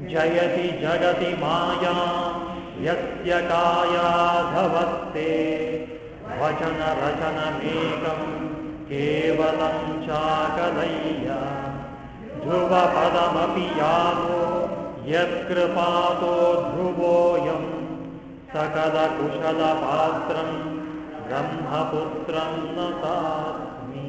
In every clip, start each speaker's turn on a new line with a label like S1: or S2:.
S1: जयति जगति माया यस्य काया भवत्ते वचनरचनमेकं केवलं चाकलय्य। ध्रुवपदमपि यावो यत्कृपातो ध्रुवोऽयं। सकलकुशलपात्रं ब्रह्मपुत्रं न सास्मि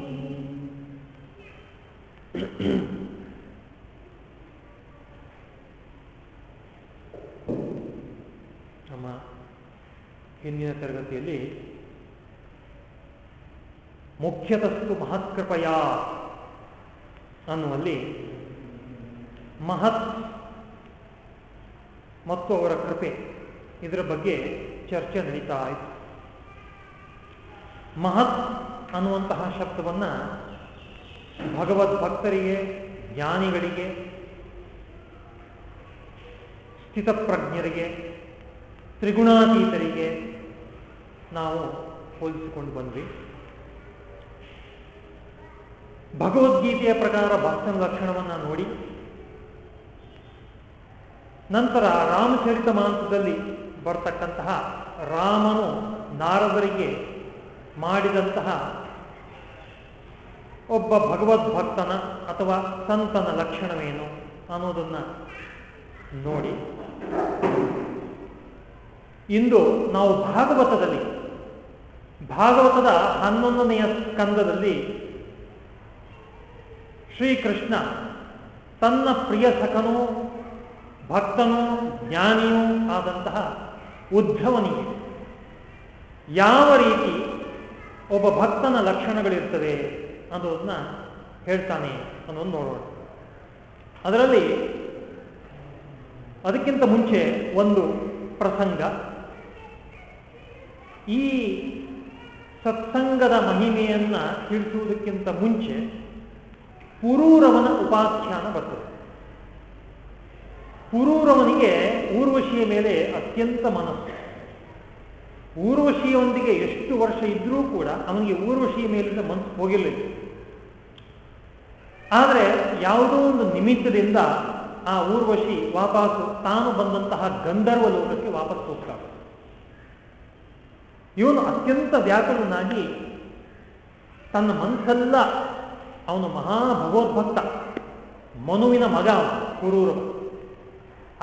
S1: ಹಿಂದಿನ ತರಗತಿಯಲ್ಲಿ ಮುಖ್ಯತಸ್ತು ಮಹತ್ಕೃಪಯ ಅನ್ನುವಲ್ಲಿ ಮಹತ್ ಮತ್ತು ಅವರ ಕೃಪೆ ಇದರ ಬಗ್ಗೆ ಚರ್ಚೆ ನಡೀತಾ ಇತ್ತು. ಮಹತ್ ಅನ್ನುವಂತಹ ಶಬ್ದವನ್ನು ಭಗವದ್ಭಕ್ತರಿಗೆ, ಜ್ಞಾನಿಗಳಿಗೆ, ಸ್ಥಿತಪ್ರಜ್ಞರಿಗೆ ತ್ರಿಗುಣಾತೀತರಿಗೆ ನಾವು ಹೋಲಿಸಿಕೊಂಡು ಬಂದ್ವಿ. ಭಗವದ್ಗೀತೆಯ ಪ್ರಕಾರ ಭಕ್ತನ ಲಕ್ಷಣವನ್ನು ನೋಡಿ. ನಂತರ ರಾಮಚರಿತ ಮಾಂಸದಲ್ಲಿ ಬರ್ತಕ್ಕಂತಹ ರಾಮನು ನಾರದರಿಗೆ ಮಾಡಿದಂತಹ ಒಬ್ಬ ಭಗವದ್ಭಕ್ತನ ಅಥವಾ ಸಂತನ ಲಕ್ಷಣವೇನು ಅನ್ನೋದನ್ನು ನೋಡಿ. ಇಂದು ನಾವು ಭಾಗವತದಲ್ಲಿ, ಭಾಗವತದ ಹನ್ನೊಂದನೆಯ ಸ್ಕಂದದಲ್ಲಿ ಶ್ರೀಕೃಷ್ಣ ತನ್ನ ಪ್ರಿಯ ಸಖನೂ, ಭಕ್ತನೂ, ಜ್ಞಾನಿಯೂ ಆದಂತಹ ಉದ್ಧವನಿಗೆ ಯಾವ ರೀತಿ ಒಬ್ಬ ಭಕ್ತನ ಲಕ್ಷಣಗಳಿರ್ತವೆ ಅನ್ನೋದನ್ನ ಹೇಳ್ತಾನೆ ಅನ್ನೋದು ನೋಡೋಣ. ಅದರಲ್ಲಿ ಅದಕ್ಕಿಂತ ಮುಂಚೆ ಒಂದು ಪ್ರಸಂಗ. ಈ ಸತ್ಸಂಗದ ಮಹಿಮೆಯನ್ನ ತಿಳಿಸುವುದಕ್ಕಿಂತ ಮುಂಚೆ ಪುರೂರವನ ಉಪಾಖ್ಯಾನ ಬರ್ತದೆ. ಪುರೂರವನಿಗೆ ಊರ್ವಶಿಯ ಮೇಲೆ ಅತ್ಯಂತ ಮನಸ್ಸು. ಊರ್ವಶಿಯೊಂದಿಗೆ ಎಷ್ಟು ವರ್ಷ ಇದ್ರೂ ಕೂಡ ಅವನಿಗೆ ಊರ್ವಶಿಯ ಮೇಲಿಂದ ಮನಸ್ಸು ಹೋಗಿರಲಿಲ್ಲ ಆದರೆ ಯಾವುದೋ ಒಂದು ನಿಮಿತ್ತದಿಂದ ಆ ಊರ್ವಶಿ ವಾಪಸ್ಸು ತಾನು ಬಂದಂತಹ ಗಂಧರ್ವ ಲೋಕಕ್ಕೆ ವಾಪಸ್ ಹೋಗ್ತಾನೆ ಇವನು ಅತ್ಯಂತ ವ್ಯಾಕುಲನಾಗಿ ತನ್ನ ಮನಸ್ಸೆಲ್ಲ ಅವನು ಮಹಾ ಭಗವದ್ಭಕ್ತ ಮನುವಿನ ಮಗ ಕುರೂರು.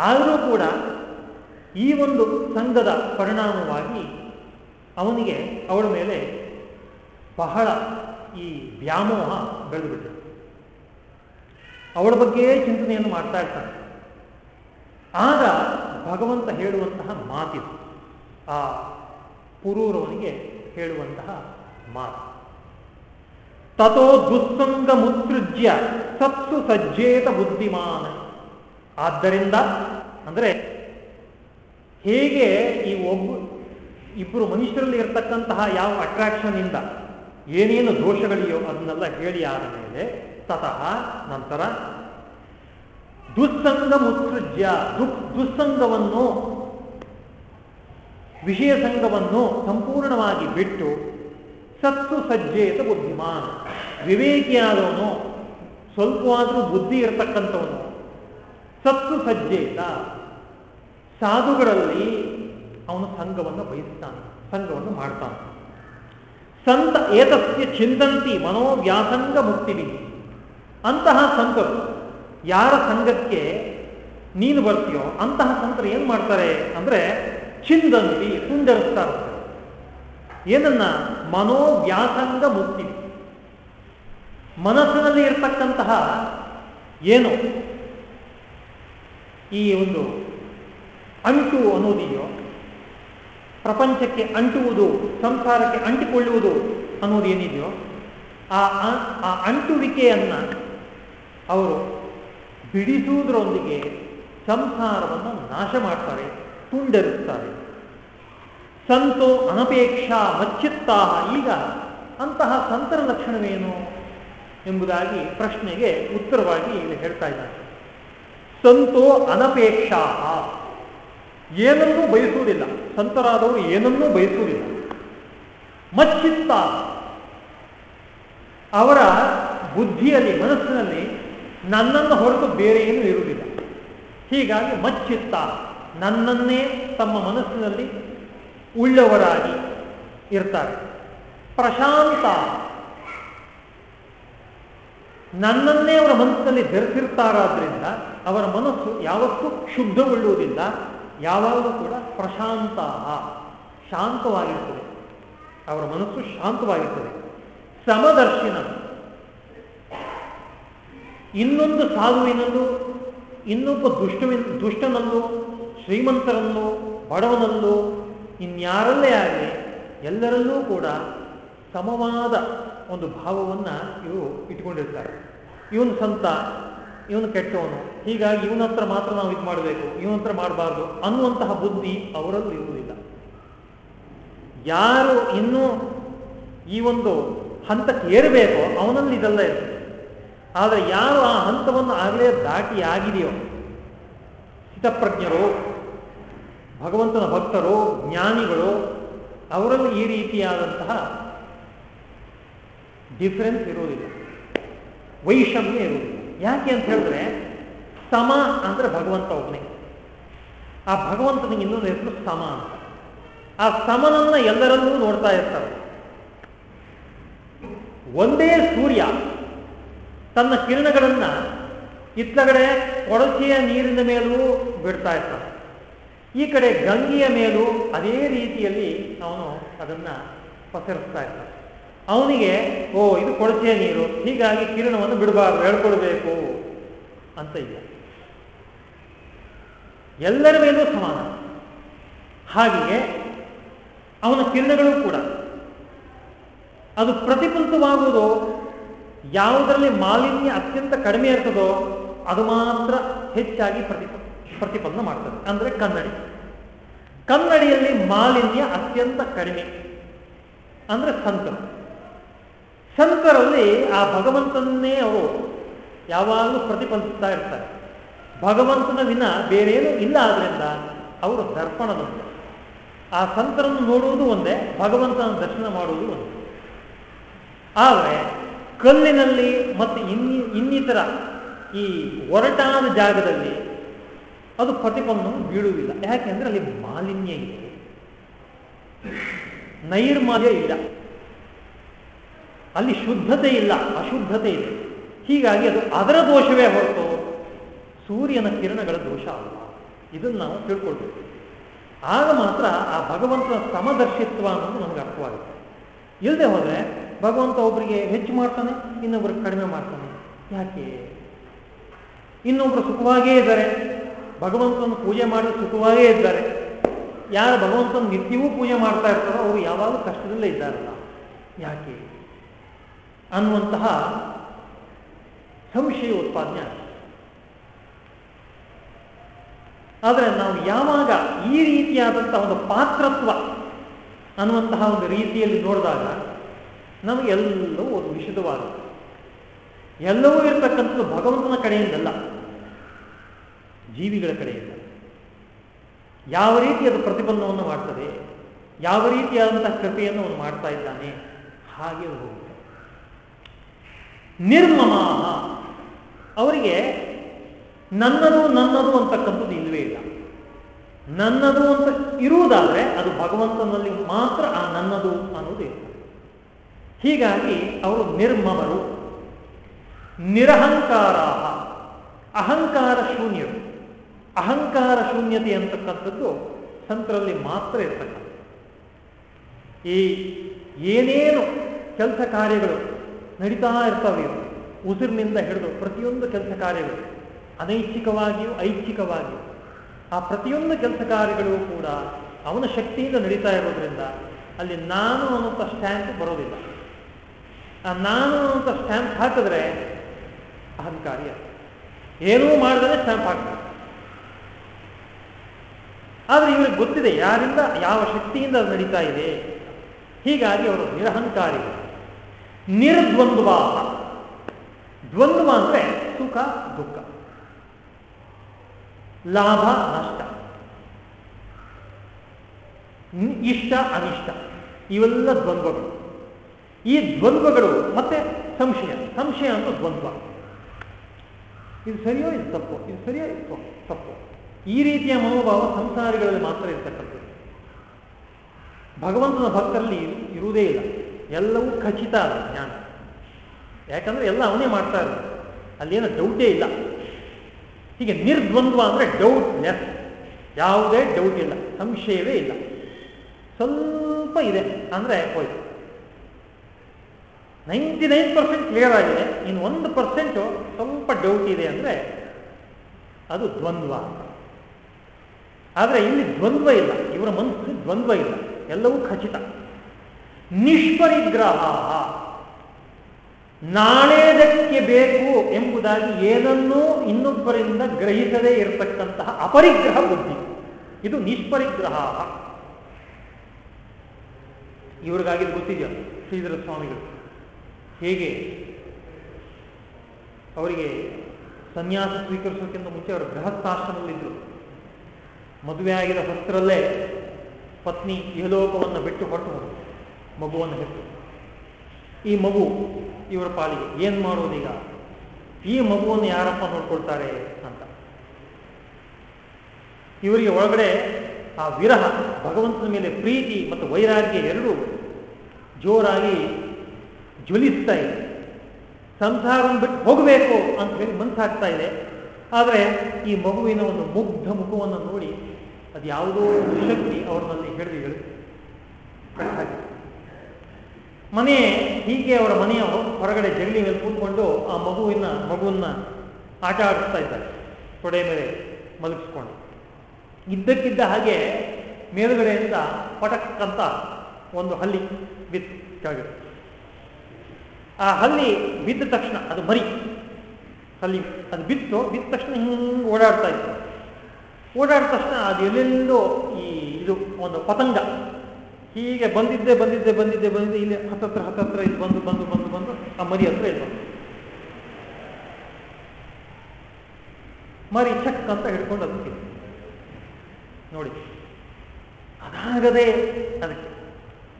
S1: ಆದರೂ ಕೂಡ ಈ ಒಂದು ಸಂಘದ ಪರಿಣಾಮವಾಗಿ ಅವನಿಗೆ ಅವಳ ಮೇಲೆ ಬಹಳ ಈ ವ್ಯಾಮೋಹ ಬೆಳೆದುಬಿಟ್ಟ ಅವಳ ಬಗ್ಗೆ ಚಿಂತನೆಯನ್ನು ಮಾಡ್ತಾ ಇರ್ತಾನೆ. ಆಗ ಭಗವಂತ ಹೇಳುವಂತಹ ಮಾತಿದು, ಆ ಪುರೂರವನಿಗೆ ಹೇಳುವಂತಹ ಮಾತು. ತಥೋ ದುಸ್ಸಂಗ ಮುತ್ಸೃಜ್ಯ ಸತ್ಸು ಸಜ್ಜೇತ ಬುದ್ಧಿಮಾನ. ಆದ್ದರಿಂದ, ಅಂದರೆ ಹೇಗೆ ಈ ಒಬ್ಬ ಇಬ್ಬರು ಮನುಷ್ಯರಲ್ಲಿ ಇರತಕ್ಕಂತಹ ಯಾವ ಅಟ್ರಾಕ್ಷನ್ ಇಂದ ಏನೇನು ದೋಷಗಳಿಯೋ ಅದನ್ನೆಲ್ಲ ಹೇಳಿ ಆದ ಮೇಲೆ ತತಃ ನಂತರ ದುಸ್ಸಂಗ ಮುತ್ಸೃಜ್ಯ ದುಃಖ ದುಸ್ಸಂಗವನ್ನು ವಿಷಯ ಸಂಘವನ್ನು ಸಂಪೂರ್ಣವಾಗಿ ಬಿಟ್ಟು ಸತ್ತು ಸಜ್ಜೇತ ಬುದ್ಧಿಮಾನ್. ವಿವೇಕಿಯಾದವನು ಸ್ವಲ್ಪವಾದರೂ ಬುದ್ಧಿ ಇರತಕ್ಕಂಥವನು. ಸತ್ತು ಸಜ್ಜೇತ ಸಾಧುಗಳಲ್ಲಿ ಅವನು ಸಂಘವನ್ನು ಬಯಸ್ತಾನೆ, ಸಂಘವನ್ನು ಮಾಡ್ತಾನೆ. ಸಂತ ಏತಸ್ಯ ಚಿಂತಂತಿ ಮನೋವ್ಯಾಸಂಗ ಮುಕ್ತಿವಿ. ಅಂತಹ ಸಂತರು ಯಾರ ಸಂಘಕ್ಕೆ ನೀನು ಬರ್ತೀಯೋ ಅಂತಹ ಸಂತರು ಏನು ಮಾಡ್ತಾರೆ ಅಂದ್ರೆ ಚಿಂದಂತಿ ಇರ್ತಾರೆ ಏನನ್ನ? ಮನೋವ್ಯಾಸಂಗ ಮುಕ್ತಿ. ಮನಸ್ಸಿನಲ್ಲಿ ಇರತಕ್ಕಂತಹ ಏನು? ಈ ಒಂದು ಅಂಟು ಅನ್ನೋದಿದೆಯೋ? ಪ್ರಪಂಚಕ್ಕೆ ಅಂಟುವುದು, ಸಂಸಾರಕ್ಕೆ ಅಂಟಿಕೊಳ್ಳುವುದು ಅನ್ನೋದು ಏನಿದೆಯೋ? ಆ ಆ ಅಂಟುವಿಕೆಯನ್ನ ಅವರು ಬಿಡಿಸುವುದರೊಂದಿಗೆ ಸಂಸಾರವನ್ನು ನಾಶ ಮಾಡ್ತಾರೆ. ತುಂಡರಿಸ್ತಾರೆ ಸಂತೋ ಅನಪೇಕ್ಷಾ ಮಚ್ಚಿತ್ತಾ ಈಗ ಅಂತಹ ಸಂತರ ಲಕ್ಷಣವೇನು ಎಂಬುದಾಗಿ ಪ್ರಶ್ನೆಗೆ ಉತ್ತರವಾಗಿ ಇಲ್ಲಿ ಹೇಳ್ತಾ ಇದ್ದಾರೆ. ಸಂತೋ ಅನಪೇಕ್ಷಾ ಏನನ್ನೂ ಬಯಸುವುದಿಲ್ಲ. ಸಂತರಾದವರು ಏನನ್ನೂ ಬಯಸುವುದಿಲ್ಲ. ಮಚ್ಚಿತ್ತ ಅವರ ಬುದ್ಧಿಯಲ್ಲಿ, ಮನಸ್ಸಿನಲ್ಲಿ ನನ್ನನ್ನು ಹೊರತು ಬೇರೆ ಏನು ಇರುವುದಿಲ್ಲ. ಹೀಗಾಗಿ ಮಚ್ಚಿತ್ತ ನನ್ನನ್ನೇ ತಮ್ಮ ಮನಸ್ಸಿನಲ್ಲಿ ಉಳ್ಳವರಾಗಿ ಇರ್ತಾರೆ. ಪ್ರಶಾಂತ. ನನ್ನನ್ನೇ ಅವರ ಮನಸ್ಸಿನಲ್ಲಿ ಬೆರೆಸಿರ್ತಾರಾದ್ರಿಂದ ಅವರ ಮನಸ್ಸು ಯಾವತ್ತೂ ಕ್ಷುಬ್ಧಗೊಳ್ಳುವುದಿಲ್ಲ ಯಾವಾಗಲೂ ಕೂಡ ಪ್ರಶಾಂತ. ಶಾಂತವಾಗಿರ್ತದೆ. ಅವರ ಮನಸ್ಸು ಶಾಂತವಾಗಿರ್ತದೆ. ಸಮದರ್ಶಿನ. ಇನ್ನೊಂದು ಸಾಧುವಿನಲ್ಲೂ, ಇನ್ನೊಬ್ಬ ದುಷ್ಟವಿನ, ದುಷ್ಟನಲ್ಲೂ ಶ್ರೀಮಂತರಲ್ಲೂ ಬಡವನಲ್ಲೂ ಇನ್ಯಾರಲ್ಲೇ ಆಗಲಿ, ಎಲ್ಲರಲ್ಲೂ ಕೂಡ ಸಮವಾದ ಒಂದು ಭಾವವನ್ನು ಇವರು ಇಟ್ಕೊಂಡಿರ್ತಾರೆ ಇವನು ಸಂತ, ಇವನು ಕೆಟ್ಟವನು, ಹೀಗಾಗಿ ಇವನ ಹತ್ರ ಮಾತ್ರ ನಾವು ಇದು ಮಾಡಬೇಕು, ಇವನ ಹತ್ರ ಮಾಡಬಾರ್ದು ಅನ್ನುವಂತಹ ಬುದ್ಧಿ ಅವರಲ್ಲಿ ಇರುವುದಿಲ್ಲ. ಯಾರು ಇನ್ನೂ ಈ ಒಂದು ಹಂತಕ್ಕೆ ಏರಬೇಕೋ ಅವನಲ್ಲಿ ಇದೆಲ್ಲ ಇರ್ತದೆ. ಆದರೆ ಯಾರು ಆ ಹಂತವನ್ನು ಆಗಲೇ ದಾಟಿ ಆಗಿದೆಯೋ ಹಿತಪ್ರಜ್ಞರು ಭಗವಂತನ ಭಕ್ತರು, ಜ್ಞಾನಿಗಳು, ಅವರಲ್ಲಿ ಈ ರೀತಿಯಾದಂತಹ ಡಿಫ್ರೆನ್ಸ್ ಇರುವುದಿಲ್ಲ. ವೈಷಮ್ಯ ಇರುವುದಿಲ್ಲ. ಯಾಕೆ ಅಂತ ಹೇಳಿದ್ರೆ, ಸಮ ಅಂದ್ರೆ ಭಗವಂತ ಒಬ್ಬನೇ ಆ ಭಗವಂತನಿಗೆ ಇನ್ನೊಂದು ಹೆಸರು ಸಮ ಅಂತ. ಆ ಸಮನನ್ನ ಎಲ್ಲರಲ್ಲೂ ನೋಡ್ತಾ ಇರ್ತಾರೆ. ಒಂದೇ ಸೂರ್ಯ ತನ್ನ ಕಿರಣಗಳನ್ನ ಇತ್ತಗಡೆ ಕೊಳಚೆಯ ನೀರಿನ ಮೇಲೂ ಬಿಡ್ತಾ ಇರ್ತಾನೆ. ಈ ಕಡೆ ಗಂಗೆಯ ಮೇಲೂ ಅದೇ ರೀತಿಯಲ್ಲಿ ಅವನು ಅದನ್ನ ಪಸರಿಸ್ತಾ ಇರ್ತಾನೆ. ಅವನಿಗೆ, ಓ, ಇದು ಕೊಳಚೆ ನೀರು, ಹೀಗಾಗಿ ಕಿರಣವನ್ನು ಬಿಡಬಾರ್ದು, ಹೇಳ್ಕೊಳ್ಬೇಕು, ಅಂತ ಇಲ್ಲ ಎಲ್ಲರ ಮೇಲೂ ಸಮಾನ. ಹಾಗೆಯೇ ಅವನ ಕಿರಣಗಳು ಕೂಡ. ಅದು ಪ್ರತಿಫಲಿತವಾಗುವುದು, ಯಾವುದರಲ್ಲಿ ಮಾಲಿನ್ಯ ಅತ್ಯಂತ ಕಡಿಮೆ ಇರ್ತದೋ, ಅದು ಮಾತ್ರ ಹೆಚ್ಚಾಗಿ ಪ್ರತಿಫ ಪ್ರತಿಫಲನ ಮಾಡ್ತದೆ. ಅಂದ್ರೆ ಕನ್ನಡಿ. ಕನ್ನಡಿಯಲ್ಲಿ ಮಾಲಿನ್ಯ ಅತ್ಯಂತ ಕಡಿಮೆ ಅಂದ್ರೆ ಸಂತರು ಸಂತರಲ್ಲಿ ಆ ಭಗವಂತನ್ನೇ ಅವರು ಯಾವಾಗಲೂ ಪ್ರತಿಫಲಿಸ್ತಾ ಇರ್ತಾರೆ. ಭಗವಂತನ ವಿನ ಬೇರೇನೂ ಇಲ್ಲ ಆದ್ರಿಂದ ಅವರು ದರ್ಪಣದಂತೆ ಆ ಸಂತರನ್ನು ನೋಡುವುದು ಒಂದೇ, ಭಗವಂತನ ದರ್ಶನ ಮಾಡುವುದು ಒಂದೇ. ಆದರೆ ಕಲ್ಲಿನಲ್ಲಿ ಮತ್ತು ಇನ್ನಿ, ಇನ್ನಿತರ ಈ ಒರಟಾದ ಜಾಗದಲ್ಲಿ ಅದು ಪ್ರತಿಫಲನ ಬೀಳುವುದಿಲ್ಲ. ಯಾಕೆಂದ್ರೆ ಅಲ್ಲಿ ಮಾಲಿನ್ಯ ಇದೆ. ನೈರ್ಮಲ್ಯ ಇಲ್ಲ. ಅಲ್ಲಿ ಶುದ್ಧತೆ ಇಲ್ಲ, ಅಶುದ್ಧತೆ ಇದೆ. ಹೀಗಾಗಿ ಅದು ಅದರ ದೋಷವೇ ಹೊರತು ಸೂರ್ಯನ ಕಿರಣಗಳ ದೋಷ ಅಲ್ಲ. ಇದನ್ನು ನಾವು ತಿಳ್ಕೊಳ್ಬೇಕು. ಆಗ ಮಾತ್ರ ಆ ಭಗವಂತನ ಸಮದರ್ಶಿತ್ವ ಅನ್ನೋದು ನಮಗೆ ಅರ್ಥವಾಗುತ್ತೆ. ಇಲ್ಲದೆ ಹೋದರೆ ಭಗವಂತ ಒಬ್ಬರಿಗೆ ಹೆಚ್ಚು ಮಾಡ್ತಾನೆ ಇನ್ನೊಬ್ರಿಗೆ ಕಡಿಮೆ ಮಾಡ್ತಾನೆ. ಯಾಕೆ? ಇನ್ನೊಬ್ರು ಸುಖವಾಗೇ ಇದ್ದಾರೆ. ಭಗವಂತನ ಪೂಜೆ ಮಾಡಿ ಸುಖವಾಗೇ ಇದ್ದಾರೆ. ಯಾರು ಭಗವಂತನ ನಿತ್ಯವೂ ಪೂಜೆ ಮಾಡ್ತಾ ಇರ್ತಾರೋ ಅವರು ಯಾವಾಗಲೂ ಕಷ್ಟದಲ್ಲೇ ಇದ್ದಾರಲ್ಲ. ಯಾಕೆ? ಅನ್ನುವಂತಹ ಸಂಶಯ ಉತ್ಪಾದನೆ ಆಗ್ತದೆ ಆದರೆ ನಾವು ಯಾವಾಗ ಈ ರೀತಿಯಾದಂತಹ ಒಂದು ಪಾತ್ರತ್ವ ಅನ್ನುವಂತಹ ಒಂದು ರೀತಿಯಲ್ಲಿ ನೋಡಿದಾಗ ನಮಗೆಲ್ಲವೂ ಒಂದು ವಿಶುದ್ಧವಾದ ಎಲ್ಲವೂ ಇರತಕ್ಕಂಥದ್ದು ಭಗವಂತನ ಕಡೆಯಿಂದಲ್ಲ. ಜೀವಿಗಳ ಕಡೆಯಿಂದ. ಯಾವ ರೀತಿ ಅದು ಪ್ರತಿಬಂಧವನ್ನು ಮಾಡ್ತದೆ, ಯಾವ ರೀತಿಯಾದಂತಹ ಕೃಪೆಯನ್ನು ಅವನು ಮಾಡ್ತಾ ಇದ್ದಾನೆ, ಹಾಗೆ ಹೋಗುತ್ತೆ. ನಿರ್ಮಮಾಹ. ಅವರಿಗೆ ನನ್ನದು ನನ್ನದು ಅಂತಕ್ಕಂಥದ್ದು ಇಲ್ಲವೇ ಇಲ್ಲ. ನನ್ನದು ಅಂತ ಇರುವುದಾದ್ರೆ ಅದು ಭಗವಂತನಲ್ಲಿ ಮಾತ್ರ ಆ ನನ್ನದು ಅನ್ನೋದು ಹೀಗಾಗಿ ಅವರು ನಿರ್ಮಮರು. ನಿರಹಂಕಾರ ಅಹಂಕಾರ ಶೂನ್ಯರು. ಅಹಂಕಾರ ಶೂನ್ಯತೆ ಅಂತಕ್ಕಂಥದ್ದು ಸಂತರಲ್ಲಿ ಮಾತ್ರ ಇರ್ತಕ್ಕಂಥ ಈ ಏನೇನು ಕೆಲಸ ಕಾರ್ಯಗಳು ನಡೀತಾ ಇರ್ತವೆ ಉಸಿರಿನಿಂದ ಹಿಡಿದು ಪ್ರತಿಯೊಂದು ಕೆಲಸ ಕಾರ್ಯಗಳು, ಅನೈಚ್ಛಿಕವಾಗಿಯೂ ಐಚ್ಛಿಕವಾಗಿಯೂ, ಆ ಪ್ರತಿಯೊಂದು ಕೆಲಸ ಕಾರ್ಯಗಳು ಕೂಡ ಅವನ ಶಕ್ತಿಯಿಂದ ನಡೀತಾ ಇರೋದ್ರಿಂದ ಅಲ್ಲಿ ನಾನು ಅನ್ನುವಂಥ ಸ್ಟ್ಯಾಂಪ್ ಬರೋದಿಲ್ಲ. ಆ ನಾನು ಅನ್ನುವಂಥ ಸ್ಟ್ಯಾಂಪ್ ಹಾಕಿದ್ರೆ ಅಹಂಕಾರಿ ಏನೂ ಮಾಡಿದ್ರೆ ಸ್ಟ್ಯಾಂಪ್ ಹಾಕ್ತಾರೆ ಆದರೆ ಇವರಿಗೆ ಗೊತ್ತಿದೆ ಯಾರಿಂದ, ಯಾವ ಶಕ್ತಿಯಿಂದ ಅದು ನಡೀತಾ ಇದೆ. ಹೀಗಾಗಿ ಅವರು ನಿರಹಂಕಾರಿ. ನಿರ್ದ್ವಂದ್ವ ದ್ವಂದ್ವ ಅಂದರೆ ಸುಖ, ದುಃಖ. ಲಾಭ, ನಷ್ಟ. ಇಷ್ಟ, ಅನಿಷ್ಟ. ಇವೆಲ್ಲ ದ್ವಂದ್ವಗಳು. ಈ ದ್ವಂದ್ವಗಳು ಮತ್ತೆ ಸಂಶಯ. ಸಂಶಯ ಅಂತ ದ್ವಂದ್ವ. ಇದು ಸರಿಯೋ, ಇದು ತಪ್ಪು? ಇದು ಸರಿಯೋ, ಇದು ತಪ್ಪು. ಈ ರೀತಿಯ ಮನೋಭಾವ ಸಂಸಾರಿಗಳಲ್ಲಿ ಮಾತ್ರ ಇರ್ತಕ್ಕಂಥದ್ದು. ಭಗವಂತನ ಭಕ್ತರಲ್ಲಿ ಇರುವುದೇ ಇಲ್ಲ. ಎಲ್ಲವೂ ಖಚಿತ ಅಲ್ಲ ಜ್ಞಾನ. ಯಾಕಂದ್ರೆ ಎಲ್ಲ ಅವನೇ ಮಾಡ್ತಾ ಇರೋದು. ಅಲ್ಲೇನೋ ಡೌಟೇ ಇಲ್ಲ. ಹೀಗೆ ನಿರ್ದ್ವಂದ್ವ ಅಂದರೆ ಡೌಟ್ ಲೆಸ್ ಯಾವುದೇ ಡೌಟ್ ಇಲ್ಲ. ಸಂಶಯವೇ ಇಲ್ಲ. ಸ್ವಲ್ಪ ಇದೆ. ಅಂದರೆ ಹೋಯ್ತು. ನೈಂಟಿ ನೈನ್ ಪರ್ಸೆಂಟ್ ಕ್ಲಿಯರ್ ಆಗಿದೆ. ಇನ್ನು ಒಂದು ಪರ್ಸೆಂಟು ಸ್ವಲ್ಪ ಡೌಟ್ ಇದೆ ಅಂದರೆ ಅದು ದ್ವಂದ್ವ ಆದರೆ ಇಲ್ಲಿ ದ್ವಂದ್ವ ಇಲ್ಲ. ಇವರ ಮನಸ್ಸು ದ್ವಂದ್ವ ಇಲ್ಲ. ಎಲ್ಲವೂ ಖಚಿತ. ನಿಷ್ಪರಿಗ್ರಹ. ನಾಳೆದಕ್ಕೆ ಬೇಕು ಎಂಬುದಾಗಿ ಏನನ್ನೂ ಇನ್ನೊಬ್ಬರಿಂದ ಗ್ರಹಿಸದೇ ಇರತಕ್ಕಂತಹ ಅಪರಿಗ್ರಹ ಬುದ್ಧಿ. ಇದು ನಿಷ್ಪರಿಗ್ರಹ. ಇವ್ರಿಗಾಗಿ ಗೊತ್ತಿದೆಯಲ್ಲ ಶ್ರೀಧರ ಸ್ವಾಮಿಗಳು. ಹೇಗೆ? ಅವರಿಗೆ ಸನ್ಯಾಸ ಸ್ವೀಕರಿಸೋಕ್ಕಿಂತ ಮುಂಚೆ ಅವರು ಗೃಹಸ್ಥಾಶ್ರಮದಲ್ಲಿದ್ದರು ಮದುವೆ ಆಗಿದ ಹೊತ್ತರಲ್ಲೇ ಪತ್ನಿ ಇಹಲೋಕವನ್ನು ಬಿಟ್ಟು ಹೊರಟು ಹೋದರು ಮಗುವನ್ನು ಬಿಟ್ಟು ಈ ಮಗು ಇವರ ಪಾಲಿಗೆ ಏನು ಮಾಡೋದೀಗ ಈ ಮಗುವನ್ನು ಯಾರಪ್ಪ ನೋಡ್ಕೊಳ್ತಾರೆ ಅಂತ. ಇವರಿಗೆ ಒಳಗಡೆ ಆ ವಿರಹ, ಭಗವಂತನ ಮೇಲೆ ಪ್ರೀತಿ ಮತ್ತು ವೈರಾಗ್ಯ ಎರಡೂ ಜೋರಾಗಿ ಜ್ವಲಿಸ್ತಾ ಇದೆ. ಸಂಸಾರವನ್ನು ಬಿಟ್ಟು ಹೋಗಬೇಕು ಅಂತ ಹೇಳಿ ಮನಸ್ಸಾಗ್ತಾ ಇದೆ. ಆದರೆ ಈ ಮಗುವಿನ ಒಂದು ಮುಗ್ಧ ಮುಖವನ್ನು ನೋಡಿ ಅದು ಯಾವುದೋ ದುಶಕ್ತಿ ಶಕ್ತಿ ಅವ್ರನ್ನಲ್ಲಿ ಹಿಡಿದು ಹೇಳಿ. ಮನೆ ಹೀಗೆ ಅವರ ಮನೆಯ ಹೊರಗಡೆ ಜಗಲಿ ಮೇಲೆ ಕೂತ್ಕೊಂಡು ಆ ಮಗುವಿನ ಮಗುವನ್ನ ಆಟ ಆಡಿಸ್ತಾ ಇದ್ದಾರೆ. ತೊಡೆ ಮೇಲೆ ಮಲಗಿಸ್ಕೊಂಡು. ಇದ್ದಕ್ಕಿದ್ದ ಹಾಗೆ ಮೇಲುಗಡೆಯಿಂದ ಪಟಕ್ಕಂತ ಒಂದು ಹಲ್ಲಿ ಬಿತ್ತು ಕೆಳಗೆ. ಆ ಹಲ್ಲಿ ಬಿದ್ದ ತಕ್ಷಣ ಅದು ಮರಿ. ಹಲ್ಲಿ ಅದು ಬಿತ್ತು, ಬಿದ್ದ ತಕ್ಷಣ ಹಿಂಗೆ ಓಡಾಡ್ತಾ ಇತ್ತು. ಓಡಾಡಿದ ತಕ್ಷಣ ಅದು ಎಲ್ಲೆಲ್ಲೋ ಈ ಇದು, ಒಂದು ಪತಂಗ. ಹೀಗೆ ಬಂದಿದ್ದೆ ಬಂದಿದ್ದೆ ಬಂದಿದ್ದೆ ಬಂದಿದ್ದೆ ಇಲ್ಲಿ ಹತ್ತತ್ರ ಹತ್ತತ್ರ ಇದು ಬಂದು ಬಂದು ಬಂದು ಬಂದು ಆ ಮರಿ ಹತ್ರ ಇದು ಬಂದು ಮರಿ ಚಕ್ ಅಂತ ಹಿಡ್ಕೊಂಡು ಅದಕ್ಕೆ ನೋಡಿ, ಅದಾಗದೆ ಅದಕ್ಕೆ,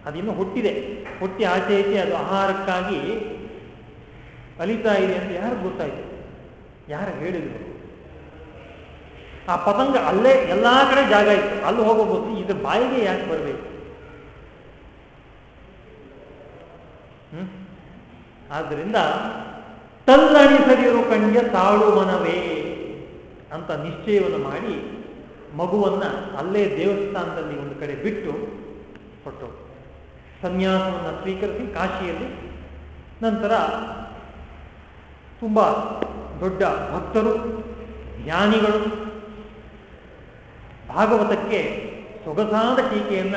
S1: ಅದಿನ್ನು ಹುಟ್ಟಿದೆ. ಹುಟ್ಟಿ ಆಚೆ ಈಚೆ ಅದು ಆಹಾರಕ್ಕಾಗಿ ಅಲಿತಾ ಇದೆ ಅಂತ ಯಾರು ಗೊತ್ತಾಯ್ತು? ಯಾರು ಹೇಳಿದ್ರು? ಆ ಪತಂಗ ಅಲ್ಲೇ ಎಲ್ಲಾ ಕಡೆ ಜಾಗ ಇತ್ತು ಅಲ್ಲಿ ಹೋಗಬಹುದು ಇದ್ರ ಬಾಯಿಗೆ ಯಾಕೆ ಬರಬೇಕು? ಆದ್ರಿಂದ ತಲ್ಲಣಿಸದಿರು ಕಣ್ಯ ತಾಳು ಮನವೇ ಅಂತ ನಿಶ್ಚಯವನ್ನು ಮಾಡಿ ಮಗುವನ್ನ ಅಲ್ಲೇ ದೇವಸ್ಥಾನದಲ್ಲಿ ಒಂದು ಕಡೆ ಬಿಟ್ಟು ಕೊಟ್ಟು ಸನ್ಯಾಸವನ್ನು ಸ್ವೀಕರಿಸಿ ಕಾಶಿಯಲ್ಲಿ ನಂತರ ತುಂಬ ದೊಡ್ಡ ಭಕ್ತರು, ಜ್ಞಾನಿಗಳು ಭಾಗವತಕ್ಕೆ ಸೊಗಸಾದ ಟೀಕೆಯನ್ನ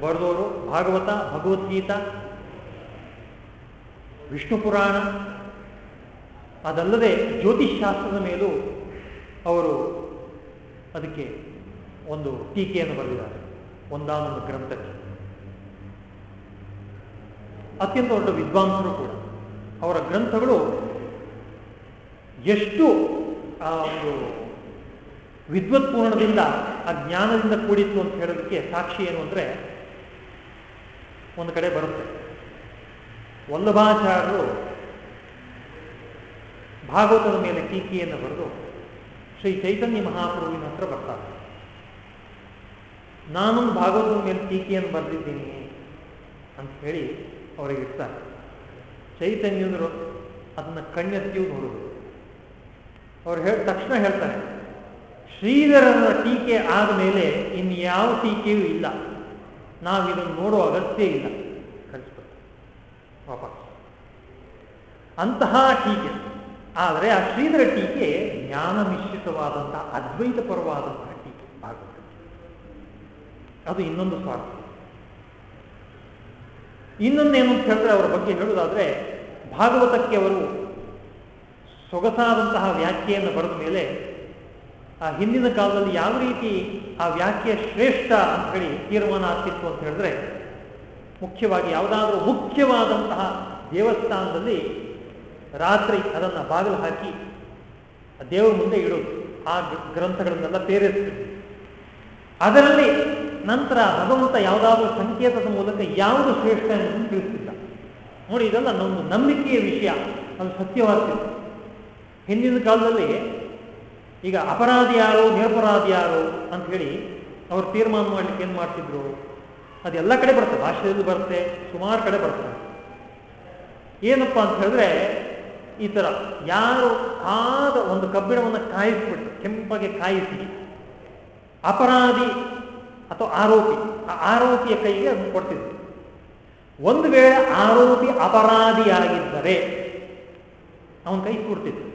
S1: ಬರೆದವರು ಭಾಗವತ, ಭಗವದ್ಗೀತಾ, ವಿಷ್ಣು ಪುರಾಣ. ಅದಲ್ಲದೆ ಜ್ಯೋತಿಷ್ಶಾಸ್ತ್ರದ ಮೇಲೂ ಅವರು ಅದಕ್ಕೆ ಒಂದು ಟೀಕೆಯನ್ನು ಬರೆದಿದ್ದಾರೆ. ಒಂದಾನೊಂದು ಗ್ರಂಥಕ್ಕೆ. ಅತ್ಯಂತ ದೊಡ್ಡ ವಿದ್ವಾಂಸರು ಕೂಡ. ಅವರ ಗ್ರಂಥಗಳು ಎಷ್ಟು, ಆ, ಒಂದು ವಿದ್ವತ್ಪೂರ್ಣದಿಂದ ಆ ಜ್ಞಾನದಿಂದ ಕೂಡಿತ್ತು ಅಂತ ಹೇಳೋದಕ್ಕೆ ಸಾಕ್ಷಿ ಏನು ಅಂದರೆ ಒಂದು ಕಡೆ ಬರುತ್ತೆ. ವಲ್ಲಭಾಚಾರ್ಯರು ಭಾಗವತದ ಮೇಲೆ ಟೀಕೆಯನ್ನು ಬರೆದು ಶ್ರೀ ಚೈತನ್ಯ ಮಹಾಪ್ರಭುವಿನ ಹತ್ರ ಬರ್ತಾರೆ. ನಾನು ಭಾಗವತದ ಮೇಲೆ ಟೀಕೆಯನ್ನು ಬರೆದಿದ್ದೀನಿ ಅಂತ ಹೇಳಿ ಅವರಿಗೆ ಇರ್ತಾರೆ ಚೈತನ್ಯರು ಅದನ್ನ ಕಣ್ಣೆತ್ತಿಯೂ ನೋಡುದು. ಅವ್ರು ಹೇಳಿ ತಕ್ಷಣ ಹೇಳ್ತಾರೆ ಶ್ರೀಧರನ ಟೀಕೆ ಆದ ಮೇಲೆ ಇನ್ಯಾವ ಟೀಕೆಯೂ ಇಲ್ಲ. ನಾವು ಇದನ್ನು ನೋಡುವ ಅಗತ್ಯ ಇಲ್ಲ. ಕಲಿಸ್ಬೋದು ವಾಪಸ್. ಅಂತಹ ಟೀಕೆ. ಆದರೆ ಆ ಶ್ರೀಧರ ಟೀಕೆ ಜ್ಞಾನ ಮಿಶ್ರಿತವಾದಂತಹ ಅದ್ವೈತ ಪರವಾದಂತಹ ಟೀಕೆ. ಭಾಗವತ. ಅದು ಇನ್ನೊಂದು ಸ್ವಾರ್ಥ. ಇನ್ನೊಂದೇನು ಅಂತ ಹೇಳಿದ್ರೆ ಅವರ ಬಗ್ಗೆ ಹೇಳುವುದಾದ್ರೆ ಭಾಗವತಕ್ಕೆ ಅವರು ಸೊಗಸಾದಂತಹ ವ್ಯಾಖ್ಯೆಯನ್ನು ಬರೆದ ಮೇಲೆ ಆ ಹಿಂದಿನ ಕಾಲದಲ್ಲಿ ಯಾವ ರೀತಿ ಆ ವ್ಯಾಖ್ಯೆ ಶ್ರೇಷ್ಠ ಅಂತ ಹೇಳಿ ತೀರ್ಮಾನ ಆಗ್ತಿತ್ತು ಅಂತ ಹೇಳಿದ್ರೆ, ಮುಖ್ಯವಾಗಿ ಯಾವುದಾದ್ರೂ ಮುಖ್ಯವಾದಂತಹ ದೇವಸ್ಥಾನದಲ್ಲಿ ರಾತ್ರಿ ಅದನ್ನು ಬಾಗಿಲು ಹಾಕಿ ದೇವರ ಮುಂದೆ ಇಡೋದು, ಆ ಗ್ರಂಥಗಳನ್ನೆಲ್ಲ ಪೇರಿಸ್ತಿದ್ವಿ ಅದರಲ್ಲಿ ನಂತರ ಭಗವಂತ ಯಾವುದಾದ್ರೂ ಸಂಕೇತದ ಮೂಲಕ ಯಾವುದು ಶ್ರೇಷ್ಠ ಎನ್ನುವುದನ್ನು ತಿಳಿಸ್ತಿದ್ದ ನೋಡಿ, ಇದೆಲ್ಲ ನಮ್ಮ ನಂಬಿಕೆಯ ವಿಷಯ, ಅದು ಸತ್ಯವಾಗ್ತಿತ್ತು ಹಿಂದಿನ ಕಾಲದಲ್ಲಿ ಈಗ ಅಪರಾಧಿ ಯಾರು, ನಿರಪರಾಧಿ ಯಾರು ಅಂತ ಹೇಳಿ ಅವ್ರು ತೀರ್ಮಾನ ಮಾಡ್ಲಿಕ್ಕೆ ಏನು ಮಾಡ್ತಿದ್ರು? ಅದೆಲ್ಲ ಕಡೆ ಬರುತ್ತೆ. ಭಾಷೆಯಲ್ಲಿ ಬರುತ್ತೆ, ಸುಮಾರು ಕಡೆ ಬರುತ್ತೆ. ಏನಪ್ಪ ಅಂತ ಹೇಳಿದ್ರೆ ಈ ಥರ ಯಾರು ಆದ ಒಂದು ಕಬ್ಬಿಣವನ್ನು ಕಾಯಿಸ್ಬಿಟ್ಟು ಕೆಂಪಗೆ ಕಾಯಿಸಿ, ಅಪರಾಧಿ ಅಥವಾ ಆರೋಪಿ, ಆ ಆರೋಪಿಯ ಕೈಗೆ ಅದನ್ನು ಕೊಡ್ತಿದ್ರು. ಒಂದು ವೇಳೆ ಆರೋಪಿ ಅಪರಾಧಿಯಾಗಿದ್ದರೆ ಅವನ ಕೈ ಸುಡ್ತಿತ್ತು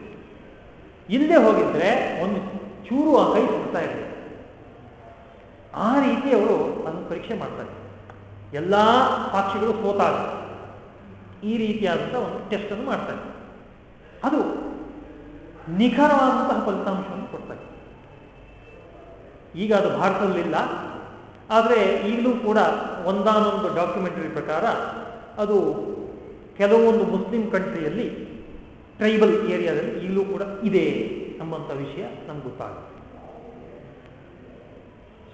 S1: ಇಲ್ಲದೆ ಹೋಗಿದ್ರೆ ಒಂದು ಚೂರು ಆ ಕೈ ಸುಡ್ತಾ ಇರಲಿಲ್ಲ ಆ ರೀತಿ ಅವರು ಅದನ್ನು ಪರೀಕ್ಷೆ ಮಾಡ್ತಾರೆ. ಎಲ್ಲ ಸಾಕ್ಷಿಗಳು ಸೋತಾಗ ಈ ರೀತಿಯಾದಂಥ ಒಂದು ಟೆಸ್ಟ್ ಅನ್ನು ಮಾಡ್ತಾರೆ. ಅದು ನಿಖರವಾದಂತಹ ಫಲಿತಾಂಶವನ್ನು ಕೊಡ್ತಾರೆ ಈಗ ಅದು ಭಾರತದಲ್ಲಿಲ್ಲ, ಆದರೆ ಈಗಲೂ ಕೂಡ ಒಂದಾನೊಂದು ಡಾಕ್ಯುಮೆಂಟರಿ ಪ್ರಕಾರ ಅದು ಕೆಲವೊಂದು ಮುಸ್ಲಿಂ ಕಂಟ್ರಿಯಲ್ಲಿ ಟ್ರೈಬಲ್ ಏರಿಯಾದಲ್ಲಿ ಈಗಲೂ ಕೂಡ ಇದೆ ಎಂಬಂತ ವಿಷಯ ನಮ್ಗೆ ಗೊತ್ತಾಗುತ್ತೆ.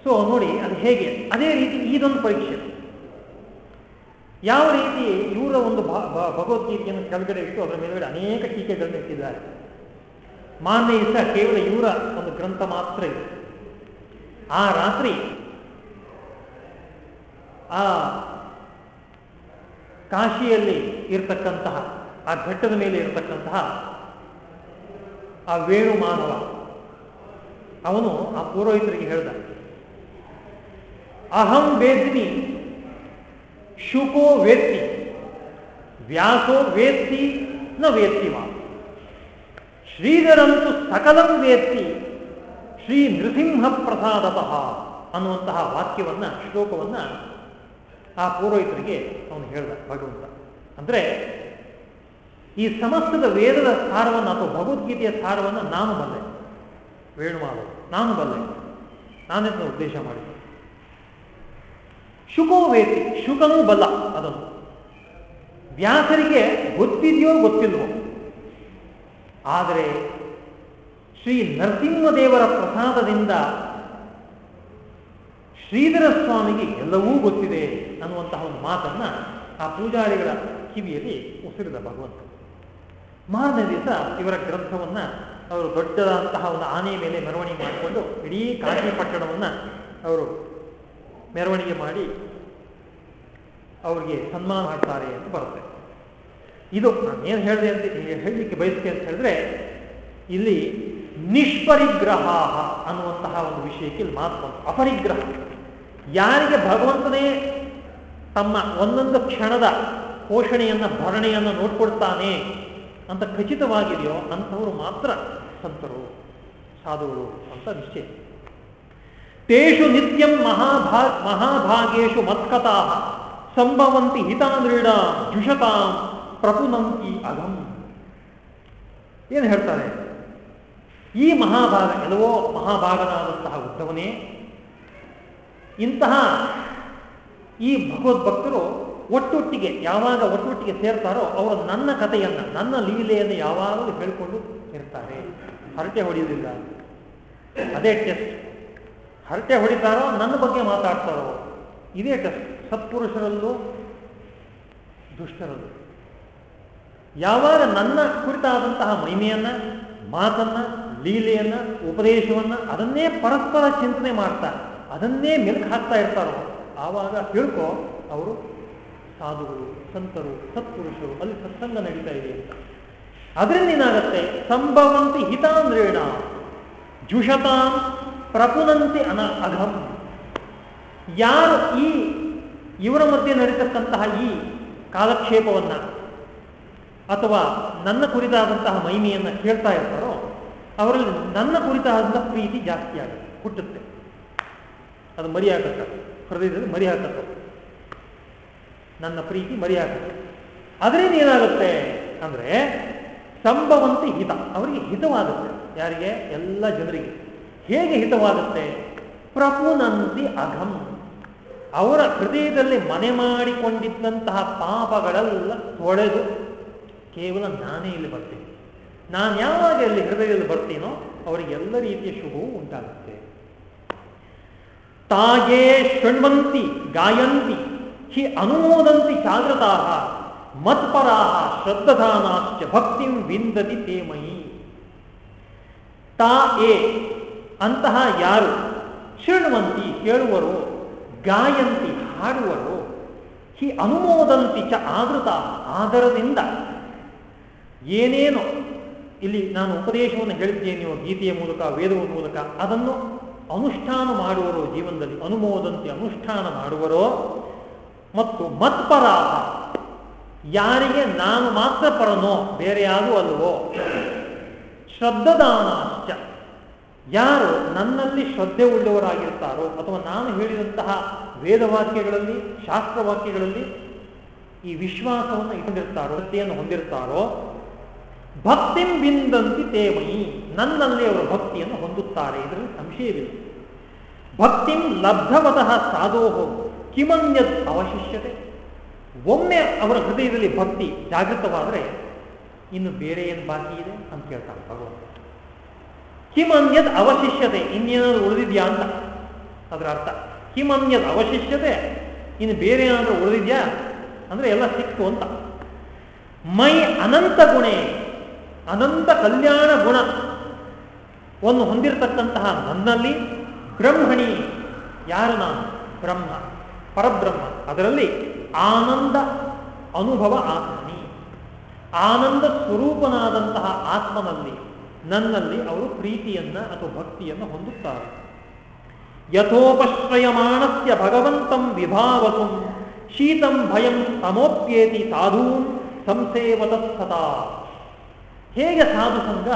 S1: ಸೊ ನೋಡಿ ಅದು ಹೇಗೆ? ಅದೇ ರೀತಿ ಇದೊಂದು ಪರೀಕ್ಷೆ. ಯಾವ ರೀತಿ ಇವರ ಒಂದು ಭಗವದ್ಗೀತೆಯನ್ನು ಕೆಳಗಡೆ ಇಟ್ಟು ಅದರ ಮೇಲ್ಗಡೆ ಅನೇಕ ಟೀಕೆಗಳನ್ನು ಇಟ್ಟಿದ್ದಾರೆ. ಮಾನ್ಯ ಇಷ್ಟ ಕೇವಲ ಇವರ ಒಂದು ಗ್ರಂಥ ಮಾತ್ರ ಇದೆ. ಆ ರಾತ್ರಿ ಆ ಕಾಶಿಯಲ್ಲಿ ಇರತಕ್ಕಂತಹ ಆ ಬೆಟ್ಟದ ಮೇಲೆ ಇರತಕ್ಕಂತಹ ಆ ವೇಣು ಮಾನವ ಅವನು ಆ ಪುರೋಹಿತರಿಗೆ ಹೇಳ್ದ, ಅಹಂ ವೇದಿನಿ ಶುಕೋ ವೇತ್ತಿ, ವ್ಯಾಸೋ ವೇತ್ತಿ ನ ವಾ ಶ್ರೀಧರಂತು ಸಕಲಂ ವೇತ್ತಿ, ಶ್ರೀ ನೃಸಿಂಹ ಪ್ರಸಾದತಃ ಅನ್ನುವಂತಹ ವಾಕ್ಯವನ್ನ, ಶ್ಲೋಕವನ್ನ ಆ ಪುರೋಹಿತರಿಗೆ ಅವನು ಹೇಳ್ದ ಭಗವಂತ. ಅಂದ್ರೆ ಈ ಸಮಸ್ತದ ವೇದದ ಸಾರವನ್ನು ಅಥವಾ ಭಗವದ್ಗೀತೆಯ ಸಾರವನ್ನು ನಾನು ಬಲ್ಲೆ. ವೇಣುಮಾಧವ ನಾನು ಬಲ್ಲೆ. ನಾನೇ ಉದ್ದೇಶ ಮಾಡಿದ್ದೆ? ಶುಕೋ ವೇತಿ ಶುಕನೂ ಬಲ್ಲ ಅದನ್ನು. ವ್ಯಾಸರಿಗೆ ಗೊತ್ತಿದೆಯೋ ಗೊತ್ತಿಲ್ವೋ ಆದರೆ ಶ್ರೀ ನರಸಿಂಹದೇವರ ಪ್ರಸಾದದಿಂದ ಶ್ರೀಧರ ಸ್ವಾಮಿಗೆ ಎಲ್ಲವೂ ಗೊತ್ತಿದೆ ಅನ್ನುವಂತಹ ಒಂದು ಮಾತನ್ನ ಆ ಪೂಜಾರಿಗಳ ಕಿವಿಯಲ್ಲಿ ಉಸಿರಿದ ಭಗವಂತ. ಮಾರನೇ ದಿವಸ ಇವರ ಗ್ರಂಥವನ್ನ ಅವರು ದೊಡ್ಡದಾದಂತಹ ಒಂದು ಆನೆ ಮೇಲೆ ಮೆರವಣಿಗೆ ಮಾಡಿಕೊಂಡು ಇಡೀ ಕಾಶಿ ಪಟ್ಟಣವನ್ನು ಅವರು ಮೆರವಣಿಗೆ ಮಾಡಿ ಅವ್ರಿಗೆ ಸನ್ಮಾನ ಮಾಡ್ತಾರೆ ಅಂತ ಬರುತ್ತೆ. ಇದು ನಾನು ಏನು ಹೇಳಿದೆ ಅಂತ ಹೇಳಲಿಕ್ಕೆ ಬಯಸ್ತೇನೆ ಅಂತ ಹೇಳಿದ್ರೆ, ಇಲ್ಲಿ ನಿಷ್ಪರಿಗ್ರಹ ಅನ್ನುವಂತಹ ಒಂದು ವಿಷಯಕ್ಕೆ ಇಲ್ಲಿ ಮಾತು ಅಪರಿಗ್ರಹ. ಯಾರಿಗೆ ಭಗವಂತನೇ ತಮ್ಮ ಒಂದೊಂದು ಕ್ಷಣದ ಪೋಷಣೆಯನ್ನ, ಭರಣೆಯನ್ನು ನೋಡ್ಕೊಡ್ತಾನೆ ಅಂತ ಖಚಿತವಾಗಿದೆಯೋ ಅಂಥವರು ಮಾತ್ರ ಸಂತರು, ಸಾಧುಗಳು ಅಂತ ನಿಶ್ಚಯ. ತೇಷು ನಿತ್ಯಂ ಮಹಾಭಾ, ಮಹಾಭಾಗೇಶು ಮತ್ಕಥಾ, ಸಂಭವಂತಿ ಹಿತಾನೃಡ ಜುಷತಾಂ ಪ್ರಪುನಂತಿ ಅಗಂ. ಏನು ಹೇಳ್ತಾರೆ? ಈ ಮಹಾಭಾಗ ಎಲ್ಲವೋ ಮಹಾಭಾಗನಾದಂತಹ ಉದ್ದವನೇ. ಇಂತಹ ಈ ಭಗವದ್ಭಕ್ತರು ಒಟ್ಟೊಟ್ಟಿಗೆ ಯಾವಾಗ ಒಟ್ಟೊಟ್ಟಿಗೆ ಸೇರ್ತಾರೋ ಅವರು ನನ್ನ ಕಥೆಯನ್ನ, ನನ್ನ ಲೀಲೆಯನ್ನು ಯಾವಾಗಲೂ ಹೇಳಿಕೊಂಡು ಇರ್ತಾರೆ. ಹರಟೆ ಹೊಡೆಯುವುದಿಲ್ಲ. ಅದೇ ಟೆಸ್ಟ್ ಹರಟೆ ಹೊಡಿತಾರೋ, ನನ್ನ ಬಗ್ಗೆ ಮಾತಾಡ್ತಾರೋ, ಇದೇ ಟೆಸ್ಟ್ ಸತ್ಪುರುಷರಲ್ಲೂ ದುಷ್ಟರಲ್ಲೂ. ಯಾವಾಗ ನನ್ನ ಕುರಿತಾದಂತಹ ಮಹಿಮೆಯನ್ನ, ಮಾತನ್ನ, ಲೀಲೆಯನ್ನ, ಉಪದೇಶವನ್ನ, ಅದನ್ನೇ ಪರಸ್ಪರ ಚಿಂತನೆ ಮಾಡ್ತಾ, ಅದನ್ನೇ ಮೆಲುಕು ಹಾಕ್ತಾ ಇರ್ತಾರೋ, ಆವಾಗ ತಿಳ್ಕೊ, ಅವರು ಸಾಧುಗಳು, ಸಂತರು, ಸತ್ಪುರುಷರು, ಅಲ್ಲಿ ಸತ್ಸಂಗ ನಡೀತಾ ಇದೆ ಅಂತ. ಅದರಿಂದ ಏನಾಗತ್ತೆ? ಸಂಭವಂತಿ ಹಿತಾಂದ್ರೇಣ, ಜುಷತಾಂ ಪ್ರಪುನಂತಿ ಅನ ಅಘಂ ಯಾರು ಈ, ಇವರ ಮಧ್ಯೆ ನಡೀತಕ್ಕಂತಹ ಈ ಕಾಲಕ್ಷೇಪವನ್ನ ಅಥವಾ ನನ್ನ ಕುರಿತಾದಂತಹ ಮಹಿಮೆಯನ್ನ ಕೇಳ್ತಾ ಇರ್ತಾರೋ, ಅವರಲ್ಲಿ ನನ್ನ ಕುರಿತಾದಂತಹ ಪ್ರೀತಿ ಜಾಸ್ತಿ ಆಗುತ್ತೆ ಹುಟ್ಟುತ್ತೆ ಅದು ಮರಿ ಹಾಕತ್ತ ಹೃದಯದಲ್ಲಿ ಮರಿ ನನ್ನ ಪ್ರೀತಿ ಮರೆಯಾಗುತ್ತೆ ಅದರಿಂದ ಏನಾಗುತ್ತೆ ಅಂದ್ರೆ, ಸಂಭವಂತಿ ಹಿತ, ಅವರಿಗೆ ಹಿತವಾಗುತ್ತೆ. ಯಾರಿಗೆ? ಎಲ್ಲ ಜನರಿಗೆ. ಹೇಗೆ ಹಿತವಾಗುತ್ತೆ? ಪ್ರಪುನಂತಿ ಅಘಂ. ಅವರ ಹೃದಯದಲ್ಲಿ ಮನೆ ಮಾಡಿಕೊಂಡಿದ್ದಂತಹ ಪಾಪಗಳೆಲ್ಲ ತೊಳೆದು ಕೇವಲ ನಾನೇ ಇಲ್ಲಿ ಬರ್ತೀನಿ. ನಾನು ಯಾವಾಗ ಇಲ್ಲಿ ಹೃದಯದಲ್ಲಿ ಬರ್ತೀನೋ ಅವರಿಗೆ ಎಲ್ಲ ರೀತಿಯ ಶುಭವೂ ಉಂಟಾಗುತ್ತೆ. ತಾಗೇ ಶೃಣ್ವಂತಿ ಗಾಯಂತಿ ಹಿ ಅನುಮೋದಂತಿ ಜಾಗೃತಾ ಮತ್ಪರಾ ಶ್ರದ್ಧಾನಾಶ್ಚ ಭಕ್ತಿಂ ವಿಂದತಿ ತೇಮಯಿ ತಾ ಎ ಅಂತಹ ಯಾರು? ಶೃಣ್ವಂತಿ ಕೇಳುವರು ಗಾಯಂತಿ, ಹಾಡುವರು? ಹಿ ಅನುಮೋದಂತಿ ಚ ಆದೃತ ಆದರದಿಂದ। ಏನೇನು? ಇಲ್ಲಿ ನಾನು ಉಪದೇಶವನ್ನು ಹೇಳಿದ್ದೇನೆ ಗೀತೆಯ ಮೂಲಕ ವೇದವ ಮೂಲಕ. ಅದನ್ನು ಅನುಷ್ಠಾನ ಮಾಡುವರೋ, ಜೀವನದಲ್ಲಿ ಅನುಮೋದಂತೆ, ಅನುಷ್ಠಾನ ಮಾಡುವರೋ? ಮತ್ತು ಮತ್ಪರಾಹ. ಯಾರಿಗೆ ನಾನು ಮಾತ್ರ ಪರನೋ, ಬೇರೆ ಯಾರು ಅಲ್ವೋ ಶ್ರದ್ಧದಾನಾಶ್ಚ. ಯಾರು ನನ್ನಲ್ಲಿ ಶ್ರದ್ಧೆ ಉಳ್ಳವರಾಗಿರ್ತಾರೋ ಅಥವಾ ನಾನು ಹೇಳಿದಂತಹ ವೇದವಾಕ್ಯಗಳಲ್ಲಿ, ಶಾಸ್ತ್ರವಾಕ್ಯಗಳಲ್ಲಿ ಈ ವಿಶ್ವಾಸವನ್ನು ಇಟ್ಟಿರ್ತಾರೋ ಶ್ರದ್ಧೆಯನ್ನು ಹೊಂದಿರ್ತಾರೋ ಭಕ್ತಿಂ ಬಿಂದಂತಿ ತೇಮಯಿ ನನ್ನಲ್ಲಿ ಅವರು ಭಕ್ತಿಯನ್ನು ಹೊಂದುತ್ತಾರೆ. ಇದರಲ್ಲಿ ಸಂಶಯವಿಲ್ಲ. ಭಕ್ತಿಂ ಲಬ್ಧವತಃ ಸಾಧೋಹೋ. ಕಿಮನ್ಯದ್ ಅವಶಿಷ್ಯತೆ ಒಮ್ಮೆ ಅವರ ಹೃದಯದಲ್ಲಿ ಭಕ್ತಿ ಜಾಗೃತವಾದರೆ ಇನ್ನು ಬೇರೆ ಏನು ಬಾಕಿ ಇದೆ ಅಂತ ಕೇಳ್ತಾನೆ ಭಗವಂತ. ಕಿಮನ್ಯದ್ ಅವಶಿಷ್ಯತೆ ಇನ್ನೇನಾದ್ರೂ ಉಳಿದಿದ್ಯಾ ಅಂತ ಅದರ ಅರ್ಥ. ಕಿಮನ್ಯದ್ ಅವಶಿಷ್ಯತೆ ಇನ್ನು ಬೇರೆ ಏನಾದರೂ ಉಳಿದಿದ್ಯಾ ಅಂದ್ರೆ ಎಲ್ಲ ಸಿಕ್ತು ಅಂತ. ಮೈ ಅನಂತ ಗುಣೇ, ಅನಂತ ಕಲ್ಯಾಣ ಗುಣ ಒಂದು ಹೊಂದಿರತಕ್ಕಂತಹ ನನ್ನಲ್ಲಿ ಬ್ರಹ್ಮಣಿ ಯಾರು ನಾನು? ಬ್ರಹ್ಮ. ಪರಬ್ರಹ್ಮ. ಅದರಲ್ಲಿ ಆನಂದ ಅನುಭವ ಆತ್ಮನಿ. ಆನಂದ ಸ್ವರೂಪನಾದಂತಹ ಆತ್ಮನಲ್ಲಿ, ನನ್ನಲ್ಲಿ ಅವರು ಪ್ರೀತಿಯನ್ನ ಅಥವಾ ಭಕ್ತಿಯನ್ನು ಹೊಂದುತ್ತಾರೆ. ಯಥೋಪಶ್ರಯಮಾಣಸ್ಯ ಭಗವಂತಂ ವಿಭಾವಸು ಶೀತಂ ಭಯಂ ತಮೋಪ್ಯೇತಿ ಸಾಧೂನ್ ಸಂಸೇವತ ಸದಾ. ಹೇಗೆ ಸಾಧು ಸಂಘ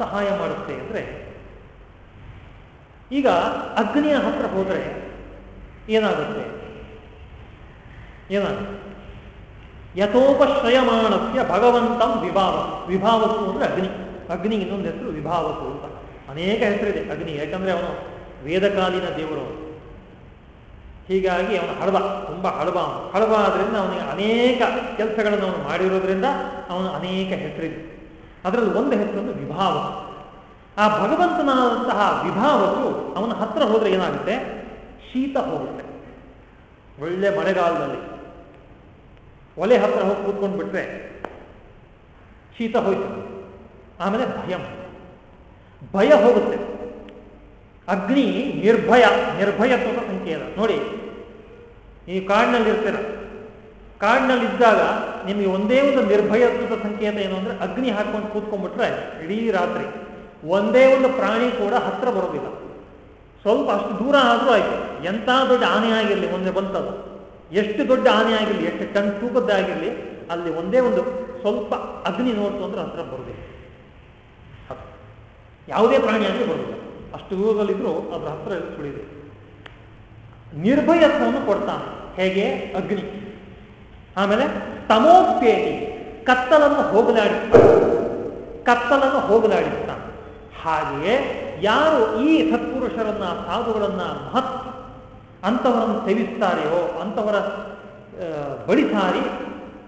S1: ಸಹಾಯ ಮಾಡುತ್ತೆ ಅಂದರೆ, ಈಗ ಅಗ್ನಿಯ ಹತ್ರ ಹೋದರೆ ಏನಾಗುತ್ತೆ? ಏನಾಗುತ್ತೆ ಯಥೋಪಶ್ರಯಮಾಣಸ್ಯ ಭಗವಂತಂ ವಿಭಾವ. ವಿಭಾವಸು ಅಂದರೆ ಅಗ್ನಿ. ಅಗ್ನಿ ಇನ್ನೊಂದು ಹೆಸರು ವಿಭಾವಸು ಅಂತ. ಅನೇಕ ಹೆಸರಿದೆ ಅಗ್ನಿ. ಯಾಕಂದ್ರೆ ಅವನು ವೇದಕಾಲೀನ ದೇವರು ಹೀಗಾಗಿ ಅವನು ಹಳಬ, ತುಂಬಾ ಹಳಬ ಅವನು. ಹಳಬ ಆದ್ರಿಂದ ಅವನಿಗೆ ಅನೇಕ ಕೆಲಸಗಳನ್ನು ಅವನು ಮಾಡಿರೋದ್ರಿಂದ ಅವನು ಅನೇಕ ಹೆಸರಿದೆ. ಅದರಲ್ಲಿ ಒಂದು ಹೆಸರನ್ನು ವಿಭಾವ ಆ ಭಗವಂತನಾದಂತಹ ವಿಭಾವಸು ಅವನ ಹತ್ರ ಹೋದರೆ ಏನಾಗುತ್ತೆ? ಶೀತ ಹೋಗುತ್ತೆ. ಒಳ್ಳೆ ಮಳೆಗಾಲದಲ್ಲಿ. ಒಲೆ ಹತ್ರ ಹೋಗಿ ಕೂತ್ಕೊಂಡು ಬಿಟ್ರೆ ಶೀತ ಹೋಯ್ತು ಆಮೇಲೆ ಭಯ. ಭಯ ಹೋಗುತ್ತೆ. ಅಗ್ನಿ ನಿರ್ಭಯ ನಿರ್ಭಯತ್ವದ ಸಂಕೇತ ನೋಡಿ ಈ ಕಾಡಿನಲ್ಲಿ ಇರ್ತೀರ. ಕಾಡಿನಲ್ಲಿದ್ದಾಗ ನಿಮಗೆ ಒಂದೇ ಒಂದು ನಿರ್ಭಯತ್ವದ ಸಂಕೇತ ಏನು ಅಂದ್ರೆ ಅಗ್ನಿ ಹಾಕೊಂಡು ಕೂತ್ಕೊಂಡ್ಬಿಟ್ರೆ ಇಡೀ ರಾತ್ರಿ ಒಂದೇ ಒಂದು ಪ್ರಾಣಿ ಕೂಡ ಹತ್ರ ಬರೋದಿಲ್ಲ. ಸ್ವಲ್ಪ ಅಷ್ಟು ದೂರ ಆದರೂ ಆಯ್ತು. ಎಂಥ ದೊಡ್ಡ ಆನೆ ಆಗಿರಲಿ, ಒಂದೇ ಬಂತದು. ಎಷ್ಟು ದೊಡ್ಡ ಆನೆ ಆಗಿರಲಿ, ಎಷ್ಟು ಟನ್ ತೂಕದ್ದಾಗಿರಲಿ ಅಲ್ಲಿ ಒಂದೇ ಒಂದು ಸ್ವಲ್ಪ ಅಗ್ನಿ ನೋಡ್ತು ಅಂದ್ರೆ ಹತ್ರ ಬರುವುದಿಲ್ಲ ಯಾವುದೇ ಪ್ರಾಣಿ ಆಗಲಿ ಬರೋದಿಲ್ಲ. ಅಷ್ಟು ದೂರದಲ್ಲಿದ್ರು ಅದ್ರ ಹತ್ರ ಸುಳಿದೆ ನಿರ್ಭಯತ್ವವನ್ನು ಕೊಡ್ತಾನೆ. ಹೇಗೆ? ಅಗ್ನಿ. ಆಮೇಲೆ ತಮೋಪೇಟಿ ಕತ್ತಲನ್ನು ಹೋಗಲಾಡಿಸ್ತಾನೆ. ಕತ್ತಲನ್ನು ಹೋಗಲಾಡಿಸ್ತಾನೆ. ಹಾಗೆಯೇ ಯಾರು ಈ ಸತ್ಪುರುಷರನ್ನ ಸಾಧುಗಳನ್ನ ಮಹತ್ ಅಂಥವರನ್ನು ಸೇವಿಸ್ತಾರೆಯೋ ಅಂಥವರ ಬಳಿ ಸಾರಿ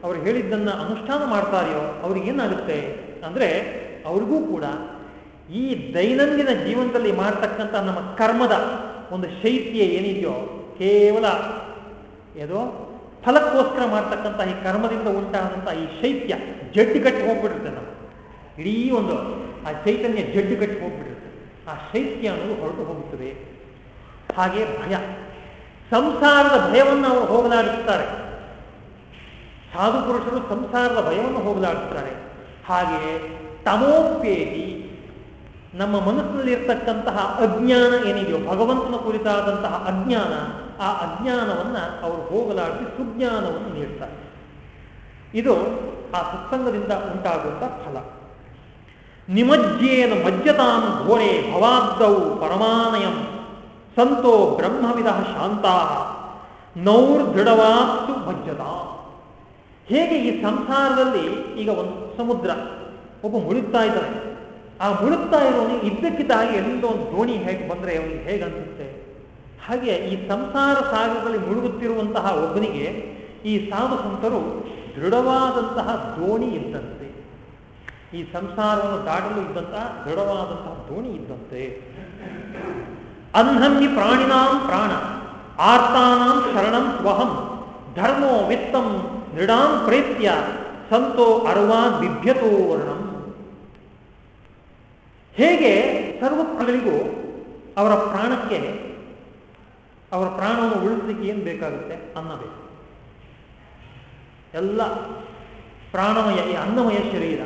S1: ಅವರು ಹೇಳಿದ್ದನ್ನು ಅನುಷ್ಠಾನ ಮಾಡ್ತಾರೆಯೋ ಅವ್ರಿಗೇನಾಗುತ್ತೆ ಅಂದರೆ ಅವ್ರಿಗೂ ಕೂಡ ಈ ದೈನಂದಿನ ಜೀವನದಲ್ಲಿ ಮಾಡ್ತಕ್ಕಂಥ ನಮ್ಮ ಕರ್ಮದ ಒಂದು ಶೈತ್ಯ ಏನಿದೆಯೋ, ಕೇವಲ ಏನೋ ಫಲಕ್ಕೋಸ್ಕರ ಮಾಡ್ತಕ್ಕಂಥ ಈ ಕರ್ಮದಿಂದ ಉಂಟಾದಂಥ ಈ ಶೈತ್ಯ ಜಡ್ಡು ಕಟ್ಟಿ ಹೋಗ್ಬಿಡುತ್ತೆ ನಮ್ಮ ಇಡೀ ಒಂದು ಆ ಚೈತನ್ಯ ಜಡ್ಡು ಕಟ್ಟಿ ಹೋಗ್ಬಿಡುತ್ತೆ ಆ ಶೈತ್ಯ ಅನ್ನೋದು ಹೊರಟು ಹೋಗುತ್ತದೆ ಹಾಗೆ ಭಯ. ಸಂಸಾರದ ಭಯವನ್ನು ಅವರು ಹೋಗಲಾಡಿಸುತ್ತಾರೆ ಸಾಧು ಪುರುಷರು ಸಂಸಾರದ ಭಯವನ್ನು ಹೋಗಲಾಡಿಸುತ್ತಾರೆ ಹಾಗೆ ತಮೋಪೇಹಿ ನಮ್ಮ ಮನಸ್ಸಿನಲ್ಲಿ ಇರ್ತಕ್ಕಂತಹ ಅಜ್ಞಾನ ಏನಿದೆಯೋ, ಭಗವಂತನ ಕುರಿತಾದಂತಹ ಅಜ್ಞಾನ, ಆ ಅಜ್ಞಾನವನ್ನು ಅವರು ಹೋಗಲಾಡಿಸಿ ಸುಜ್ಞಾನವನ್ನು ನೀಡ್ತಾರೆ. ಇದು ಆ ಸತ್ಸಂಗದಿಂದ ಉಂಟಾಗುವಂತ ಫಲ. ನಿಮಜ್ಜೇನ ಮಜ್ಜತಾಂ ಘೋರೆ ಭವಾಬ್ದವು ಪರಮಾನಯಂ ಸಂತೋ ಬ್ರಹ್ಮವಿದ ಶಾಂತಾ ನೌರ್ದೃಢವಾಪ್ಸು ಭಜ್ಜದ ಹೇಗೆ ಈ ಸಂಸಾರದಲ್ಲಿ ಈಗ ಒಂದು ಸಮುದ್ರ ಒಬ್ಬ ಮುಳುಗ್ತಾ ಇದ್ದಾನೆ. ಆ ಮುಳುಗ್ತಾ ಇರೋನಿಗೆ ಇದ್ದಕ್ಕಿದ್ದಾಗಿ ಎಲ್ಲೋ ಒಂದು ದೋಣಿ ಹೇಗೆ ಬಂದರೆ ಅವನಿಗೆ ಹೇಗೆ ಅನಿಸುತ್ತೆ? ಹಾಗೆ ಈ ಸಂಸಾರ ಸಾಗರದಲ್ಲಿ ಮುಳುಗುತ್ತಿರುವಂತಹ ಒಬ್ಬನಿಗೆ ಈ ಸಾಧು ಸಂತರು ದೃಢವಾದಂತಹ ದೋಣಿ ಇದ್ದಂತೆ. ಈ ಸಂಸಾರವನ್ನು ದಾಟಲು ಇದ್ದಂತಹ ದೃಢವಾದಂತಹ ದೋಣಿ ಇದ್ದಂತೆ. ಅನ್ಹನ್ಯ ಪ್ರಾಣಿನಾಂ ಪ್ರಾಣ, ಆರ್ತಾನಾಂ ಶರಣಂ ಸ್ವಹಂ ಧರ್ಮೋ ವಿತ್ತಂ ದೃಢಾಂ ಪ್ರೀತ್ಯ, ಸಂತೋ ಅರ್ವಾ ಬಿಭ್ಯತೋ ವರ್ಣಂ. ಹೇಗೆ ಸರ್ವ ಪ್ರಾಣಿಗಳಿಗೂ ಅವರ ಪ್ರಾಣಕ್ಕೆ ಅವರ ಪ್ರಾಣವನ್ನು ಉಳಿಸಲಿಕ್ಕೆ ಏನು ಬೇಕಾಗುತ್ತೆ? ಅನ್ನ ಬೇಕು. ಎಲ್ಲ ಪ್ರಾಣಮಯ, ಈ ಅನ್ನಮಯ ಶರೀರ.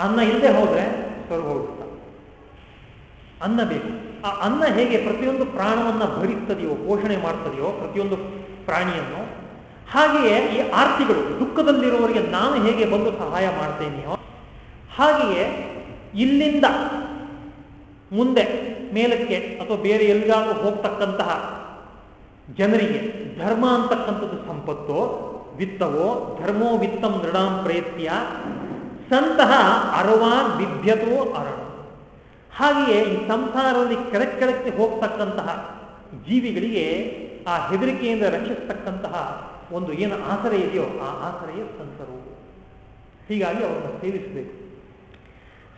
S1: ಅನ್ನ ಇಲ್ಲದೆ ಹೋದರೆ ಸ್ವರ್ಗ ಹೋಗುತ್ತ ಅನ್ನ ಬೇಕು. ಆ ಅನ್ನ ಹೇಗೆ ಪ್ರತಿಯೊಂದು ಪ್ರಾಣವನ್ನ ಭರಿಸ್ತದೆಯೋ, ಪೋಷಣೆ ಮಾಡ್ತದೆಯೋ, ಪ್ರತಿಯೊಂದು ಪ್ರಾಣಿಯನ್ನು, ಹಾಗೆಯೇ ಈ ಆರ್ತಿಗಳು ದುಃಖದಲ್ಲಿರುವವರಿಗೆ ನಾನು ಹೇಗೆ ಬಂದು ಸಹಾಯ ಮಾಡ್ತೇನೆಯೋ, ಹಾಗೆಯೇ ಇಲ್ಲಿಂದ ಮುಂದೆ ಮೇಲಕ್ಕೆ ಅಥವಾ ಬೇರೆ ಎಲ್ಲಿಗಾದ್ರೂ ಹೋಗ್ತಕ್ಕಂತಹ ಜನರಿಗೆ ಧರ್ಮ ಅಂತಕ್ಕಂಥದ್ದು ಸಂಪತ್ತು, ವಿತ್ತವೋ, ಧರ್ಮೋ ವಿತ್ತಂ ದೃಢಾಂ ಪ್ರಯತ್ಯ ಸಂತಹ ಅರವಾನ್ ಬಿಭ್ಯತೋ ಅರಣ. ಹಾಗೆಯೇ ಈ ಸಂಸಾರದಲ್ಲಿ ಕೆಳಕ್ಕೆ ಕೆಳಕ್ಕೆ ಹೋಗ್ತಕ್ಕಂತಹ ಜೀವಿಗಳಿಗೆ ಆ ಹೆದರಿಕೆಯಿಂದ ರಕ್ಷಿಸ್ತಕ್ಕಂತಹ ಒಂದು ಏನು ಆಸರೆ ಇದೆಯೋ ಆ ಆಸರೆಯೇ ಸಂತರು. ಹೀಗಾಗಿ ಅವರನ್ನು ಸೇವಿಸಬೇಕು.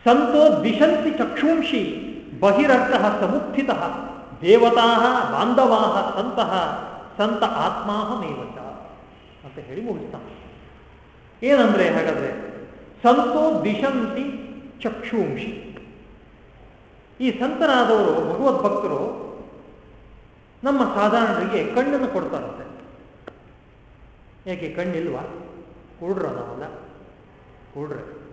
S1: ಸಂತೋ ದಿಶಂತಿ ಚಕ್ಷುಂಷಿ ಬಹಿರರ್ಥ ಸಮುತ್ಥಿತ ದೇವತಾ ಬಾಂಧವಾ ಸಂತಹ ಸಂತ ಆತ್ಮಾಹಮೇವಚ ಅಂತ ಹೇಳಿ ಮುಗಿಸ್ತಾನೆ. ಏನಂದ್ರೆ ಹಾಗಾದ್ರೆ ಸಂತೋ ದಿಶಂತಿ ಚಕ್ಷುಂಷಿ ಈ ಸಂತನಾದವರು, ಭಗವದ್ಭಕ್ತರು ನಮ್ಮ ಸಾಧಾರಣರಿಗೆ ಕಣ್ಣನ್ನು ಕೊಡ್ತಾರಂತೆ. ಯಾಕೆ ಕಣ್ಣಿಲ್ವಾ? ಕೊಡ್ರ ನಾವಲ್ಲ. ಕೊಡ್ರೆ.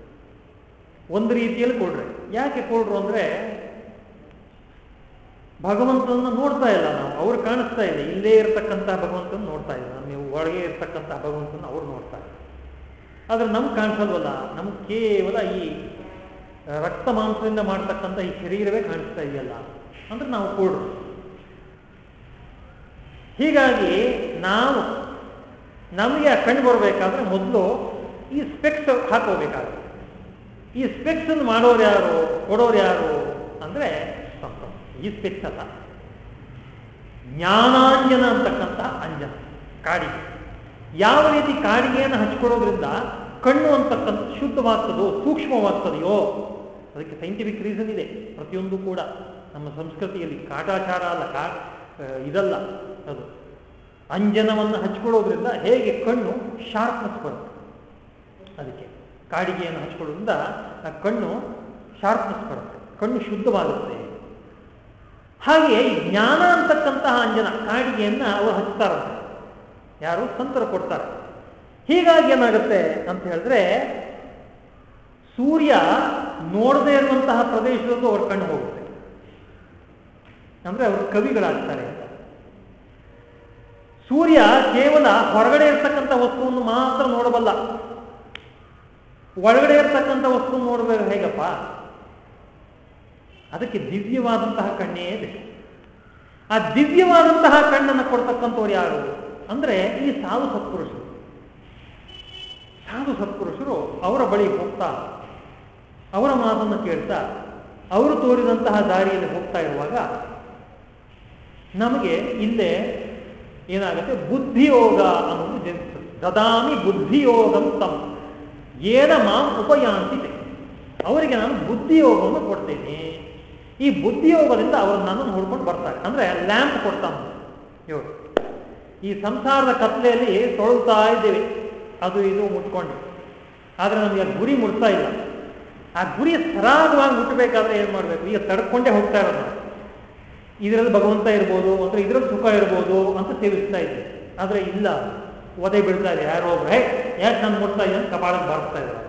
S1: ಒಂದು ರೀತಿಯಲ್ಲಿ ಕೊಡ್ರೆ. ಯಾಕೆ ಕೊಡ್ರು ಅಂದ್ರೆ ಭಗವಂತನ ನೋಡ್ತಾ ಇಲ್ಲ ನಾವು. ಅವ್ರು ಕಾಣಿಸ್ತಾ ಇದೆ ಇಲ್ಲೇ ಇರತಕ್ಕಂಥ ಭಗವಂತನ ನೋಡ್ತಾ ಇಲ್ಲ. ನೀವು ಒಳಗೆ ಇರ್ತಕ್ಕಂಥ ಭಗವಂತನ ಅವ್ರು ನೋಡ್ತಾ ಇಲ್ಲ ಆದ್ರೆ ನಮ್ಗೆ ಕಾಣಿಸಲ್ವಲ್ಲ. ನಮ್ಗೆ ಕೇವಲ ಈ ರಕ್ತ ಮಾಂಸದಿಂದ ಮಾಡ್ತಕ್ಕಂಥ ಈ ಶರೀರವೇ ಕಾಣಿಸ್ತಾ ಇದೆಯಲ್ಲ, ಅಂದ್ರೆ ನಾವು ಕೂಡ ಹೀಗಾಗಿ ನಾವು ನಮಗೆ ಕಣ್ಣು ಬರಬೇಕಾದ್ರೆ ಮೊದಲು ಈ ಸ್ಪೆಕ್ಸ್ ಹಾಕೋಬೇಕಾಗುತ್ತೆ. ಈ ಸ್ಪೆಕ್ಸ್ ಮಾಡೋರು ಯಾರು, ಕೊಡೋರು ಯಾರು ಅಂದ್ರೆ ಈ ಸ್ಪೆಕ್ಸ್ ಅಲ್ಲ. ಜ್ಞಾನಾಂಜನ ಅಂತಕ್ಕಂಥ ಅಂಜನ, ಕಾಡಿಗೆ. ಯಾವ ರೀತಿ ಕಾಡಿಗೆಯನ್ನು ಹಚ್ಕೊಡೋದ್ರಿಂದ ಕಣ್ಣು ಅಂತಕ್ಕಂಥ ಶುದ್ಧವಾಗ್ತದೋ, ಸೂಕ್ಷ್ಮವಾಗ್ತದೆಯೋ ಅದಕ್ಕೆ ಸೈಂಟಿಫಿಕ್ ರೀಸನ್ ಇದೆ. ಪ್ರತಿಯೊಂದು ಕೂಡ ನಮ್ಮ ಸಂಸ್ಕೃತಿಯಲ್ಲಿ ಕಾಟಾಚಾರ ಅಲ್ಲ, ಕಾ ಇದಲ್ಲ ಅದು. ಅಂಜನವನ್ನು ಹಚ್ಕೊಳ್ಳೋದ್ರಿಂದ ಹೇಗೆ ಕಣ್ಣು ಶಾರ್ಪ್ನೆಸ್ ಬರುತ್ತೆ. ಅದಕ್ಕೆ ಕಾಡಿಗೆಯನ್ನು ಹಚ್ಕೊಳ್ಳೋದ್ರಿಂದ ಕಣ್ಣು ಶಾರ್ಪ್ನೆಸ್ ಬರುತ್ತೆ. ಕಣ್ಣು ಶುದ್ಧವಾಗುತ್ತೆ. ಹಾಗೆ ಜ್ಞಾನ ಅಂತಕ್ಕಂತಹ ಅಂಜನ ಕಾಡಿಗೆಯನ್ನ ಅವರು ಹಚ್ತಾರಂತೆ ಯಾರು? ಸಂತರ ಕೊಡ್ತಾರೆ. ಹೀಗಾಗಿ ಏನಾಗುತ್ತೆ ಅಂತ ಹೇಳಿದ್ರೆ ಸೂರ್ಯ ನೋಡದೇ ಇರುವಂತಹ ಪ್ರದೇಶದಲ್ಲೂ ಅವ್ರ ಕಂಡು ಹೋಗುತ್ತೆ. ಅಂದ್ರೆ ಅವರು ಕವಿಗಳಾಗ್ತಾರೆ. ಸೂರ್ಯ ಕೇವಲ ಹೊರಗಡೆ ಇರ್ತಕ್ಕಂಥ ವಸ್ತುವನ್ನು ಮಾತ್ರ ನೋಡಬಲ್ಲ. ಒಳಗಡೆ ಇರ್ತಕ್ಕಂಥ ವಸ್ತು ನೋಡಬೇಕು ಹೇಗಪ್ಪ? ಅದಕ್ಕೆ ದಿವ್ಯವಾದಂತಹ ಕಣ್ಣೇ ಬೇಕು. ಆ ದಿವ್ಯವಾದಂತಹ ಕಣ್ಣನ್ನು ಕೊಡ್ತಕ್ಕಂಥವ್ರು ಯಾರು? ಅಂದ್ರೆ ಈ ಸಾಧು ಸತ್ಪುರುಷರು. ಸಾಧು ಸತ್ಪುರುಷರು ಅವರ ಬಳಿ ಹೋಗ್ತಾ ಅವರ ಮಾತನ್ನು ಕೇಳ್ತಾ ಅವರು ತೋರಿದಂತಹ ದಾರಿಯಲ್ಲಿ ಹೋಗ್ತಾ ಇರುವಾಗ ನಮಗೆ ಇಲ್ಲೇ ಏನಾಗುತ್ತೆ? ಬುದ್ಧಿಯೋಗ ಅನ್ನೋದು ಜನಿಸ್ತದೆ. ದದಾಮಿ ಬುದ್ಧಿಯೋಗಂ ತಮ್ಮ ಏನ ಮಾಂ ಉಪಯಾಂತಿದೆ ಅವರಿಗೆ ನಾನು ಬುದ್ಧಿಯೋಗವನ್ನು ಕೊಡ್ತೇನೆ. ಈ ಬುದ್ಧಿಯೋಗದಿಂದ ಅವರು ನನ್ನನ್ನು ಹುಡ್ಕೊಂಡು ಬರ್ತಾರೆ. ಅಂದ್ರೆ ಲ್ಯಾಂಪ್ ಕೊಡ್ತಾನೆ ಇವರು. ಈ ಸಂಸಾರದ ಕತ್ಲೆಯಲ್ಲಿ ತೊಳಲ್ತಾ ಇದ್ದೇವೆ. ಅದು ಇದು ಮುಟ್ಕೊಂಡು. ಆದ್ರೆ ನಮಗೆ ಗುರಿ ಮುಟ್ತಾ ಇಲ್ಲ. ಆ ಗುರಿ ಸರಾಗವಾಗಿ ಮುಟ್ಟಬೇಕಾದ್ರೆ ಏನ್ ಮಾಡ್ಬೇಕು? ಈಗ ತಡ್ಕೊಂಡೇ ಹೋಗ್ತಾ ಇರೋದು ಇದರಲ್ಲಿ ಭಗವಂತ ಇರ್ಬೋದು, ಅಂದ್ರೆ ಇದರಲ್ಲಿ ಸುಖ ಇರ್ಬೋದು ಅಂತ ಸೇವಿಸ್ತಾ ಇದ್ದೆ ಆದ್ರೆ ಇಲ್ಲ, ಒದೆ ಬಿಡ್ತಾ ಇದೆ. ಯಾರೋ ಒಬ್ರು ಯಾಕೆ ನಾನು ಮುಟ್ತಾ ಇದ್ದೀನಿ ಕಪಾಳಕ್ಕೆ ಬರ್ತಾ ಇದ್ದಾರೆ.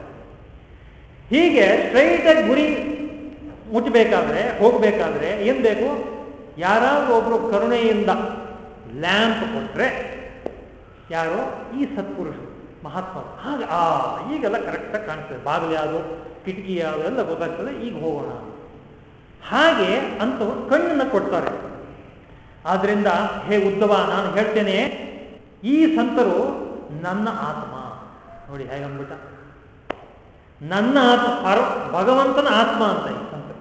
S1: ಹೀಗೆ ಸ್ಟ್ರೈಟ್ ಆಗಿ ಗುರಿ ಮುಟ್ಟಬೇಕಾದ್ರೆ ಹೋಗ್ಬೇಕಾದ್ರೆ ಏನ್ ಬೇಕು? ಯಾರಾದ್ರೂ ಒಬ್ರು ಕರುಣೆಯಿಂದ ಲ್ಯಾಂಪ್ ಕೊಟ್ರೆ, ಯಾರೋ ಈ ಸತ್ಪುರುಷರು. ಮಹಾತ್ಮ ಹಾಗೆ, ಆ, ಈಗೆಲ್ಲ ಕರೆಕ್ಟಾಗಿ ಕಾಣ್ತದೆ ಬಾಗಿಲು ಯಾವುದು? ಕಿಟಕಿ ಯಾವುದು? ಎಲ್ಲ ಗೊತ್ತಾಗ್ತದೆ. ಈಗ ಹೋಗೋಣ ಹಾಗೆ ಅಂತವ್ರು ಕಣ್ಣನ್ನು ಕೊಡ್ತಾರೆ. ಆದ್ರಿಂದ, ಹೇ ಉದ್ದವ, ನಾನು ಹೇಳ್ತೇನೆ, ಈ ಸಂತರು ನನ್ನ ಆತ್ಮ. ನೋಡಿ ಹೇಗಂದ್ಬಿಟ್ಟ ನನ್ನ ಆತ್ಮ, ಪರ, ಭಗವಂತನ ಆತ್ಮ ಅಂತ ಈ ಸಂತರು.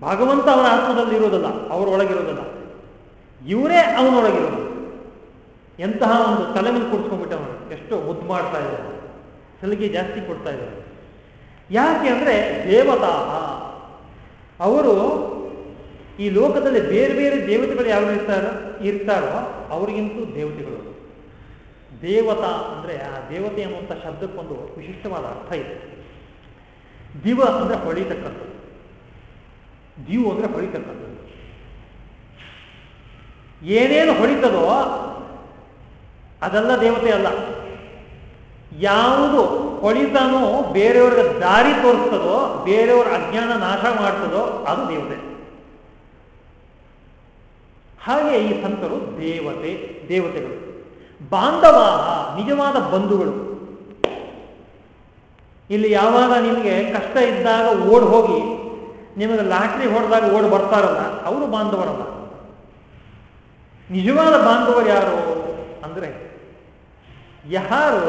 S1: ಭಗವಂತ ಅವರ ಆತ್ಮದಲ್ಲಿ ಇರೋದಲ್ಲ ಅವರೊಳಗಿರೋದಲ್ಲ ಇವರೇ ಅವನೊಳಗಿರೋದು ಎಂತಹ ಒಂದು ತಲೆ ಮೇಲೆ ಕೂಡಿಸ್ಕೊಂಡ್ಬಿಟ್ಟವನು. ಎಷ್ಟು ಮುದ್ದು ಮಾಡ್ತಾ ಇದ್ದಾನೆ. ಸಲಿಗೆ ಜಾಸ್ತಿ ಕೊಡ್ತಾ ಇದ್ದಾನೆ. ಯಾಕೆ ಅಂದರೆ ದೇವತಾ ಅವರು ಈ ಲೋಕದಲ್ಲಿ ಬೇರೆ ಬೇರೆ ದೇವತೆಗಳು ಯಾವ ಇರ್ತಾರೋ ಇರ್ತಾರೋ ಅವರಿಗಿಂತೂ ದೇವತೆಗಳು. ದೇವತಾ ಅಂದರೆ ಆ ದೇವತೆ ಅನ್ನುವಂಥ ಶಬ್ದಕ್ಕೊಂದು ವಿಶಿಷ್ಟವಾದ ಅರ್ಥ ಇದೆ. ದಿವ ಅಂದರೆ ಹೊಳಿತಕ್ಕಂಥದ್ದು. ದಿವು ಅಂದರೆ ಹೊಳಿತಕ್ಕಂಥದ್ದು. ಏನೇನು ಹೊಳಿತದೋ ಅದೆಲ್ಲ ದೇವತೆ ಅಲ್ಲ. ಯಾವುದು ಹೊಳಿತಾನೋ ಬೇರೆಯವ್ರಿಗೆ ದಾರಿ ತೋರಿಸ್ತದೋ, ಬೇರೆಯವ್ರ ಅಜ್ಞಾನ ನಾಶ ಮಾಡ್ತದೋ, ಅದು ದೇವತೆ. ಹಾಗೆ ಈ ಸಂತರು ದೇವತೆ, ದೇವತೆಗಳು. ಬಾಂಧವಾಹ, ನಿಜವಾದ ಬಂಧುಗಳು. ಇಲ್ಲಿ ಯಾವಾಗ ನಿಮಗೆ ಕಷ್ಟ ಇದ್ದಾಗ ಓಡ್ ಹೋಗಿ, ನಿಮಗೆ ಲಾಟ್ರಿ ಹೊಡೆದಾಗ ಓಡ್ ಬರ್ತಾರಲ್ಲ, ಅವರು ಬಾಂಧವರಲ್ಲ. ನಿಜವಾದ ಬಾಂಧವರು ಯಾರು ಅಂದರೆ ಯಾರು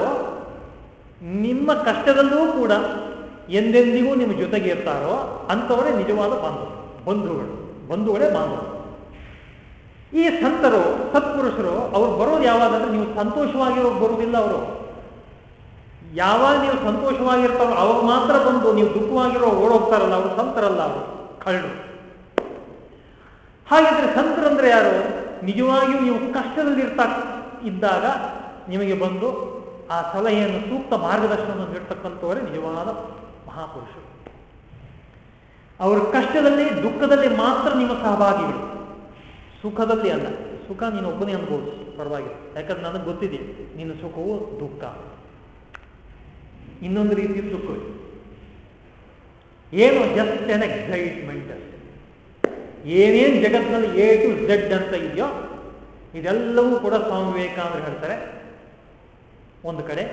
S1: ನಿಮ್ಮ ಕಷ್ಟದಲ್ಲೂ ಕೂಡ ಎಂದೆಂದಿಗೂ ನಿಮ್ಮ ಜೊತೆಗೆ ಇರ್ತಾರೋ ಅಂಥವರೇ ನಿಜವಾದ ಬಾಂಧವ ಬಂಧುಗಳು, ಬಂಧುಗಳೇ ಬಾಂಧವರು. ಈ ಸಂತರು, ಸತ್ಪುರುಷರು, ಅವ್ರು ಬರೋದು ಯಾವಾಗಂದ್ರೆ ನೀವು ಸಂತೋಷವಾಗಿರೋ ಬರುವುದಿಲ್ಲ ಅವರು. ಯಾವಾಗ ನೀವು ಸಂತೋಷವಾಗಿರ್ತಾರೋ ಅವಾಗ ಮಾತ್ರ ಬಂದು ನೀವು ದುಃಖವಾಗಿರೋ ಓಡೋಗ್ತಾರಲ್ಲ, ಅವರು ಸಂತರಲ್ಲ ಅವರು, ಕಳ್ಳರು. ಹಾಗಿದ್ರೆ ಸಂತರಂದ್ರೆ ಯಾರು? ನಿಜವಾಗಿಯೂ ನೀವು ಕಷ್ಟದಲ್ಲಿರ್ತಾ ಇದ್ದಾಗ ನಿಮಗೆ ಬಂದು ಆ ಸಲಹೆಯನ್ನು ಸೂಕ್ತ ಮಾರ್ಗದರ್ಶನವನ್ನು ನೀಡ್ತಕ್ಕಂಥವರೇ ನಿಜವಾದ ಮಹಾಪುರುಷರು. ಅವರ ಕಷ್ಟದಲ್ಲಿ, ದುಃಖದಲ್ಲಿ ಮಾತ್ರ ನಿಮ್ಮ ಸಹಭಾಗಿಗಳು ಸುಖದಲ್ಲಿ ಅಲ್ಲ, ಸುಖ ನೀನು ಒಬ್ಬನೇ ಅನ್ಬೋದು, ಪರವಾಗಿಲ್ಲ. ಯಾಕಂದ್ರೆ ನನಗೆ ಗೊತ್ತಿದೆ, ನಿನ್ನ ಸುಖವು ದುಃಖ. ಇನ್ನೊಂದು ರೀತಿಯ ಸುಖ. ಏನು ಜಸ್ಟ್ ಎನ್ ಎಕ್ಸೈಟ್ಮೆಂಟ್ ಏನೇನು ಜಗತ್ತಿನಲ್ಲಿ ಎ ಟು ಝೆಡ್ ಅಂತ ಇದೆಯೋ, ಇದೆಲ್ಲವೂ ಕೂಡ ಸ್ವಾಮಿ ವಿವೇಕಾನಂದರು ಹೇಳ್ತಾರೆ. ಒಂದು ಕಡೆ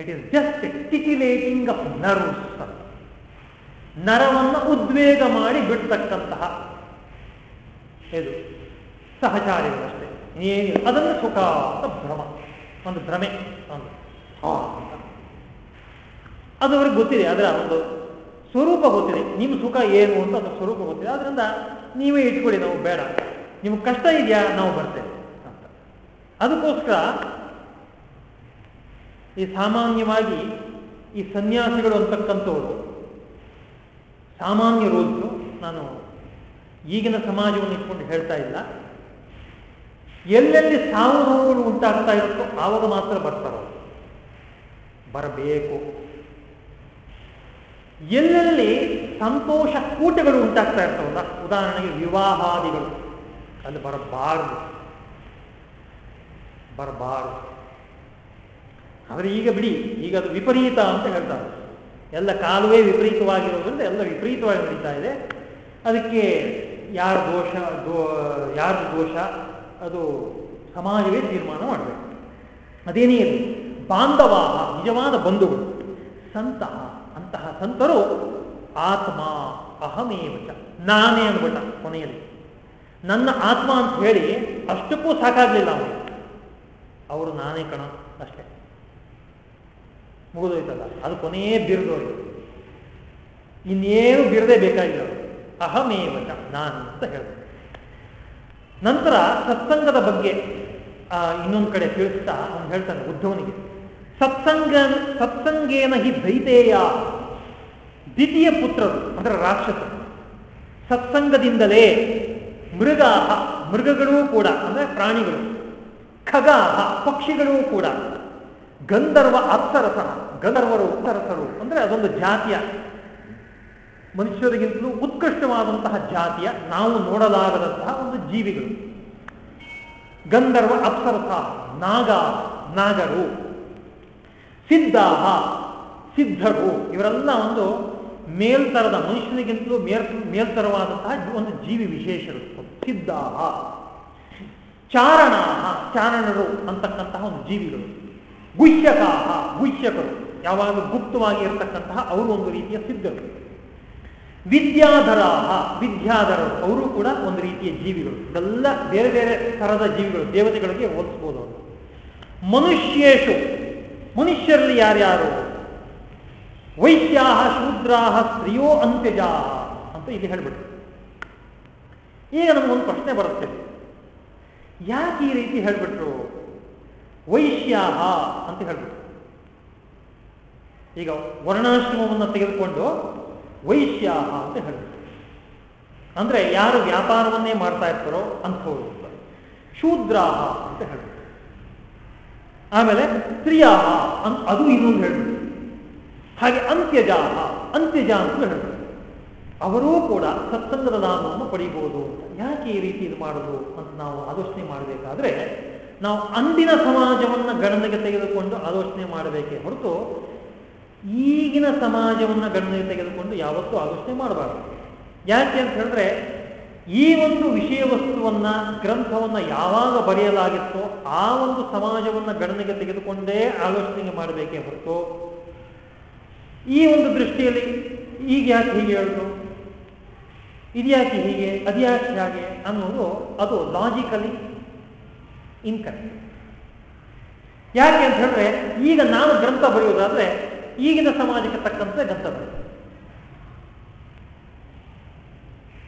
S1: it is just titillating of nerves ನರವನ್ನು ಉದ್ವೇಗ ಮಾಡಿ ಬಿಡ್ತಕ್ಕಂತಹ ಇದು ಸಹಚಾರಿಗಳಷ್ಟೇ. ಏನು ಅದನ್ನು ಸುಖ ಅಂತ ಭ್ರಮ, ಒಂದು ಭ್ರಮೆ, ಒಂದು ಅದು ಅವ್ರಿಗೆ ಗೊತ್ತಿದೆ, ಅದರ ಒಂದು ಸ್ವರೂಪ ಗೊತ್ತಿದೆ. ನಿಮ್ಮ ಸುಖ ಏನು ಅಂತ ಅದರ ಸ್ವರೂಪ ಗೊತ್ತಿದೆ. ಅದರಿಂದ ನೀವೇ ಇಟ್ಕೊಳ್ಳಿ, ನಾವು ಬೇಡ. ನಿಮ್ಗೆ ಕಷ್ಟ ಇದೆಯಾ, ನಾವು ಬರ್ತೇವೆ ಅಂತ. ಅದಕ್ಕೋಸ್ಕರ ಈ ಸಾಮಾನ್ಯವಾಗಿ ಈ ಸನ್ಯಾಸಿಗಳು ಅಂತಕ್ಕಂಥವ್ರು ಸಾಮಾನ್ಯ ರೋಜು ನಾನು ಈಗಿನ ಸಮಾಜವನ್ನು ಇಟ್ಕೊಂಡು ಹೇಳ್ತಾ ಇಲ್ಲ. ಎಲ್ಲೆಲ್ಲಿ ಸಾವು ನೋವುಗಳು ಉಂಟಾಗ್ತಾ ಇರುತ್ತೋ ಆವಾಗ ಮಾತ್ರ ಬರ್ತಾರ ಬರಬೇಕು. ಎಲ್ಲೆಲ್ಲಿ ಸಂತೋಷ ಕೂಟಗಳು ಉಂಟಾಗ್ತಾ ಇರ್ತಾವಲ್ಲ ಉದಾಹರಣೆಗೆ ವಿವಾಹಾದಿಗಳು, ಅಲ್ಲಿ ಬರಬಾರದು. ಬರಬಾರದು. ಆದರೆ ಈಗ ಬಿಡಿ, ಈಗ ಅದು ವಿಪರೀತ ಅಂತ ಹೇಳ್ತಾರೆ. ಎಲ್ಲ ಕಾಲುವೆ ವಿಪರೀತವಾಗಿರೋದ್ರಿಂದ ಎಲ್ಲ ವಿಪರೀತವಾಗಿ ನಡೀತಾ ಇದೆ. ಅದಕ್ಕೆ ಯಾರ ದೋಷ, ದೋ, ಯಾರ ದೋಷ, ಅದು ಸಮಾಜವೇ ತೀರ್ಮಾನ ಮಾಡಬೇಕು. ಅದೇನೇ ಇರಲಿ ಬಾಂಧವ ನಿಜವಾದ ಬಂಧುಗಳು, ಸಂತ, ಅಂತಹ ಸಂತರು ಆತ್ಮ ಅಹಮೇವಚ, ನಾನೇ ಅನ್ಬಿಟ್ಟ ಕೊನೆಯಲ್ಲಿ. ನನ್ನ ಆತ್ಮ ಅಂತ ಹೇಳಿ ಅಷ್ಟಕ್ಕೂ ಸಾಕಾಗ್ಲಿಲ್ಲ ಅವನು. ಅವರು ನಾನೇ ಕಣ. ಮುಗಿದೋಯ್ತಲ್ಲ. ಅದು ಕೊನೆಯೇ ಬಿರುದೋಯ್ತು ಇನ್ನೇನು ಬಿರದೇ ಬೇಕಾಗಿಲ್ಲ ಅಹಮೇವಚ ನಾನು ಅಂತ ಹೇಳ್ಬೋದು ನಂತರ ಸತ್ಸಂಗದ ಬಗ್ಗೆ ಇನ್ನೊಂದು ಕಡೆ ತಿಳಿಸ್ತಾ ಅವನು ಹೇಳ್ತಾನೆ ಉದ್ಧವನಿಗೆ ಸತ್ಸಂಗ ಸತ್ಸಂಗೇನ ಹಿ ದೈತೇಯ. ದ್ವಿತೀಯ ಪುತ್ರರು, ಅಂದ್ರೆ ರಾಕ್ಷಸರು. ಸತ್ಸಂಗದಿಂದಲೇ ಮೃಗಾಹ, ಮೃಗಗಳೂ ಕೂಡ, ಅಂದ್ರೆ ಪ್ರಾಣಿಗಳು. ಖಗಾಹ, ಪಕ್ಷಿಗಳೂ ಕೂಡ. ಗಂಧರ್ವ ಅಪ್ಸರಸ ಗಂಧರ್ವರು ಅಪ್ಸರಸರು ಅಂದ್ರೆ ಅದೊಂದು ಜಾತಿಯ. ಮನುಷ್ಯರಿಗಿಂತಲೂ ಉತ್ಕೃಷ್ಟವಾದಂತಹ ಜಾತಿಯ ನಾವು ನೋಡಲಾಗದಂತಹ ಒಂದು ಜೀವಿಗಳು. ಗಂಧರ್ವ ಅಪ್ಸರಸ ನಾಗ, ನಾಗರು, ಸಿದ್ಧಾಹ, ಸಿದ್ಧರು, ಇವರೆಲ್ಲ ಒಂದು ಮೇಲ್ತರದ ಮನುಷ್ಯನಿಗಿಂತಲೂ ಮೇಲ್ ಮೇಲ್ತರವಾದಂತಹ ಒಂದು ಜೀವಿ ವಿಶೇಷರು. ಸಿದ್ಧಾಹ, ಚಾರಣಾಹ, ಚಾರಣರು ಅಂತಕ್ಕಂತಹ ಒಂದು ಜೀವಿಗಳು. ಗುಹ್ಯಕಾಹ, ಗುಹ್ಯಕರು. ಯಾವಾಗ ಗುಪ್ತವಾಗಿ ಇರತಕ್ಕಂತಹ ಅವರು ಒಂದು ರೀತಿಯ ಸಿದ್ಧರು. ವಿದ್ಯಾಧರಾಹ, ವಿದ್ಯಾಧರರು. ಅವರು ಕೂಡ ಒಂದು ರೀತಿಯ ಜೀವಿಗಳು. ಇದೆಲ್ಲ ಬೇರೆ ಬೇರೆ ತರದ ಜೀವಿಗಳು, ದೇವತೆಗಳಿಗೆ ಹೋಲಿಸ್ಬೋದು ಅವರು. ಮನುಷ್ಯೇಶು. ಮನುಷ್ಯರಲ್ಲಿ ಯಾರ್ಯಾರು? ವೈಶ್ಯಾಹ, ಶೂದ್ರಾಹ, ಸ್ತ್ರೀಯೋ ಅಂತ್ಯಜಾ ಅಂತ ಇಲ್ಲಿ ಹೇಳ್ಬಿಟ್ಟು. ಈಗ ನಮಗೊಂದು ಪ್ರಶ್ನೆ ಬರುತ್ತೆ. ಯಾಕೆ ಈ ರೀತಿ ಹೇಳ್ಬಿಟ್ರು? ವೈಶ್ಯಾಹ ಅಂತ ಹೇಳ್ಬಿಟ್ಟು ಈಗ ವರ್ಣಾಶ್ರಮವನ್ನು ತೆಗೆದುಕೊಂಡು ವೈಶ್ಯಾಹ ಅಂತ ಹೇಳ್ಬಿಟ್ಟು ಅಂದ್ರೆ ಯಾರು ವ್ಯಾಪಾರವನ್ನೇ ಮಾಡ್ತಾ ಇರ್ತಾರೋ ಅಂಥವ್ರು ಶೂದ್ರಾಹ ಅಂತ ಹೇಳ್ಬಿಟ್ಟು ಆಮೇಲೆ ಸ್ತ್ರೀಯಾಹ ಅಂತ ಅದು ಇನ್ನೊಂದು ಹೇಳ್ಬಿಟ್ಟು ಹಾಗೆ ಅಂತ್ಯಜಾಹ, ಅಂತ್ಯಜ ಅಂತ ಹೇಳ್ಬಿಟ್ಟು ಅವರೂ ಕೂಡ ಸತ್ಸಂಗದ ಲಾಭವನ್ನು ಪಡಿಬಹುದು ಯಾಕೆ ಈ ರೀತಿ ಇದು ಮಾಡೋದು ಅಂತ ನಾವು ಆಲೋಚನೆ ಮಾಡಬೇಕಾದ್ರೆ ನಾವು ಅಂದಿನ ಸಮಾಜವನ್ನು ಗಣನೆಗೆ ತೆಗೆದುಕೊಂಡು ಆಲೋಚನೆ ಮಾಡಬೇಕೇ ಹೊರತು ಈಗಿನ ಸಮಾಜವನ್ನು ಗಣನೆಗೆ ತೆಗೆದುಕೊಂಡು ಯಾವತ್ತೂ ಆಲೋಚನೆ ಮಾಡಬಾರದು. ಯಾಕೆ ಅಂತ ಹೇಳಿದ್ರೆ ಈ ಒಂದು ವಿಷಯ ವಸ್ತುವನ್ನ, ಗ್ರಂಥವನ್ನ ಯಾವಾಗ ಬರೆಯಲಾಗಿತ್ತೋ ಆ ಒಂದು ಸಮಾಜವನ್ನ ಗಣನೆಗೆ ತೆಗೆದುಕೊಂಡೇ ಆಲೋಚನೆಗೆ ಮಾಡಬೇಕೇ ಹೊರತು ಈ ಒಂದು ದೃಷ್ಟಿಯಲ್ಲಿ ಈಗ ಯಾಕೆ ಹೀಗೆ ಹೇಳಿದ್ರು ಇದ್ಯಾಕೆ ಹೀಗೆ? ಅದ್ಯಾಕೆ ಹಾಗೆ? ಅನ್ನೋದು ಅದು ಲಾಜಿಕಲಿ ಇನ್ಕರೆಕ್ಟ್ ಯಾಕೆ ಅಂತ ಹೇಳಿದ್ರೆ, ಈಗ ನಾನು ಗ್ರಂಥ ಬರೆಯೋದಾದ್ರೆ ಈಗಿನ ಸಮಾಜಕ್ಕೆ ತಕ್ಕಂತೆ ಗ್ರಂಥ ಬರೆಯುತ್ತೆ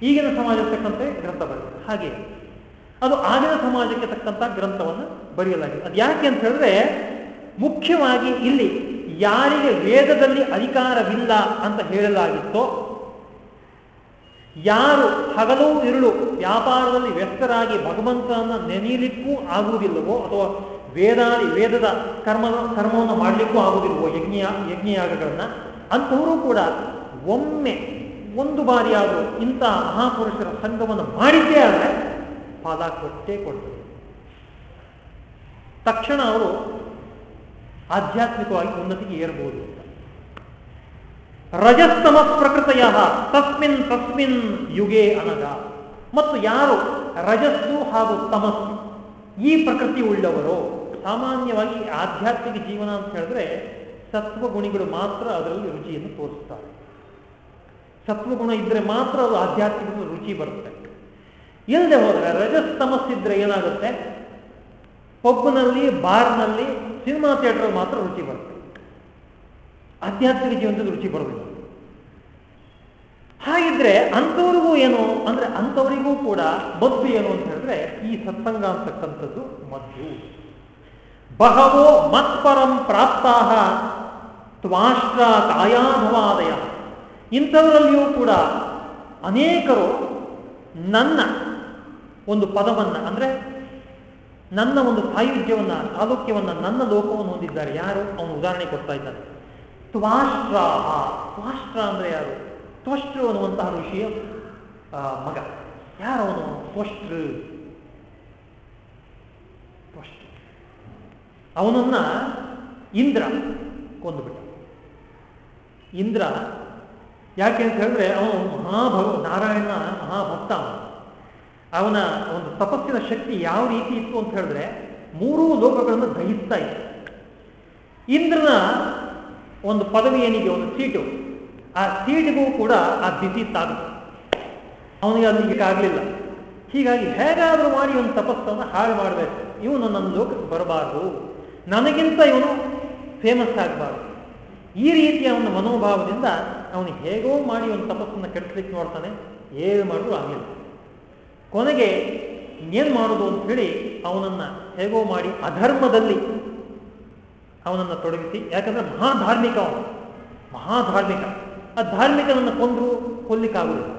S1: ಈಗಿನ ಸಮಾಜಕ್ಕೆ ತಕ್ಕಂತೆ ಗ್ರಂಥ ಬರೆಯುತ್ತೆ ಹಾಗೆ, ಅದು ಆಗಿನ ಸಮಾಜಕ್ಕೆ ತಕ್ಕಂತ ಗ್ರಂಥವನ್ನು ಬರೆಯಲಾಗಿದೆ. ಅದು ಯಾಕೆ ಅಂತ ಹೇಳಿದ್ರೆ, ಮುಖ್ಯವಾಗಿ ಇಲ್ಲಿ ಯಾರಿಗೆ ವೇದದಲ್ಲಿ ಅಧಿಕಾರವಿಲ್ಲ ಅಂತ ಹೇಳಲಾಗಿತ್ತೋ ಯಾರು ಹಗಲು ಇರುಳು ವ್ಯಾಪಾರದಲ್ಲಿ ವ್ಯಸ್ತರಾಗಿ ಭಗವಂತನನ್ನ ನೆನೆಯಲಿಕ್ಕೂ ಆಗುವುದಿಲ್ಲವೋ ಅಥವಾ ವೇದಾದಿ ವೇದದ ಕರ್ಮ ಕರ್ಮವನ್ನು ಮಾಡಲಿಕ್ಕೂ ಆಗುವುದಿಲ್ಲವೋ ಯಜ್ಞ ಯಜ್ಞಯಾಗಗಳನ್ನ, ಅಂಥವರು ಕೂಡ ಒಮ್ಮೆ ಒಂದು ಬಾರಿಯಾದರೂ ಇಂತಹ ಮಹಾಪುರುಷರ ಸಂಘವನ್ನು ಮಾಡಿದ್ದೇ ಆದರೆ ಫಲ ಕೊಟ್ಟೇ ಕೊಡ್ತದೆ ತಕ್ಷಣ ಅವರು ಆಧ್ಯಾತ್ಮಿಕವಾಗಿ ಉನ್ನತಿಗೆ ಏರಬಹುದು ರಜಸ್ತಮ ಪ್ರಕೃತಯ, ತಸ್ಮಿನ್ ತಸ್ಮಿನ್ ಯುಗೆ ಅನಗ. ಮತ್ತು ಯಾರು ರಜಸ್ಸು ಹಾಗೂ ತಮಸ್ಸು, ಈ ಪ್ರಕೃತಿ ಉಳ್ಳವರು, ಸಾಮಾನ್ಯವಾಗಿ ಆಧ್ಯಾತ್ಮಿಕ ಜೀವನ ಅಂತ ಹೇಳಿದ್ರೆ ಸತ್ವಗುಣಿಗಳು ಮಾತ್ರ ಅದರಲ್ಲಿ ರುಚಿಯನ್ನು ತೋರಿಸ್ತಾರೆ. ಸತ್ವಗುಣ ಇದ್ರೆ ಮಾತ್ರ ಅದು ಆಧ್ಯಾತ್ಮಿಕ ರುಚಿ ಬರುತ್ತೆ. ಇಲ್ಲದೆ ಹೋದ್ರೆ ರಜಸ್ತಮಸ್ಸಿದ್ರೆ ಏನಾಗುತ್ತೆ? ಪಬ್ನಲ್ಲಿ, ಬಾರ್ನಲ್ಲಿ, ಸಿನಿಮಾ ಥಿಯೇಟರ್ ಮಾತ್ರ ರುಚಿ ಬರುತ್ತೆ. ಆಧ್ಯಾತ್ಮಿಕ ಜೀವನದ ರುಚಿ ಬರೋದಿಲ್ಲ ಹಾಗಿದ್ರೆ ಅಂಥವ್ರಿಗೂ ಏನು, ಅಂದ್ರೆ ಅಂಥವರಿಗೂ ಕೂಡ ಮದ್ದು ಏನು ಅಂತ ಹೇಳಿದ್ರೆ ಈ ಸತ್ಸಂಗ ಅಂತಕ್ಕಂಥದ್ದು ಮದ್ದು. ಬಹವೋ ಮತ್ಪರಂ ಪ್ರಾಪ್ತಾಹ ತ್ವಾಷ್ಟ್ರ ಕಾಯಾಭವಾದಯ ಇಂಥವರಲ್ಲಿಯೂ ಕೂಡ ಅನೇಕರು ನನ್ನ ಒಂದು ಪದವನ್ನ, ಅಂದ್ರೆ ನನ್ನ ಒಂದು ಸಾಯುಜ್ಯವನ್ನು ಸಾಲುಕ್ಯವನ್ನ ನನ್ನ ಲೋಕವನ್ನು ಹೊಂದಿದ್ದಾರೆ ಯಾರು? ಅವನು ಉದಾಹರಣೆ ಕೊಡ್ತಾ ಇದ್ದಾನೆ. ತ್ವಾಷ್ಟ್ರಾಹ ತ್ವಾಷ್ಟ್ರ ಅಂದ್ರೆ ಯಾರು? ತ್ವಷ್ಟ್ರು ಅನ್ನುವಂತಹ ಋಷಿಯ ಮಗ. ಯಾರವನು ತ್ವಷ್ಟ್ರು ತ್ವಷ್ಟ್ರು ಅವನನ್ನ ಇಂದ್ರ ಕೊಂದುಬಿಟ್ಟ. ಇಂದ್ರ ಯಾಕೆ ಅಂತ ಹೇಳಿದ್ರೆ ಅವನು ಮಹಾಭವ, ನಾರಾಯಣ ಮಹಾಭಕ್ತ ಅವನು. ಒಂದು ತಪಸ್ಸಿನ ಶಕ್ತಿ ಯಾವ ರೀತಿ ಇತ್ತು ಅಂತ ಹೇಳಿದ್ರೆ ಮೂರೂ ಲೋಕಗಳನ್ನು ದಹಿಸ್ತಾ ಇತ್ತು ಇಂದ್ರನ ಒಂದು ಪದವಿ ಏನಿದೆ ಒಂದು ಸೀಟು. ಆ ಸೀಟಿಗೂ ಕೂಡ ಆ ಬಿಸಿ ತಾಗುತ್ತೆ ಅವನಿಗೆ ಅಲ್ಲಿಗೆ ಆಗಲಿಲ್ಲ. ಹೀಗಾಗಿ ಹೇಗಾದರೂ ಮಾಡಿ ಒಂದು ತಪಸ್ಸನ್ನು ಹಾಳು ಮಾಡಬೇಕು. ಇವನು ನನ್ನ ಲೋಕಕ್ಕೆ ಬರಬಾರ್ದು. ನನಗಿಂತ ಇವನು ಫೇಮಸ್ ಆಗಬಾರ್ದು. ಈ ರೀತಿಯ ಒಂದು ಮನೋಭಾವದಿಂದ ಅವನು ಹೇಗೋ ಮಾಡಿ ಒಂದು ತಪಸ್ಸನ್ನು ಕೆಡಿಸ್ಲಿಕ್ಕೆ ನೋಡ್ತಾನೆ. ಏನು ಮಾಡಿದ್ರು ಆಗಲಿಲ್ಲ. ಕೊನೆಗೆ ಇನ್ನೇನು ಮಾಡೋದು ಅಂತ ಹೇಳಿ ಅವನನ್ನು ಹೇಗೋ ಮಾಡಿ ಅಧರ್ಮದಲ್ಲಿ ಅವನನ್ನು ತೊಡಗಿಸಿ, ಯಾಕಂದ್ರೆ ಮಹಾಧಾರ್ಮಿಕ ಅವನು. ಮಹಾಧಾರ್ಮಿಕ. ಆ ಧಾರ್ಮಿಕನನ್ನು ಕೊಂದರೂ ಕೊಲ್ಲಿಕ್ಕಾಗುವುದಿಲ್ಲ.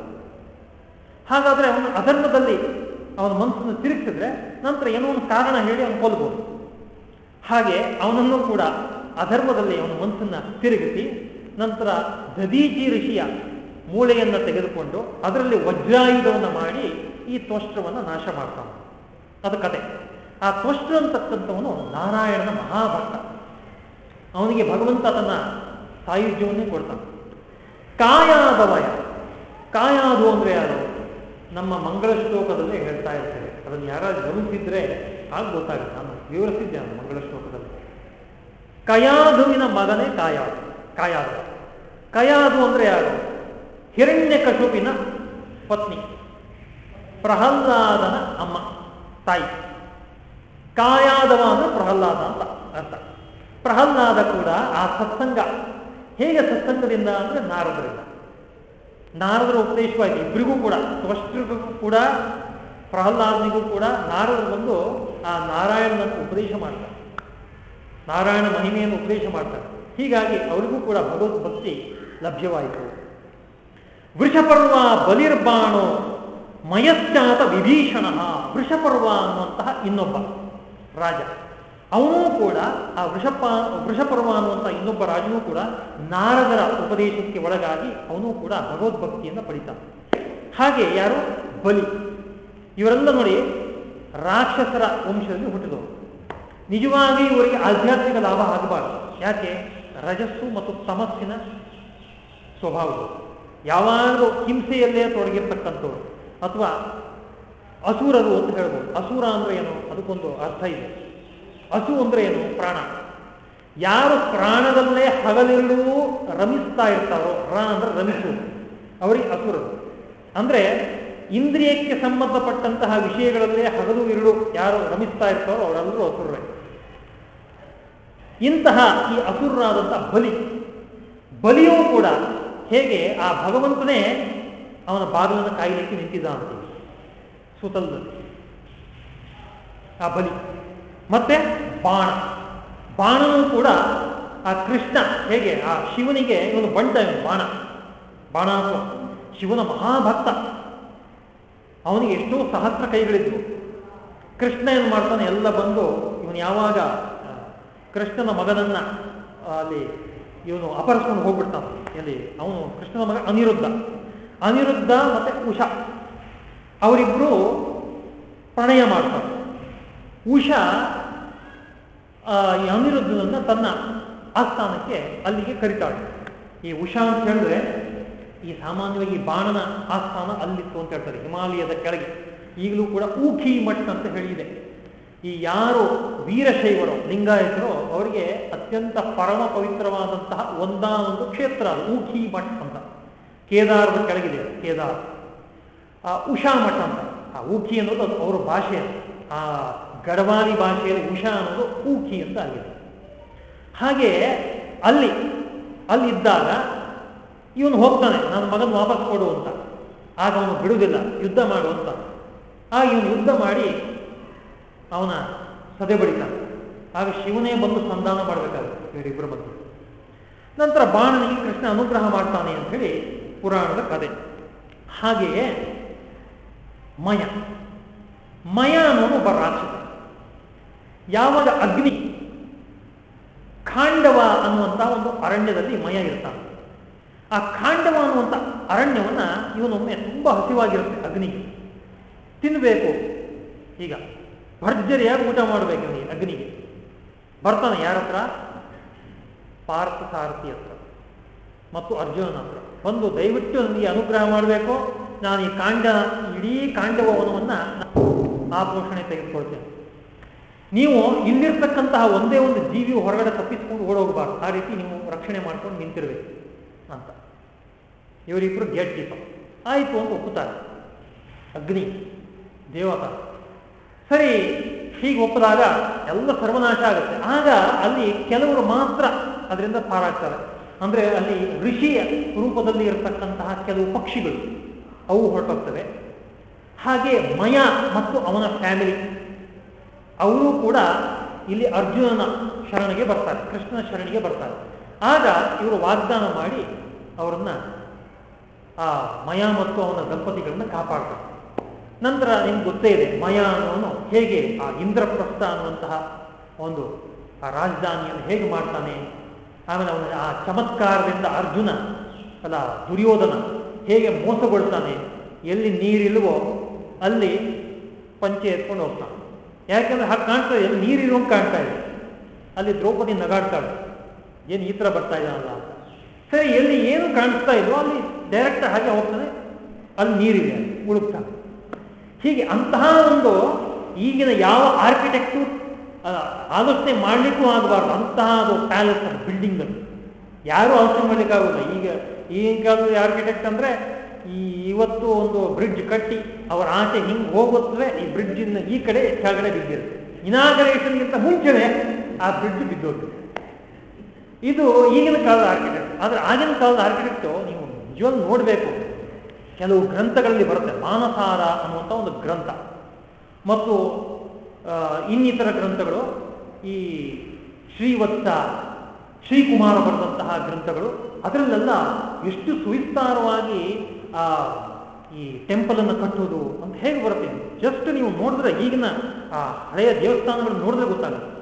S1: ಹಾಗಾದ್ರೆ ಅವನು ಅಧರ್ಮದಲ್ಲಿ ಅವನ ಮನಸ್ಸನ್ನು ತಿರುಗಿಸಿದ್ರೆ ನಂತರ ಏನೋ ಒಂದು ಕಾರಣ ಹೇಳಿ ಅವನು ಕೊಲ್ಲಬಹುದು ಹಾಗೆ ಅವನನ್ನು ಕೂಡ ಅಧರ್ಮದಲ್ಲಿ ಅವನ ಮನಸ್ಸನ್ನ ತಿರುಗಿಸಿ ನಂತರ ದದೀಜಿ ಋಷಿಯ ಮೂಳೆಯನ್ನು ತೆಗೆದುಕೊಂಡು ಅದರಲ್ಲಿ ವಜ್ರಾಯುಧವನ್ನು ಮಾಡಿ ಈ ತ್ವಷ್ಟ್ರವನ್ನು ನಾಶ ಮಾಡ್ತಾನೆ. ಅದು ಕತೆ. ಆ ತ್ವಷ್ಟ್ರ ಅಂತಕ್ಕಂಥವನು ನಾರಾಯಣನ ಮಹಾಭಕ್ತ. ಅವನಿಗೆ ಭಗವಂತ ತನ್ನ ಸಾಯುಜ್ಯವನ್ನೇ ಕೊಡ್ತಾನೆ. ಕಾಯಾದವಯ, ಕಾಯಾದು ಅಂದ್ರೆ ಯಾರು? ನಮ್ಮ ಮಂಗಳ ಶ್ಲೋಕದಲ್ಲಿ ಹೇಳ್ತಾ ಇರ್ತೇವೆ. ಅದನ್ನು ಯಾರಾದ್ರೂ ಗಮನಿಸಿದ್ರೆ ಆಗ ಗೊತ್ತಾಗುತ್ತೆ. ನಾನು ವಿವರಿಸಿದ್ದೆ ನಾನು ಮಂಗಳ ಶ್ಲೋಕದಲ್ಲಿ. ಕಯಾದುವಿನ ಮಗನೇ ಕಾಯಾದು ಕಾಯಾದ ಕಯಾದು ಅಂದ್ರೆ ಯಾರು? ಹಿರಣ್ಯ ಕಶುಪಿನ ಪತ್ನಿ, ಪ್ರಹ್ಲಾದನ ಅಮ್ಮ, ತಾಯಿ. ಕಾಯಾದವ ಅಂದ್ರೆ ಪ್ರಹ್ಲಾದ ಅಂತ ಅರ್ಥ. ಪ್ರಹ್ಲಾದ ಕೂಡ ಆ ಸತ್ಸಂಗ. ಹೇಗೆ ಸತ್ಸಂಗದಿಂದ ಅಂದರೆ ನಾರದರಿಂದ. ನಾರದರ ಉಪದೇಶವಾಗಿ ಇಬ್ಬರಿಗೂ ಕೂಡ ತ್ವಷ್ಟ್ರಿಗೂ ಕೂಡ, ಪ್ರಹ್ಲಾದನಿಗೂ ಕೂಡ ನಾರದರು ಬಂದು ಆ ನಾರಾಯಣನ ಉಪದೇಶ ಮಾಡ್ತಾರೆ. ನಾರಾಯಣ ಮಹಿಮೆಯನ್ನು ಉಪದೇಶ ಮಾಡ್ತಾರೆ. ಹೀಗಾಗಿ ಅವರಿಗೂ ಕೂಡ ಭಗವತ್ ಭಕ್ತಿ ಲಭ್ಯವಾಯಿತು. ವೃಷಪರ್ವ ಬಲಿರ್ಬಾಣೋ ಮಯಶ್ಚಾತ ವಿಭೀಷಣ ವೃಷಪರ್ವ ಅನ್ನುವಂತಹ ಇನ್ನೊಬ್ಬ ರಾಜ. ಅವನೂ ಕೂಡ ಆ ವೃಷಪ ವೃಷಪರ್ವ ಅನ್ನುವಂಥ ಇನ್ನೊಬ್ಬ ರಾಜನೂ ಕೂಡ ನಾರದರ ಉಪದೇಶಕ್ಕೆ ಒಳಗಾಗಿ ಅವನೂ ಕೂಡ ಭಗವದ್ಭಕ್ತಿಯನ್ನು ಪಡಿತಾನೆ. ಹಾಗೆ ಯಾರು? ಬಲಿ. ಇವರೆಲ್ಲ ನೋಡಿ ರಾಕ್ಷಸರ ವಂಶದಲ್ಲಿ ಹುಟ್ಟಿದವರು. ನಿಜವಾಗಿ ಇವರಿಗೆ ಆಧ್ಯಾತ್ಮಿಕ ಲಾಭ ಆಗಬಾರ್ದು. ಯಾಕೆ? ರಜಸ್ಸು ಮತ್ತು ತಮಸ್ಸಿನ ಸ್ವಭಾವಗಳು. ಯಾವಾಗಲೂ ಹಿಂಸೆಯಲ್ಲೇ ತೊಡಗಿರ್ತಕ್ಕಂಥವ್ರು. ಅಥವಾ ಅಸುರರು ಅಂತ ಹೇಳ್ಬೋದು. ಅಸುರ ಅಂದ್ರೆ ಏನು? ಅದಕ್ಕೊಂದು ಅರ್ಥ ಇದೆ. ಹಸು ಅಂದ್ರೆ ಏನು? ಪ್ರಾಣ. ಯಾರು ಪ್ರಾಣದಲ್ಲೇ ಹಗಲಿರುಳು ರಮಿಸ್ತಾ ಇರ್ತಾರೋ, ರ ಅಂದ್ರೆ ರಮಿಸು. ಅವರಿಗೆ ಅಸುರರು. ಅಂದ್ರೆ ಇಂದ್ರಿಯಕ್ಕೆ ಸಂಬಂಧಪಟ್ಟಂತಹ ವಿಷಯಗಳಲ್ಲೇ ಹಗಲು ಇರುಳು ಯಾರು ರಮಿಸ್ತಾ ಇರ್ತಾರೋ, ಅವರೆಲ್ಲರೂ ಅಸುರರೇ. ಇಂತಹ ಈ ಅಸುರರಾದಂತಹ ಬಲಿ. ಬಲಿಯೂ ಕೂಡ ಹೇಗೆ ಆ ಭಗವಂತನೇ ಅವನ ಬಾಗಿಲನ್ನು ಕಾಯಲಿಕ್ಕೆ ನಿಂತಿದ್ದ ಅಂತೀವಿ ಆ ಬಲಿ. ಮತ್ತೆ ಬಾಣ. ಬಾಣನೂ ಕೂಡ ಆ ಕೃಷ್ಣ ಹೇಗೆ ಆ ಶಿವನಿಗೆ ಇವನು ಬಂಟ ಇವನು ಬಾಣ. ಬಾಣ ಶಿವನ ಮಹಾಭಕ್ತ. ಅವನಿಗೆ ಎಷ್ಟೋ ಸಹಸ್ರ ಕೈಗಳಿದ್ವು. ಕೃಷ್ಣ ಏನು ಮಾಡ್ತಾನೆ, ಎಲ್ಲ ಬಂದು ಇವನು ಯಾವಾಗ ಕೃಷ್ಣನ ಮಗನನ್ನ ಅಲ್ಲಿ ಇವನು ಅಪಹರಿಸ್ಕೊಂಡು ಹೋಗ್ಬಿಡ್ತಾನೆ. ಎಲ್ಲಿ? ಅವನು ಕೃಷ್ಣನ ಮಗ ಅನಿರುದ್ಧ. ಅನಿರುದ್ಧ ಮತ್ತೆ ಉಷಾ. ಅವರಿಬ್ರು ಪ್ರಣಯ ಮಾಡ್ತಾರೆ. ಉಷಾ ಈ ಅನಿರುದ್ಧನನ್ನ ತನ್ನ ಆಸ್ಥಾನಕ್ಕೆ ಅಲ್ಲಿಗೆ ಕರಿತಾಳೆ. ಈ ಉಷಾ ಅಂತ ಹೇಳಿದ್ರೆ ಈ ಸಾಮಾನ್ಯವಾಗಿ ಬಾಣನ ಆಸ್ಥಾನ ಅಲ್ಲಿತ್ತು ಅಂತ ಹೇಳ್ತಾರೆ, ಹಿಮಾಲಯದ ಕೆಳಗೆ. ಈಗಲೂ ಕೂಡ ಊಖಿ ಮಠ ಅಂತ ಹೇಳಿದೆ ಈ ಯಾರು ವೀರಶೈವರು, ಲಿಂಗಾಯತರು, ಅವರಿಗೆ ಅತ್ಯಂತ ಪರಮ ಪವಿತ್ರವಾದಂತಹ ಒಂದು ಕ್ಷೇತ್ರ, ಊಖಿ ಮಠ ಅಂತ. ಕೇದಾರದ ಕೆಳಗಿದೆ ಕೇದಾರ. ಆ, ಉಷಾ ಮಠ ಅಂತ. ಆ, ಊಖಿ ಅನ್ನೋದು ಅದು ಅವರ ಭಾಷೆ. ಆ ಗಡವಾಲಿ ಭಾಷೆಯಲ್ಲಿ ಉಷಾ ಅನ್ನೋದು ಕೂಕಿ ಅಂತ ಆಗಿದೆ. ಹಾಗೆ ಅಲ್ಲಿ, ಅಲ್ಲಿದ್ದಾಗ ಇವನು ಹೋಗ್ತಾನೆ, ನನ್ನ ಮಗನ ವಾಪಸ್ ಕೊಡು ಅಂತ. ಆಗ ಅವನು ಬಿಡುವುದಿಲ್ಲ, ಯುದ್ಧ ಮಾಡು ಅಂತ. ಆಗ ಇವನು ಯುದ್ಧ ಮಾಡಿ ಅವನ ಸದೆ ಬಡಿತಾನೆ ಆಗ ಶಿವನೇ ಬಂದು ಸಂಧಾನ ಮಾಡಬೇಕಾಗುತ್ತೆ ಇವರಿಬ್ಬರ ಬಂದು. ನಂತರ ಬಾಣನಿಗೆ ಕೃಷ್ಣ ಅನುಗ್ರಹ ಮಾಡ್ತಾನೆ ಅಂತ ಹೇಳಿ ಪುರಾಣದ ಕಥೆ ಹಾಗೆಯೇ ಮಯ. ಮಯ ಅನ್ನೋದು ಒಬ್ಬ ರಾಕ್ಷಸ. ಯಾವಾಗ ಅಗ್ನಿ ಖಾಂಡವ ಅನ್ನುವಂಥ ಒಂದು ಅರಣ್ಯದಲ್ಲಿ ಮಯ ಇರ್ತಾನೆ. ಆ ಖಾಂಡವ ಅನ್ನುವಂಥ ಅರಣ್ಯವನ್ನ ಇವನೊಮ್ಮೆ ತುಂಬಾ ಹಸಿವಾಗಿರುತ್ತೆ ಅಗ್ನಿ. ತಿನ್ನಬೇಕು ಈಗ ಭರ್ಜರಿಯಾಗಿ ಊಟ ಮಾಡಬೇಕು ಇವನಿಗೆ, ಅಗ್ನಿಗೆ. ಬರ್ತಾನೆ ಯಾರ ಹತ್ರ? ಪಾರ್ಥ ಸಾರಥಿ ಹತ್ರ ಮತ್ತು ಅರ್ಜುನನ ಹತ್ರ. ಬಂದು ದಯವಿಟ್ಟು ನನಗೆ ಅನುಗ್ರಹ ಮಾಡಬೇಕು. ನಾನು ಈ ಕಾಂಡ ಇಡೀ ಕಾಂಡವನವನ್ನ ಆ ಪೋಷಣೆ ತೆಗೆದುಕೊಳ್ತೇನೆ. ನೀವು ಇಲ್ಲಿರ್ತಕ್ಕಂತಹ ಒಂದೇ ಒಂದು ಜೀವಿ ಹೊರಗಡೆ ತಪ್ಪಿಸ್ಕೊಂಡು ಓಡೋಗಬಾರ್ದು. ಆ ರೀತಿ ನೀವು ರಕ್ಷಣೆ ಮಾಡ್ಕೊಂಡು ನಿಂತಿರ್ಬೇಕು ಅಂತ. ಇವರಿಬ್ಬರು ಗೇಟ್ ಕೀಪರ್. ಆಯಿತು ಅಂತ ಒಪ್ಪುತ್ತಾರೆ. ಅಗ್ನಿ, ದೇವತ. ಸರಿ, ಹೀಗೆ ಒಪ್ಪದಾಗ ಎಲ್ಲ ಸರ್ವನಾಶ ಆಗುತ್ತೆ. ಆಗ ಅಲ್ಲಿ ಕೆಲವರು ಮಾತ್ರ ಅದರಿಂದ ಪಾರಾಗ್ತಾರೆ. ಅಂದ್ರೆ ಅಲ್ಲಿ ಋಷಿಯ ರೂಪದಲ್ಲಿ ಇರತಕ್ಕಂತಹ ಕೆಲವು ಪಕ್ಷಿಗಳು ಅವು ಹೊರಟೋಗ್ತವೆ. ಹಾಗೆ ಮಯ ಮತ್ತು ಅವನ ಫ್ಯಾಮಿಲಿ ಅವರು ಕೂಡ ಇಲ್ಲಿ ಅರ್ಜುನನ ಶರಣಿಗೆ ಬರ್ತಾರೆ, ಕೃಷ್ಣನ ಶರಣಿಗೆ ಬರ್ತಾರೆ. ಆಗ ಇವರು ವಾಗ್ದಾನ ಮಾಡಿ ಅವರನ್ನ ಆ ಮಯ ಮತ್ತು ಅವನ ದಂಪತಿಗಳನ್ನ ಕಾಪಾಡ್ತಾರೆ. ನಂತರ ನಿಮ್ಗೆ ಗೊತ್ತೇ ಇದೆ, ಮಯ ಅನ್ನೋನು ಹೇಗೆ ಆ ಇಂದ್ರಪ್ರಸ್ಥ ಅನ್ನುವಂತಹ ಒಂದು ಆ ರಾಜಧಾನಿಯನ್ನು ಹೇಗೆ ಮಾಡ್ತಾನೆ, ಆಮೇಲೆ ಅವನ ಆ ಚಮತ್ಕಾರದಿಂದ ಅರ್ಜುನ, ಅಲ್ಲ ದುರ್ಯೋಧನ ಹೇಗೆ ಮೋಸಗೊಳ್ತಾನೆ, ಎಲ್ಲಿ ನೀರಿಲ್ವೋ ಅಲ್ಲಿ ಪಂಚೆ ಎತ್ಕೊಂಡು ಹೋಗ್ತಾನೆ. ಯಾಕೆಂದ್ರೆ ಹಾಗೆ ಕಾಣ್ತಾ ಇದೆ ಎಲ್ಲಿ ನೀರಿರುವಂಗೆ ಕಾಣ್ತಾ ಇದೆ. ಅಲ್ಲಿ ದ್ರೌಪದಿ ನಗಾಡ್ತಾಳೆ. ಏನು ಈ ಥರ ಬರ್ತಾ ಇದ್ದಾನಲ್ಲ ಅಂತ ಸರಿ, ಎಲ್ಲಿ ಏನು ಕಾಣಿಸ್ತಾ ಇಲ್ವೋ ಅಲ್ಲಿ ಡೈರೆಕ್ಟ್ ಹಾಗೆ ಹೋಗ್ತಾನೆ. ಅಲ್ಲಿ ನೀರಿದೆ, ಉಳುಕ್ತಾನೆ. ಹೀಗೆ ಅಂತಹ ಒಂದು ಈಗಿನ ಯಾವ ಆರ್ಕಿಟೆಕ್ಟು ಆಲೋಚನೆ ಮಾಡಲಿಕ್ಕೂ ಆಗಬಾರ್ದು. ಅಂತಹ ಅದು ಪ್ಯಾಲೆಸ್ ಬಿಲ್ಡಿಂಗ್ ಅದು ಯಾರು ಆಲೋಚನೆ ಮಾಡಲಿಕ್ಕಾಗೋಲ್ಲ ಈಗ ಈಗಿನ ಕಾಲದ ಆರ್ಕಿಟೆಕ್ಟ್ ಅಂದ್ರೆ ಈ ಇವತ್ತು ಒಂದು ಬ್ರಿಡ್ಜ್ ಕಟ್ಟಿ ಅವರ ಆಸೆ ಹಿಂಗೆ ಹೋಗುತ್ತವೆ, ಈ ಬ್ರಿಡ್ಜಿನ ಈ ಕಡೆ ಕೆಳಗಡೆ ಬಿದ್ದಿರುತ್ತೆ. ಇನಾಗರೇಷನ್ಗಿಂತ ಮುಂಚೆನೆ ಆ ಬ್ರಿಡ್ಜ್ ಬಿದ್ದೋಗ್ತದೆ ಇದು ಈಗಿನ ಕಾಲದ ಆರ್ಕಿಟೆಕ್ಟ್ ಆದರೆ ಆಗಿನ ಕಾಲದ ಆರ್ಕಿಟೆಕ್ಟು ನೀವು ನಿಜವಾಗ್ಲೂ ನೋಡಬೇಕು. ಕೆಲವು ಗ್ರಂಥಗಳಲ್ಲಿ ಬರುತ್ತೆ, ಮಾನಸಾರ ಅನ್ನುವಂಥ ಒಂದು ಗ್ರಂಥ. ಮತ್ತು ಇನ್ನಿತರ ಗ್ರಂಥಗಳು, ಈ ಶ್ರೀವತ್ಸ, ಶ್ರೀಕುಮಾರ ಬರೆದಂತಹ ಗ್ರಂಥಗಳು, ಅದರಲ್ಲೆಲ್ಲ ಎಷ್ಟು ಸುವಿಸ್ತಾರವಾಗಿ ಆ, ಈ ಟೆಂಪಲ್ ಅನ್ನು ಕಟ್ಟುವುದು ಅಂತ ಹೇಗೆ ಬರುತ್ತೆ? ಜಸ್ಟ್ ನೀವು ನೋಡಿದ್ರೆ ಈಗಿನ, ಆ, ಹಳೆಯ ದೇವಸ್ಥಾನಗಳು ನೋಡಿದ್ರೆ ಗೊತ್ತಾಗುತ್ತೆ.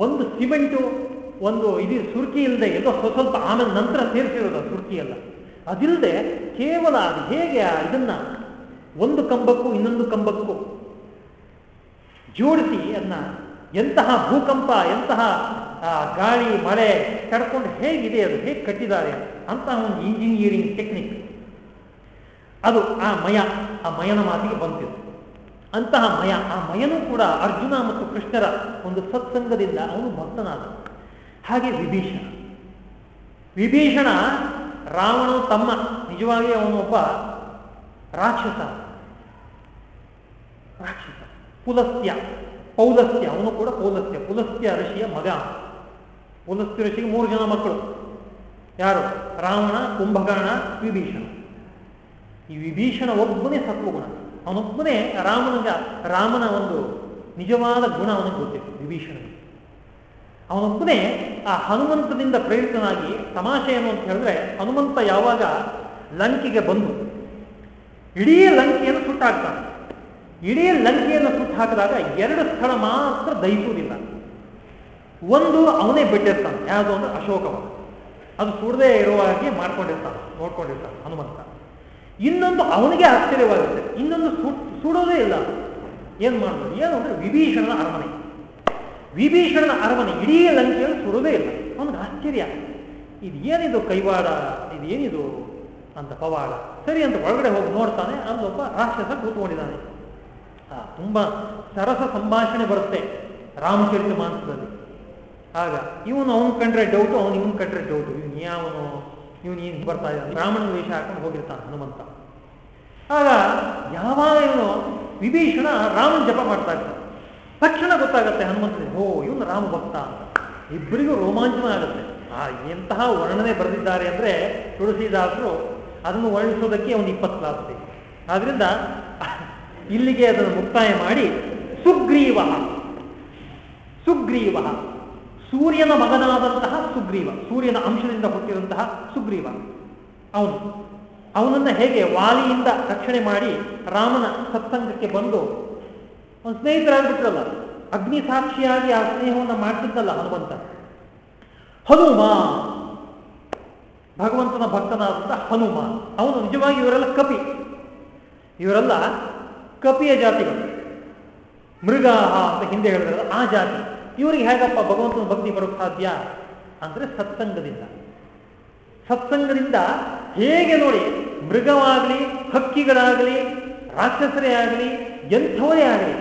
S1: ಒಂದು ಸಿಮೆಂಟು, ಒಂದು ಇದು ಸುರ್ಕಿ ಇಲ್ಲದೆ ಎಲ್ಲೋ ಸ್ವಲ್ಪ ಆಮೇಲೆ ನಂತರ ಸೇರಿಸಿರೋದು ಸುರ್ಕಿ ಎಲ್ಲ. ಅದಿಲ್ಲದೆ ಕೇವಲ ಅದು ಹೇಗೆ ಇದನ್ನ ಒಂದು ಕಂಬಕ್ಕೂ ಇನ್ನೊಂದು ಕಂಬಕ್ಕೂ ಜೋಡಿಸಿ ಅದನ್ನ ಎಂತಹ ಭೂಕಂಪ, ಎಂತಹ ಗಾಳಿ, ಮಳೆ ಕಡ್ಕೊಂಡು ಹೇಗಿದೆ ಅದು, ಹೇಗೆ ಕಟ್ಟಿದ್ದಾರೆ ಅಂತಹ ಒಂದು ಇಂಜಿನಿಯರಿಂಗ್ ಟೆಕ್ನಿಕ್ ಅದು ಆ ಮಯ, ಆ ಮಯನ ಮಾತಿಗೆ ಬಂತಿತ್ತು ಅಂತಹ ಮಯ, ಆ ಮಯನೂ ಕೂಡ ಅರ್ಜುನ ಮತ್ತು ಕೃಷ್ಣರ ಒಂದು ಸತ್ಸಂಗದಿಂದ ಅವನು ಭಕ್ತನಾದ ಹಾಗೆ ವಿಭೀಷಣ. ವಿಭೀಷಣ ರಾವಣ ತಮ್ಮ ನಿಜವಾಗಿ ಅವನೊಬ್ಬ ರಾಕ್ಷಸ. ರಾಕ್ಷಸ. ಪುಲಸ್ತ್ಯ, ಪೌಲಸ್ತ್ಯ, ಅವನು ಕೂಡ ಪೌಲಸ್ತ್ಯ. ಪುಲಸ್ತ್ಯ ಋಷಿಯ ಮಗ. ಪುಲಸ್ತ್ಯ ಋಷಿಗೆ ಮೂರು ಜನ ಮಕ್ಕಳು. ಯಾರು? ರಾವಣ, ಕುಂಭಕರ್ಣ, ವಿಭೀಷಣ. ಈ ವಿಭೀಷಣ ಒಬ್ಬನೇ ಸತ್ವಗುಣ ಅವನೊಬ್ಬನೇ ರಾಮನಿಗೆ, ರಾಮನ ಒಂದು ನಿಜವಾದ ಗುಣ ಅವನಿಗೆ ಗೊತ್ತಿತ್ತು ವಿಭೀಷಣ ಅವನೊಬ್ಬನೇ ಆ ಹನುಮಂತದಿಂದ ಪ್ರೇರಿತನಾಗಿ ತಮಾಷೆ ಏನು ಅಂತ ಹೇಳಿದ್ರೆ, ಹನುಮಂತ ಯಾವಾಗ ಲಂಕೆಗೆ ಬಂದು, ಇಡೀ ಲಂಕೆಯನ್ನು ಸುಟ್ಟಾಕ್ತಾನೆ. ಇಡೀ ಲಂಕೆಯನ್ನು ಸುಟ್ಟು ಹಾಕಿದಾಗ ಎರಡು ಸ್ಥಳ ಮಾತ್ರ ದಯಿಸುವುದಿಲ್ಲ ಒಂದು ಅವನೇ ಬಿಟ್ಟಿರ್ತಾನೆ, ಯಾವುದು ಅಂದ್ರೆ ಅಶೋಕವ. ಅದು ಸುಡದೇ ಇರುವ ಹಾಗೆ ಮಾಡ್ಕೊಂಡಿರ್ತಾನೆ, ನೋಡ್ಕೊಂಡಿರ್ತಾನೆ ಹನುಮಂತ. ಇನ್ನೊಂದು ಅವನಿಗೆ ಆಶ್ಚರ್ಯವಾಗುತ್ತೆ. ಇನ್ನೊಂದು ಸುಡೋದೇ ಇಲ್ಲ. ಏನು ಮಾಡ್ತಾನೆ ಏನು ಅಂದ್ರೆ ವಿಭೀಷಣನ ಅರಮನೆ. ವಿಭೀಷಣನ ಅರಮನೆ ಇಡೀ ಲಂಕೆಯಲ್ಲಿ ಸುಡೋದೇ ಇಲ್ಲ. ಅವನಿಗೆ ಆಶ್ಚರ್ಯ. ಇದು ಏನಿದು ಕೈವಾಡ? ಇದು ಏನಿದು ಅಂತ ಪವಾಡ? ಸರಿ ಅಂತ ಒಳಗಡೆ ಹೋಗಿ ನೋಡ್ತಾನೆ ಅಲ್ಲೊಬ್ಬ ರಾಕ್ಷಸ ಕೂತ್ಕೊಂಡಿದ್ದಾನೆ. ತುಂಬ ಸರಸ ಸಂಭಾಷಣೆ ಬರುತ್ತೆ ರಾಮಚರಿತ ಮಾನಸದಲ್ಲಿ. ಆಗ ಇವನು ಅವನು ಕಂಡ್ರೆ ಡೌಟು ಅವನು ಇವನು ಕಂಡ್ರೆ ಡೌಟು ಇವನು ಯಾವನು? ಇವನು ಏನು ಬರ್ತಾ ಇದ್ದಾನೆ? ಬ್ರಾಹ್ಮಣ ವೇಷ ಹಾಕೊಂಡು ಹೋಗಿರ್ತಾನೆ ಹನುಮಂತ. ಆಗ ಯಾವಾಗ ಇವನು ವಿಭೀಷಣ ರಾಮನ ಜಪ ಮಾಡ್ತಾ ಇರ್ತಾನೆ. ತಕ್ಷಣ ಗೊತ್ತಾಗುತ್ತೆ ಹನುಮಂತನಿಗೆ ಓ ಇವನು ರಾಮ ಭಕ್ತ ಅಂತ. ಇಬ್ಬರಿಗೂ ರೋಮಾಂಚನ ಆಗುತ್ತೆ. ಆ ಎಂತಹ ವರ್ಣನೆ ಬರೆದಿದ್ದಾರೆ ಅಂದ್ರೆ ತುಳಸಿದಾಸರು ಅದನ್ನು ವರ್ಣಿಸೋದಕ್ಕೆ ಅವನು ಇಪ್ಪತ್ತು ಕ್ಲಾಸ್ ಬೇಕು ಆದ್ರಿಂದ ಇಲ್ಲಿಗೆ ಅದನ್ನು ಮುಕ್ತಾಯ ಮಾಡಿ ಸುಗ್ರೀವ ಸುಗ್ರೀವ. ಸೂರ್ಯನ ಮಗನಾದಂತಹ ಸುಗ್ರೀವ, ಸೂರ್ಯನ ಅಂಶದಿಂದ ಹುಟ್ಟಿದಂತಹ ಸುಗ್ರೀವ. ಅವನು, ಅವನನ್ನ ಹೇಗೆ ವಾಲಿಯಿಂದ ರಕ್ಷಣೆ ಮಾಡಿ ರಾಮನ ಸತ್ಸಂಗಕ್ಕೆ ಬಂದು ಅವನ ಸ್ನೇಹಿತರಾಗ್ಬಿಟ್ರಲ್ಲ, ಅಗ್ನಿ ಸಾಕ್ಷಿಯಾಗಿ ಆ ಸ್ನೇಹವನ್ನು ಮಾಡ್ತಿದ್ದಲ್ಲ ಹನುಮಂತ. ಹನುಮ, ಭಗವಂತನ ಭಕ್ತನಾದಂಥ ಹನುಮ. ಅವನು ನಿಜವಾಗಿ ಇವರೆಲ್ಲ ಕಪಿ. ಇವರೆಲ್ಲ ಕಪಿಯ ಜಾತಿಗಳು. ಮೃಗ ಅಂತ ಹಿಂದೆ ಹೇಳಿದ್ರಲ್ಲ, ಆ ಜಾತಿ. ಇವರಿಗೆ ಹೇಗಪ್ಪ ಭಗವಂತನ ಭಕ್ತಿ ಬರೋಕ್ಕೆ ಸಾಧ್ಯ? ಅಂದ್ರೆ ಸತ್ಸಂಗದಿಂದ. ಸತ್ಸಂಗದಿಂದ ಹೇಗೆ ನೋಡಿ, ಮೃಗವಾಗಲಿ, ಹಕ್ಕಿಗಳಾಗಲಿ, ರಾಕ್ಷಸರೇ ಆಗಲಿ, ಎಂಥವರೇ ಆಗಲಿ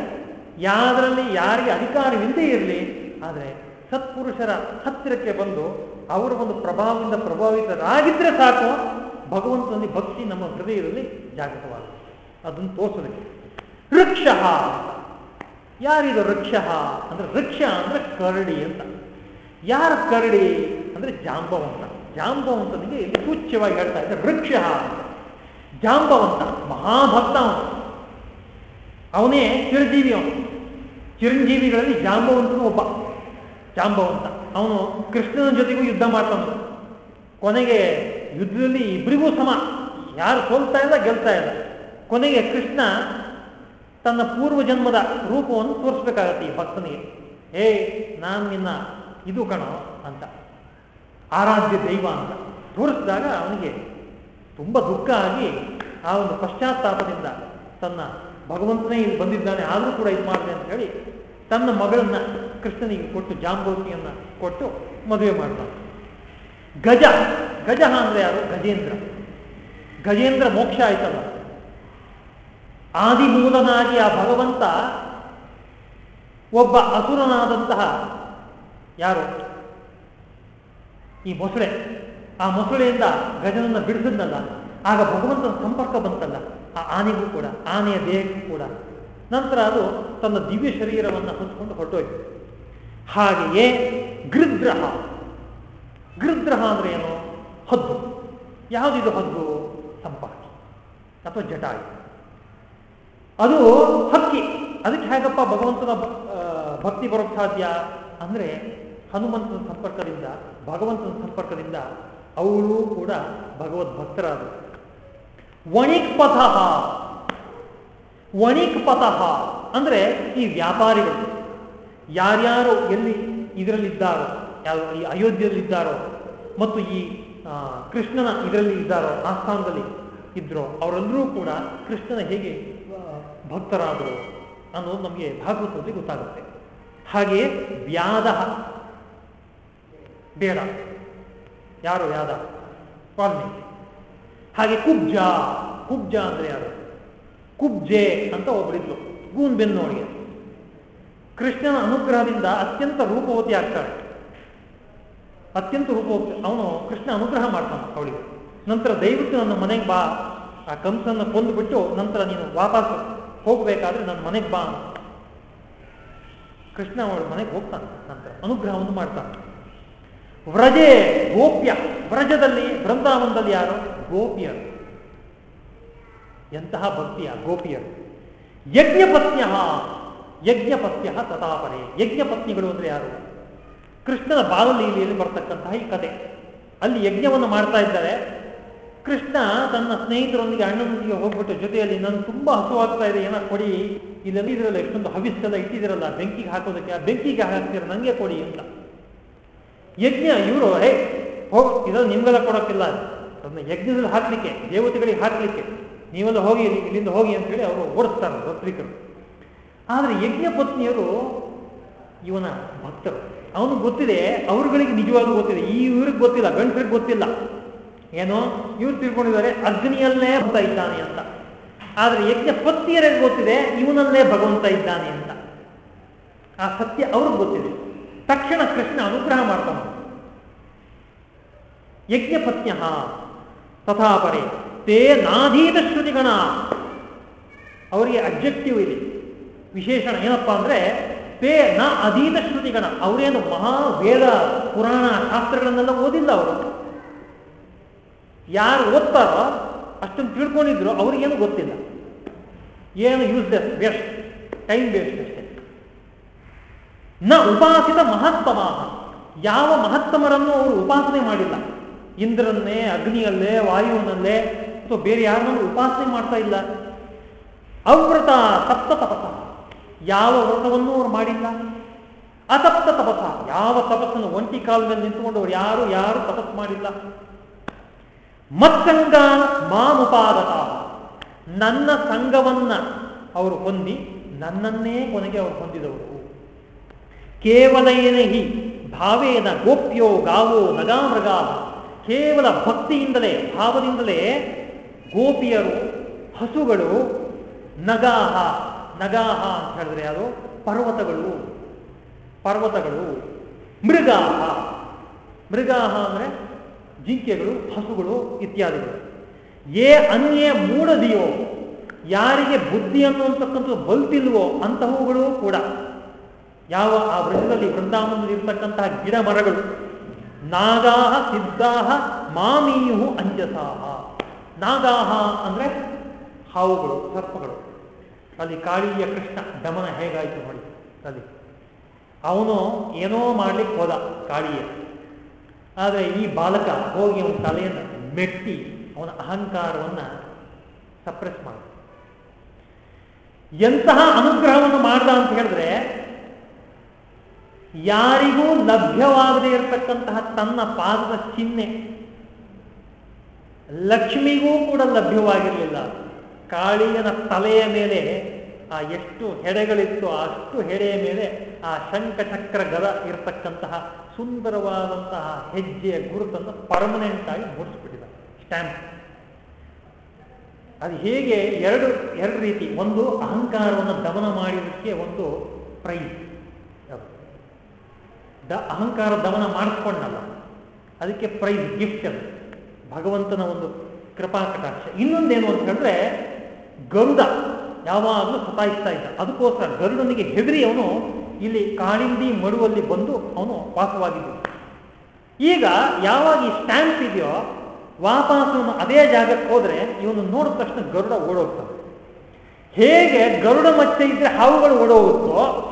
S1: ಯಾದರಲ್ಲಿ ಯಾರಿಗೆ ಅಧಿಕಾರವಿಲ್ಲದೆ ಇರಲಿ, ಆದರೆ ಸತ್ಪುರುಷರ ಹತ್ತಿರಕ್ಕೆ ಬಂದು ಅವರ ಒಂದು ಪ್ರಭಾವದಿಂದ ಪ್ರಭಾವಿತರಾಗಿದ್ದರೆ ಸಾಕು, ಭಗವಂತನಲ್ಲಿ ಭಕ್ತಿ ನಮ್ಮ ಹೃದಯದಲ್ಲಿ ಜಾಗೃತವಾಗುತ್ತೆ. ಅದನ್ನು ತೋರಿಸೋದಕ್ಕೆ. ವೃಕ್ಷ ಯಾರಿದು ವೃಕ್ಷ? ಅಂದ್ರೆ ವೃಕ್ಷ ಅಂದ್ರೆ ಕರಡಿ ಅಂತ. ಯಾರ ಕರಡಿ? ಅಂದ್ರೆ ಜಾಂಬವಂತ. ಜಾಂಬವಂತನಿಗೆ ಇಲ್ಲಿ ಸೂಚ್ಯವಾಗಿ ಹೇಳ್ತಾ ಇದ್ದಾರೆ ವೃಕ್ಷ ಜಾಂಬವಂತ, ಮಹಾಭಕ್ತ ಅವನು. ಅವನೇ ಚಿರಂಜೀವಿ ಅವನು. ಚಿರಂಜೀವಿಗಳಲ್ಲಿ ಜಾಂಬವಂತನು ಒಬ್ಬ. ಜಾಂಬವಂತ. ಅವನು ಕೃಷ್ಣನ ಜೊತೆಗೂ ಯುದ್ಧ ಮಾಡ್ತಾನು. ಕೊನೆಗೆ ಯುದ್ಧದಲ್ಲಿ ಇಬ್ಬರಿಗೂ ಸಮ. ಯಾರು ಸೋಲ್ತಾ ಇಲ್ಲ ಗೆಲ್ತಾ ಇಲ್ಲ. ಕೊನೆಗೆ ಕೃಷ್ಣ ತನ್ನ ಪೂರ್ವ ಜನ್ಮದ ರೂಪವನ್ನು ತೋರಿಸ್ಬೇಕಾಗತ್ತೆ ಈ ಭಕ್ತನಿಗೆ. ಹೇ, ನಾನು ನಿನ್ನ ಇದು ಕಣೋ ಅಂತ. ಆರಾಧ್ಯ ದೈವ ಅಂತ ತೋರಿಸಿದಾಗ ಅವನಿಗೆ ತುಂಬ ದುಃಖ ಆಗಿ ಆ ಒಂದು ಪಶ್ಚಾತ್ತಾಪದಿಂದ ತನ್ನ ಭಗವಂತನೇ ಇಲ್ಲಿ ಬಂದಿದ್ದಾನೆ, ಆದರೂ ಕೂಡ ಇದು ಮಾಡಿದೆ ಅಂತ ಹೇಳಿ ತನ್ನ ಮಗಳನ್ನ ಕೃಷ್ಣನಿಗೆ ಕೊಟ್ಟು ಜಾಂಬೂತಿಯನ್ನು ಕೊಟ್ಟು ಮದುವೆ ಮಾಡ್ತಾನೆ. ಗಜ ಗಜ ಅಂದ್ರೆ ಯಾರು? ಗಜೇಂದ್ರ. ಗಜೇಂದ್ರ ಮೋಕ್ಷ ಆಯ್ತಲ್ಲ. ಆದಿಮೂಲನಾಗಿ ಆ ಭಗವಂತ ಒಬ್ಬ ಅಸುರನಾದಂತಹ ಯಾರು? ಈ ಮೊಸಳೆ. ಆ ಮೊಸಳೆಯಿಂದ ಗಜನನ್ನ ಬಿಡಿಸಿದ್ನಲ್ಲ, ಆಗ ಭಗವಂತನ ಸಂಪರ್ಕ ಬಂತಲ್ಲ, ಆ ಆನೆಗೂ ಕೂಡ, ಆನೆಯ ದೇಹಕ್ಕೂ ಕೂಡ. ನಂತರ ಅದು ತನ್ನ ದಿವ್ಯ ಶರೀರವನ್ನು ಹೊತ್ಕೊಂಡು ಹೊರಟೋಯ್ತು. ಹಾಗೆಯೇ ಗೃದ್ರಹ ಗೃದ್ರಹ ಅಂದ್ರೆ ಏನು? ಹದ್ದು. ಯಾವುದಿದು ಹದ್ದು? ಸಂಪಾತಿ ಅಥವಾ ಜಟಾಯಿ. ಅದು ಹಕ್ಕಿ. ಅದಕ್ಕೆ ಹೇಗಪ್ಪ ಭಗವಂತನ ಭಕ್ತಿ ಬರೋಕ್ಕೆ ಸಾಧ್ಯ? ಅಂದ್ರೆ ಹನುಮಂತನ ಸಂಪರ್ಕದಿಂದ, ಭಗವಂತನ ಸಂಪರ್ಕದಿಂದ ಅವಳು ಕೂಡ ಭಗವದ್ ಭಕ್ತರಾದರು ವಣಿಕ್ ಪಥಃ ವಣಿಕ್ ಪಥಃ ಅಂದ್ರೆ ಈ ವ್ಯಾಪಾರಿಗಳು. ಯಾರ್ಯಾರು ಎಲ್ಲಿ ಇದರಲ್ಲಿದ್ದಾರೋ, ಯಾವ, ಈ ಅಯೋಧ್ಯೆಯಲ್ಲಿದ್ದಾರೋ ಮತ್ತು ಈ ಕೃಷ್ಣನ ಇದರಲ್ಲಿ ಇದ್ದಾರೋ ಆಸ್ಥಾನದಲ್ಲಿ ಇದ್ರೋ, ಅವರೆಲ್ಲರೂ ಕೂಡ ಕೃಷ್ಣನ ಹೇಗೆ ಭಕ್ತರಾದರು, ಅನ್ನೋದು ನಮಗೆ ಭಾಗವತದಲ್ಲಿ ಗೊತ್ತಾಗುತ್ತೆ. ಹಾಗೆಯೇ ವ್ಯಾದ ಬೇಡ. ಯಾರು ವ್ಯಾದ? ವಾಲ್ಮೀಕಿ ಹಾಗೆ ಕುಬ್ಜ. ಕುಬ್ಜ ಅಂದ್ರೆ ಯಾರು? ಕುಬ್ಜೆ ಅಂತ ಒಬ್ಬರಿದ್ಲು ಗೂನ್ ಅವಳಿಗೆ ಕೃಷ್ಣನ ಅನುಗ್ರಹದಿಂದ ಅತ್ಯಂತ ರೂಪವತಿ ಆಗ್ತಾಳೆ ಅತ್ಯಂತ ರೂಪವತಿ. ಅವನು ಕೃಷ್ಣ ಅನುಗ್ರಹ ಮಾಡ್ತಾನೆ ಅವಳಿಗೆ. ನಂತರ ದಯವಿಟ್ಟು ನನ್ನ ಮನೆಗೆ ಬಾ. ಆ ಕಂಸನ್ನು ಕೊಂದುಬಿಟ್ಟು ನಂತರ ನೀನು ವಾಪಸ್ ಹೋಗಬೇಕಾದ್ರೆ ನನ್ನ ಮನೆಗೆ ಬಾ ಅಂತ. ಕೃಷ್ಣ ಅವಳ ಮನೆಗೆ ಹೋಗ್ತಾನೆ ನಂತರ ಅನುಗ್ರಹವನ್ನು ಮಾಡ್ತಾನೆ. ವ್ರಜೆ ಗೋಪ್ಯ, ವ್ರಜದಲ್ಲಿ, ಬೃಂದಾವನದಲ್ಲಿ ಯಾರು? ಗೋಪಿಯರು. ಎಂತಹ ಭಕ್ತಿಯ ಗೋಪಿಯರು. ಯಜ್ಞಪತ್ನ್ಯ, ಯಜ್ಞಪತ್ಯ ತಥಾಪರೆ ಯಜ್ಞಪತ್ನಿಗಳು ಅಂದ್ರೆ ಯಾರು? ಕೃಷ್ಣನ ಬಾಲಲೀಲೆಯಲ್ಲಿ ಬರ್ತಕ್ಕಂತಹ ಈ ಕತೆ. ಅಲ್ಲಿ ಯಜ್ಞವನ್ನು ಮಾಡ್ತಾ ಇದ್ದಾರೆ. ಕೃಷ್ಣ ತನ್ನ ಸ್ನೇಹಿತರೊಂದಿಗೆ ಅಣ್ಣನೊಂದಿಗೆ ಹೋಗ್ಬಿಟ್ಟು ಜೊತೆಯಲ್ಲಿ ನಾನು ತುಂಬಾ ಹಸುವಾಗ್ತಾ ಇದೆ, ಏನೋ ಕೊಡಿ. ಇಲ್ಲೆಲ್ಲ ಇದ್ರಲ್ಲ ಎಷ್ಟೊಂದು ಹವಿಸ್ಸೆಲ್ಲ ಇಟ್ಟಿದಿರಲ್ಲ ಬೆಂಕಿಗೆ ಹಾಕೋದಕ್ಕೆ, ಆ ಬೆಂಕಿಗೆ ಹಾಕ್ತೀರ, ನಂಗೆ ಕೊಡಿ ಅಂತ. ಯಜ್ಞ, ಇವರು, ಹೇ, ಹೋಗ ಇದನ್ನು ನಿಮ್ಗೆಲ್ಲ ಕೊಡೋಕ್ಕಿಲ್ಲ. ಅದನ್ನ ಯಜ್ಞದಲ್ಲಿ ಹಾಕ್ಲಿಕ್ಕೆ, ದೇವತೆಗಳಿಗೆ ಹಾಕ್ಲಿಕ್ಕೆ, ನೀವೆಲ್ಲ ಹೋಗಿ ಇಲ್ಲಿಂದ ಹೋಗಿ ಅಂತ ಹೇಳಿ ಅವರು ಓಡಿಸ್ತಾರೆ ಪತ್ರಿಕರು ಆದರೆ ಯಜ್ಞ ಪತ್ನಿಯರು ಇವನ ಭಕ್ತರು. ಅವನು ಗೊತ್ತಿದೆ, ಅವರುಗಳಿಗೆ ನಿಜವಾಗ್ಲೂ ಗೊತ್ತಿದೆ. ಈ ಇವ್ರಿಗೆ ಗೊತ್ತಿಲ್ಲ, ಗಂಡಸರಿಗೆ ಗೊತ್ತಿಲ್ಲ. ಏನೋ? ಇವ್ರು ತಿಳ್ಕೊಂಡಿದ್ದಾರೆ, ಅಗ್ನಿಯಲ್ಲೇ ಬರ್ತಾ ಇದ್ದಾನೆ ಅಂತ. ಆದರೆ ಯಜ್ಞ ಪತ್ನಿಯರಿಗೆ ಗೊತ್ತಿದೆ, ಇವನಲ್ಲೇ ಭಗವಂತ ಇದ್ದಾನೆ ಅಂತ. ಆ ಸತ್ಯ ಅವ್ರಿಗೆ ಗೊತ್ತಿದೆ. ತಕ್ಷಣ ಕೃಷ್ಣ ಅನುಗ್ರಹ ಮಾಡ್ತಾನೆ. ಯಜ್ಞಪತ್ನ್ಯ ತಥಾಪರೆ ತೇ ನಾಧೀತ ಶ್ರುತಿಗಣ. ಅವರಿಗೆ ಅಬ್ಜೆಕ್ಟಿವ್ ಇದೆ. ವಿಶೇಷಣ ಏನಪ್ಪಾ ಅಂದ್ರೆ, ತೇ ನ ಅಧೀತ ಶ್ರುತಿಗಣ. ಅವರೇನು ಮಹಾ ವೇದ ಪುರಾಣ ಶಾಸ್ತ್ರಗಳನ್ನೆಲ್ಲ ಓದಿಲ್ಲ ಅವರು. ಯಾರು ಓದ್ತಾರೋ ಅಷ್ಟೊಂದು ತಿಳ್ಕೊಂಡಿದ್ರು, ಅವ್ರಿಗೇನು ಗೊತ್ತಿಲ್ಲ. ಏನು ಯೂಸ್ಲೆಸ್ ವೇಸ್ಟ್ ಟೈಮ್ ವೇಸ್ಟ್ ಅಷ್ಟೇ. ನ ಉಪಾಸಿತ ಮಹತ್ತಮ ಯಾವ ಮಹತ್ತಮರನ್ನು ಅವರು ಉಪಾಸನೆ ಮಾಡಿಲ್ಲ. ಇಂದ್ರನ್ನೇ, ಅಗ್ನಿಯಲ್ಲೇ, ವಾಯುವಿನಲ್ಲೇ, ಅಥವಾ ಬೇರೆ ಯಾರನ್ನೂ ಉಪಾಸನೆ ಮಾಡ್ತಾ ಇಲ್ಲ. ಅವ್ರತ ಸಪ್ತ ತಪಸ. ಯಾವ ವ್ರತವನ್ನು ಅವರು ಮಾಡಿಲ್ಲ. ಅತಪ್ತ ತಪಸ. ಯಾವ ತಪಸ್ಸನ್ನು ಒಂಟಿ ಕಾಲದಲ್ಲಿ ನಿಂತುಕೊಂಡು ಅವ್ರು ಯಾರು ಯಾರು ತಪಸ್ ಮಾಡಿಲ್ಲ. ಮತ್ಸಂಗ ಮಾಮುಪಾದತ ನನ್ನ ಸಂಘವನ್ನ ಅವರು ಹೊಂದಿ ನನ್ನನ್ನೇ ಕೊನೆಗೆ ಅವರು ಹೊಂದಿದವರು. ಕೇವಲ ಹಿ ಭಾವೇನ ಗೋಪ್ಯೋ ಗಾವೋ ನಗಾಮೃಗ ಕೇವಲ ಭಕ್ತಿಯಿಂದಲೇ, ಭಾವದಿಂದಲೇ ಗೋಪಿಯರು, ಹಸುಗಳು, ನಗಾಹ ನಗಾಹ ಅಂತ ಹೇಳಿದ್ರೆ ಯಾರು? ಪರ್ವತಗಳು. ಪರ್ವತಗಳು. ಮೃಗಾಹ. ಮೃಗಾಹ ಅಂದ್ರೆ ಜಿಂಕೆಗಳು, ಹಸುಗಳು ಇತ್ಯಾದಿಗಳು. ಏ ಅನ್ಯೇ ಮೂಡದಿಯೋ, ಯಾರಿಗೆ ಬುದ್ಧಿ ಅನ್ನುವಂತಕ್ಕಂಥದ್ದು ಬಲ್ತಿಲ್ವೋ ಅಂತಹವುಗಳು ಕೂಡ. ಯಾವ ಆ ವೃಂದದಲ್ಲಿ ವೃಂದಾವನದಲ್ಲಿ ಇರತಕ್ಕಂತಹ ಗಿಡ ಮರಗಳು. ನಾಗಾಹ ಸಿದ್ಧಾಹ ಮಾಮೀಯು ಅಂಜಸಾಹ. ನಾಗಾಹ ಅಂದ್ರೆ ಹಾವುಗಳು, ಸರ್ಪಗಳು. ಅಲ್ಲಿ ಕಾಳಿಯ ಕೃಷ್ಣ, ದಮನ ಹೇಗಾಯಿತು ನೋಡಿ. ಅಲ್ಲಿ. ಅವನು ಏನೋ ಮಾಡ್ಲಿಕ್ಕೆ ಹೋದ ಕಾಳಿಯ. ಆದರೆ ಈ ಬಾಲಕ ಹೋಗಿ ಅವನ ತಲೆಯನ್ನು ಮೆಟ್ಟಿ ಅವನ ಅಹಂಕಾರವನ್ನ ಸಪ್ರೆಸ್ ಮಾಡ ಎಂತಹ ಅನುಗ್ರಹವನ್ನು ಮಾಡ್ದ ಅಂತ ಹೇಳಿದ್ರೆ, ಯಾರಿಗೂ ಲಭ್ಯವಾಗದೇ ಇರತಕ್ಕಂತಹ ತನ್ನ ಪಾದದ ಚಿಹ್ನೆ ಲಕ್ಷ್ಮಿಗೂ ಕೂಡ ಲಭ್ಯವಾಗಿರಲಿಲ್ಲ. ಕಾಳಿಯನ ತಲೆಯ ಮೇಲೆ ಆ ಎಷ್ಟು ಹೆಡೆಗಳಿತ್ತು ಅಷ್ಟು ಹೆಡೆಯ ಮೇಲೆ ಆ ಶಂಖಚಕ್ರ ಗದ ಇರತಕ್ಕಂತಹ ಸುಂದರವಾದಂತಹ ಹೆಜ್ಜೆಯ ಗುರುತನ್ನು ಪರ್ಮನೆಂಟ್ ಆಗಿ ಮೂಡಿಸ್ಬಿಟ್ಟಿದೆ ಸ್ಟ್ಯಾಂಪ್ ಅದು ಹೇಗೆ ಎರಡು ಎರಡು ರೀತಿ, ಒಂದು ಅಹಂಕಾರವನ್ನು ದಮನ ಮಾಡಿದಕ್ಕೆ ಒಂದು ಪ್ರೈಸ್ ದ ಅಹಂಕಾರ ದಮನ ಮಾಡಿಸ್ಕೊಂಡಲ್ಲ. ಅದಕ್ಕೆ ಪ್ರೈಸ್ ಗಿಫ್ಟ್ ಅದು ಭಗವಂತನ ಒಂದು ಕೃಪಾ ಕಟಾಕ್ಷ. ಇನ್ನೊಂದೇನು ಅಂತ ಹೇಳಿದ್ರೆ ಗರುಡ ಯಾವಾಗಲೂ ಸತಾಯಿಸ್ತಾ ಇದ್ದ. ಅದಕ್ಕೋಸ್ಕರ ಗರುಡನಿಗೆ ಹೆದರಿ ಅವನು ಇಲ್ಲಿ ಕಾಳಿಂದಿ ಮಡುವಲ್ಲಿ ಬಂದು ಅವನು ವಾಸವಾಗಿದ್ದ. ಈಗ ಯಾವಾಗ ಈ ಸ್ಟ್ಯಾಂಪ್ ಇದೆಯೋ ವಾಪಸ್ ಅದೇ ಜಾಗಕ್ಕೆ ಹೋದ್ರೆ ಇವನು ನೋಡಿದ ತಕ್ಷಣ ಗರುಡ ಓಡೋಗ್ತಾನೆ. ಹೇಗೆ ಗರುಡ ಮಚ್ಚೆ ಇದ್ರೆ ಹಾವುಗಳು ಓಡೋಗುತ್ತೋ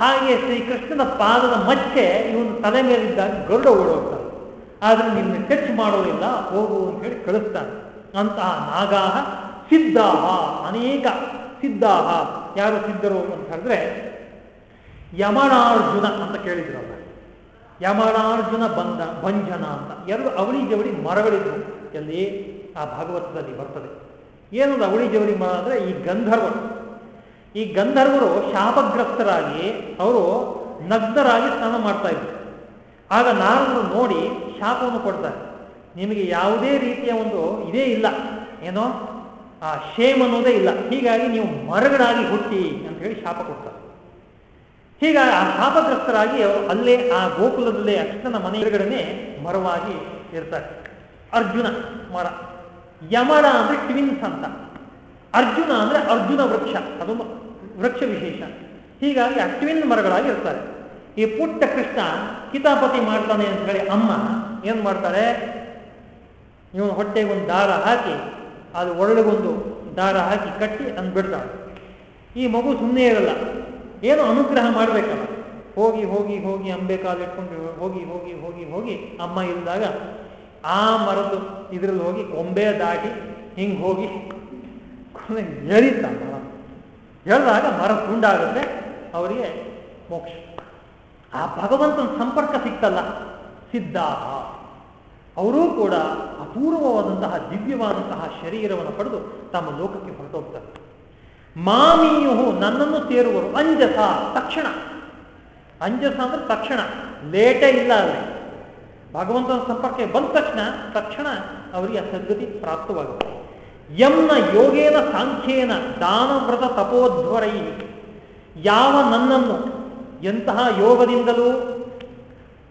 S1: ಹಾಗೆ ಶ್ರೀಕೃಷ್ಣನ ಪಾದದ ಮಚ್ಚೆ ಇವನು ತಲೆ ಮೇಲಿದ್ದಾಗ ಗರುಡ ಓಡೋಗ್ತಾನೆ. ಆದ್ರೆ ನಿನ್ನ ಟಚ್ ಮಾಡೋದಿಲ್ಲ ಹೋಗು ಅಂತ ಹೇಳಿ ಕಳಿಸ್ತಾನೆ. ಅಂತಹ ನಾಗಾಹ ಸಿದ್ಧಾಹ, ಅನೇಕ ಸಿದ್ಧಾಹ ಯಾರು ಸಿದ್ಧರು ಅಂತ ಹೇಳಿದ್ರೆ ಯಮನಾರ್ಜುನ ಅಂತ ಕೇಳಿದ್ರಲ್ಲ. ಯಮನಾರ್ಜುನ ಬಂಧ ಭಂಜನ ಅಂತ. ಎರಡು ಅವಳಿ ಜವಳಿ ಮರಗಳಿದ್ವು. ಎಲ್ಲಿ? ಆ ಭಾಗವತದಲ್ಲಿ ಬರ್ತದೆ. ಏನೊಂದು ಅವಳಿ ಜವಳಿ ಮರ ಅಂದ್ರೆ? ಈ ಗಂಧರ್ವರು. ಈ ಗಂಧರ್ವರು ಶಾಪಗ್ರಸ್ತರಾಗಿ ಅವರು ನಗ್ನರಾಗಿ ಸ್ನಾನ ಮಾಡ್ತಾ ಇದ್ರು. ಆಗ ನಾರದರು ನೋಡಿ ಶಾಪವನ್ನು ಕೊಡ್ತಾರೆ. ನಿಮಗೆ ಯಾವುದೇ ರೀತಿಯ ಒಂದು ಇದೇ ಇಲ್ಲ. ಏನೋ? ಆ ಶೇಮ್ ಅನ್ನೋದೇ ಇಲ್ಲ. ಹೀಗಾಗಿ ನೀವು ಮರಗಳಾಗಿ ಹುಟ್ಟಿ ಅಂತ ಹೇಳಿ ಶಾಪ ಕೊಡ್ತಾರೆ. ಹೀಗಾಗಿ ಆ ಶಾಪಗ್ರಸ್ತರಾಗಿ ಅವರು ಅಲ್ಲೇ ಆ ಗೋಕುಲದಲ್ಲೇ ಅಷ್ಟನ ಮನೆ ಮರವಾಗಿ ಇರ್ತಾರೆ. ಅರ್ಜುನ ಮರ. ಯಮರ ಅಂದ್ರೆ ಟ್ವಿನ್ಸ್ ಅಂತ. ಅರ್ಜುನ ಅಂದ್ರೆ ಅರ್ಜುನ ವೃಕ್ಷ. ಅದು ವೃಕ್ಷ ವಿಶೇಷ. ಹೀಗಾಗಿ ಆ ಟ್ವಿನ್ ಮರಗಳಾಗಿ ಇರ್ತಾರೆ. ಈ ಪುಟ್ಟ ಕೃಷ್ಣ ಕಿತಾಪತಿ ಮಾಡ್ತಾನೆ ಅಂತ ಹೇಳಿ ಅಮ್ಮ ಏನ್ ಮಾಡ್ತಾರೆ? ಇವನು ಹೊಟ್ಟೆಗೆ ಒಂದು ದಾರ ಹಾಕಿ, ಅದು ಒಳಗೊಂದು ದಾರ ಹಾಕಿ ಕಟ್ಟಿ ಅಂದ್ ಬಿಡ್ತಾಳೆ. ಈ ಮಗು ಸುಮ್ಮನೆ ಇರಲ್ಲ. ಏನು ಅನುಗ್ರಹ ಮಾಡ್ಬೇಕಲ್ಲ? ಹೋಗಿ ಹೋಗಿ ಹೋಗಿ ಅಂಬೆ ಇಟ್ಕೊಂಡು ಹೋಗಿ ಹೋಗಿ ಹೋಗಿ ಹೋಗಿ ಅಮ್ಮ ಇಲ್ದಾಗ ಆ ಮರದ್ದು ಇದ್ರಲ್ಲಿ ಹೋಗಿ ಕೊಂಬೆ ದಾಟಿ ಹಿಂಗೆ ಹೋಗಿ ಎಳಿತ ಮರ. ಮರ ತುಂಡಾಗುತ್ತೆ, ಅವರಿಗೆ ಮೋಕ್ಷ. ಆ ಭಗವಂತನ ಸಂಪರ್ಕ ಸಿಕ್ತಲ್ಲ? ಸಿದ್ಧಾಹ. ಅವರೂ ಕೂಡ ಅಪೂರ್ವವಾದಂತಹ ದಿವ್ಯವಾದಂತಹ ಶರೀರವನ್ನು ಪಡೆದು ತಮ್ಮ ಲೋಕಕ್ಕೆ ಹೊರಟೋಗ್ತಾರೆ. ಮಾಮೀಯು ನನ್ನನ್ನು ಸೇರುವರು ಅಂಜಸ, ತಕ್ಷಣ. ಅಂಜಸ ಅಂದ್ರೆ ತಕ್ಷಣ. ಲೇಟೇ ಇಲ್ಲ ಅಲ್ಲಿ. ಭಗವಂತನ ಸಂಪರ್ಕ ಬಂದ ತಕ್ಷಣ ತಕ್ಷಣ ಅವರಿಗೆ ಸದ್ಗತಿ ಪ್ರಾಪ್ತವಾಗುತ್ತೆ. ಯಮ್ನ ಯೋಗೇನ ಸಾಂಖ್ಯೇನ ದಾನವ್ರತ ತಪೋಧ್ವರೈ. ಯಾವ ನನ್ನನ್ನು ಎಂತಹ ಯೋಗದಿಂದಲೂ,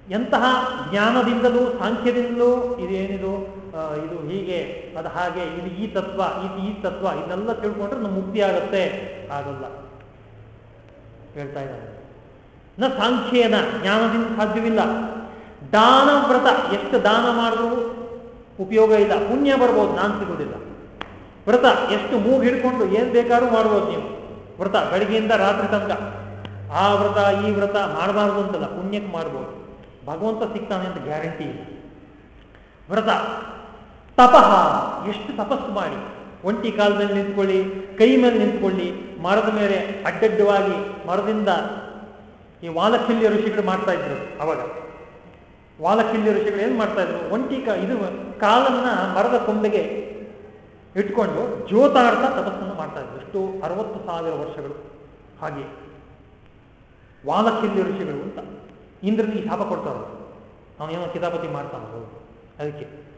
S1: ಎಂತಹ ಜ್ಞಾನದಿಂದಲೂ, ಸಾಂಖ್ಯದಿಂದಲೂ, ಇದೇನಿದು ಇದು ಹೀಗೆ, ಅದು ಹಾಗೆ, ಇದು ಈ ತತ್ವ, ಇದು ಈ ತತ್ವ, ಇದೆಲ್ಲ ತಿಳ್ಕೊಂಡ್ರೆ ನಮ್ಮ ಮುಕ್ತಿ ಆಗುತ್ತೆ. ಆಗಲ್ಲ ಹೇಳ್ತಾ ಇದ್ದಾರೆ. ನ ಸಾಂಖ್ಯೇನ, ಜ್ಞಾನದಿಂದ ಸಾಧ್ಯವಿಲ್ಲ. ದಾನ ವ್ರತ ಎಷ್ಟು ದಾನ ಮಾಡಿದ್ರು ಉಪಯೋಗ ಇಲ್ಲ. ಪುಣ್ಯ ಬರ್ಬೋದು, ನಾನು ಸಿಗೋದಿಲ್ಲ. ವ್ರತ, ಎಷ್ಟು ಮೂಗು ಹಿಡ್ಕೊಂಡು ಏನ್ ಬೇಕಾದ್ರೂ ಮಾಡ್ಬೋದು ನೀವು. ವ್ರತ, ಬೆಳಗ್ಗೆಯಿಂದ ರಾತ್ರಿ ತನಕ. ಆ ವ್ರತ, ಈ ವ್ರತ ಮಾಡಬಾರ್ದು ಅಂತಲ್ಲ, ಪುಣ್ಯಕ್ಕೆ ಮಾಡ್ಬೋದು. ಭಗವಂತ ಸಿಗ್ತಾನೆ ಅಂತ ಗ್ಯಾರಂಟಿ ಇಲ್ಲ. ವ್ರತ ತಪಃ. ಎಷ್ಟು ತಪಸ್ಸು ಮಾಡಿ. ಒಂಟಿ ಕಾಲದಲ್ಲಿ ನಿಂತ್ಕೊಳ್ಳಿ ಕೈ ಮೇಲೆ ನಿಂತ್ಕೊಳ್ಳಿ, ಮರದ ಮೇಲೆ ಅಡ್ಡಡ್ಡವಾಗಿ ಮರದಿಂದ ಈ ವಾಲಕಿಲ್ಯ ಋಷಿಗಳು ಮಾಡ್ತಾ ಇದ್ರು ಅವಾಗ. ವಾಲಕಿಲ್ಯ ಋಷಿಗಳು ಏನ್ ಮಾಡ್ತಾ ಇದ್ರು? ಒಂಟಿ ಕಾ, ಇದು ಕಾಲನ್ನ ಮರದ ಕೊಂಬೆಗೆ ಇಟ್ಕೊಂಡು ಜ್ಯೋತಾಡ್ತಾ ತಪಸ್ಸನ್ನು ಮಾಡ್ತಾ ಇದ್ರು. ಎಷ್ಟು? ಅರವತ್ತು ಸಾವಿರ ವರ್ಷಗಳು. ಹಾಗೆ. ವಾಲಕಿಲ್ಯ ಋಷಿಗಳು ಅಂತ ಇಂದ್ರನಿಗೆ ಶಾಪ ಅವನು ಅವನೇನೋ ಕಿತಾಪತಿ ಮಾಡ್ತಾನ ಅದಕ್ಕೆ.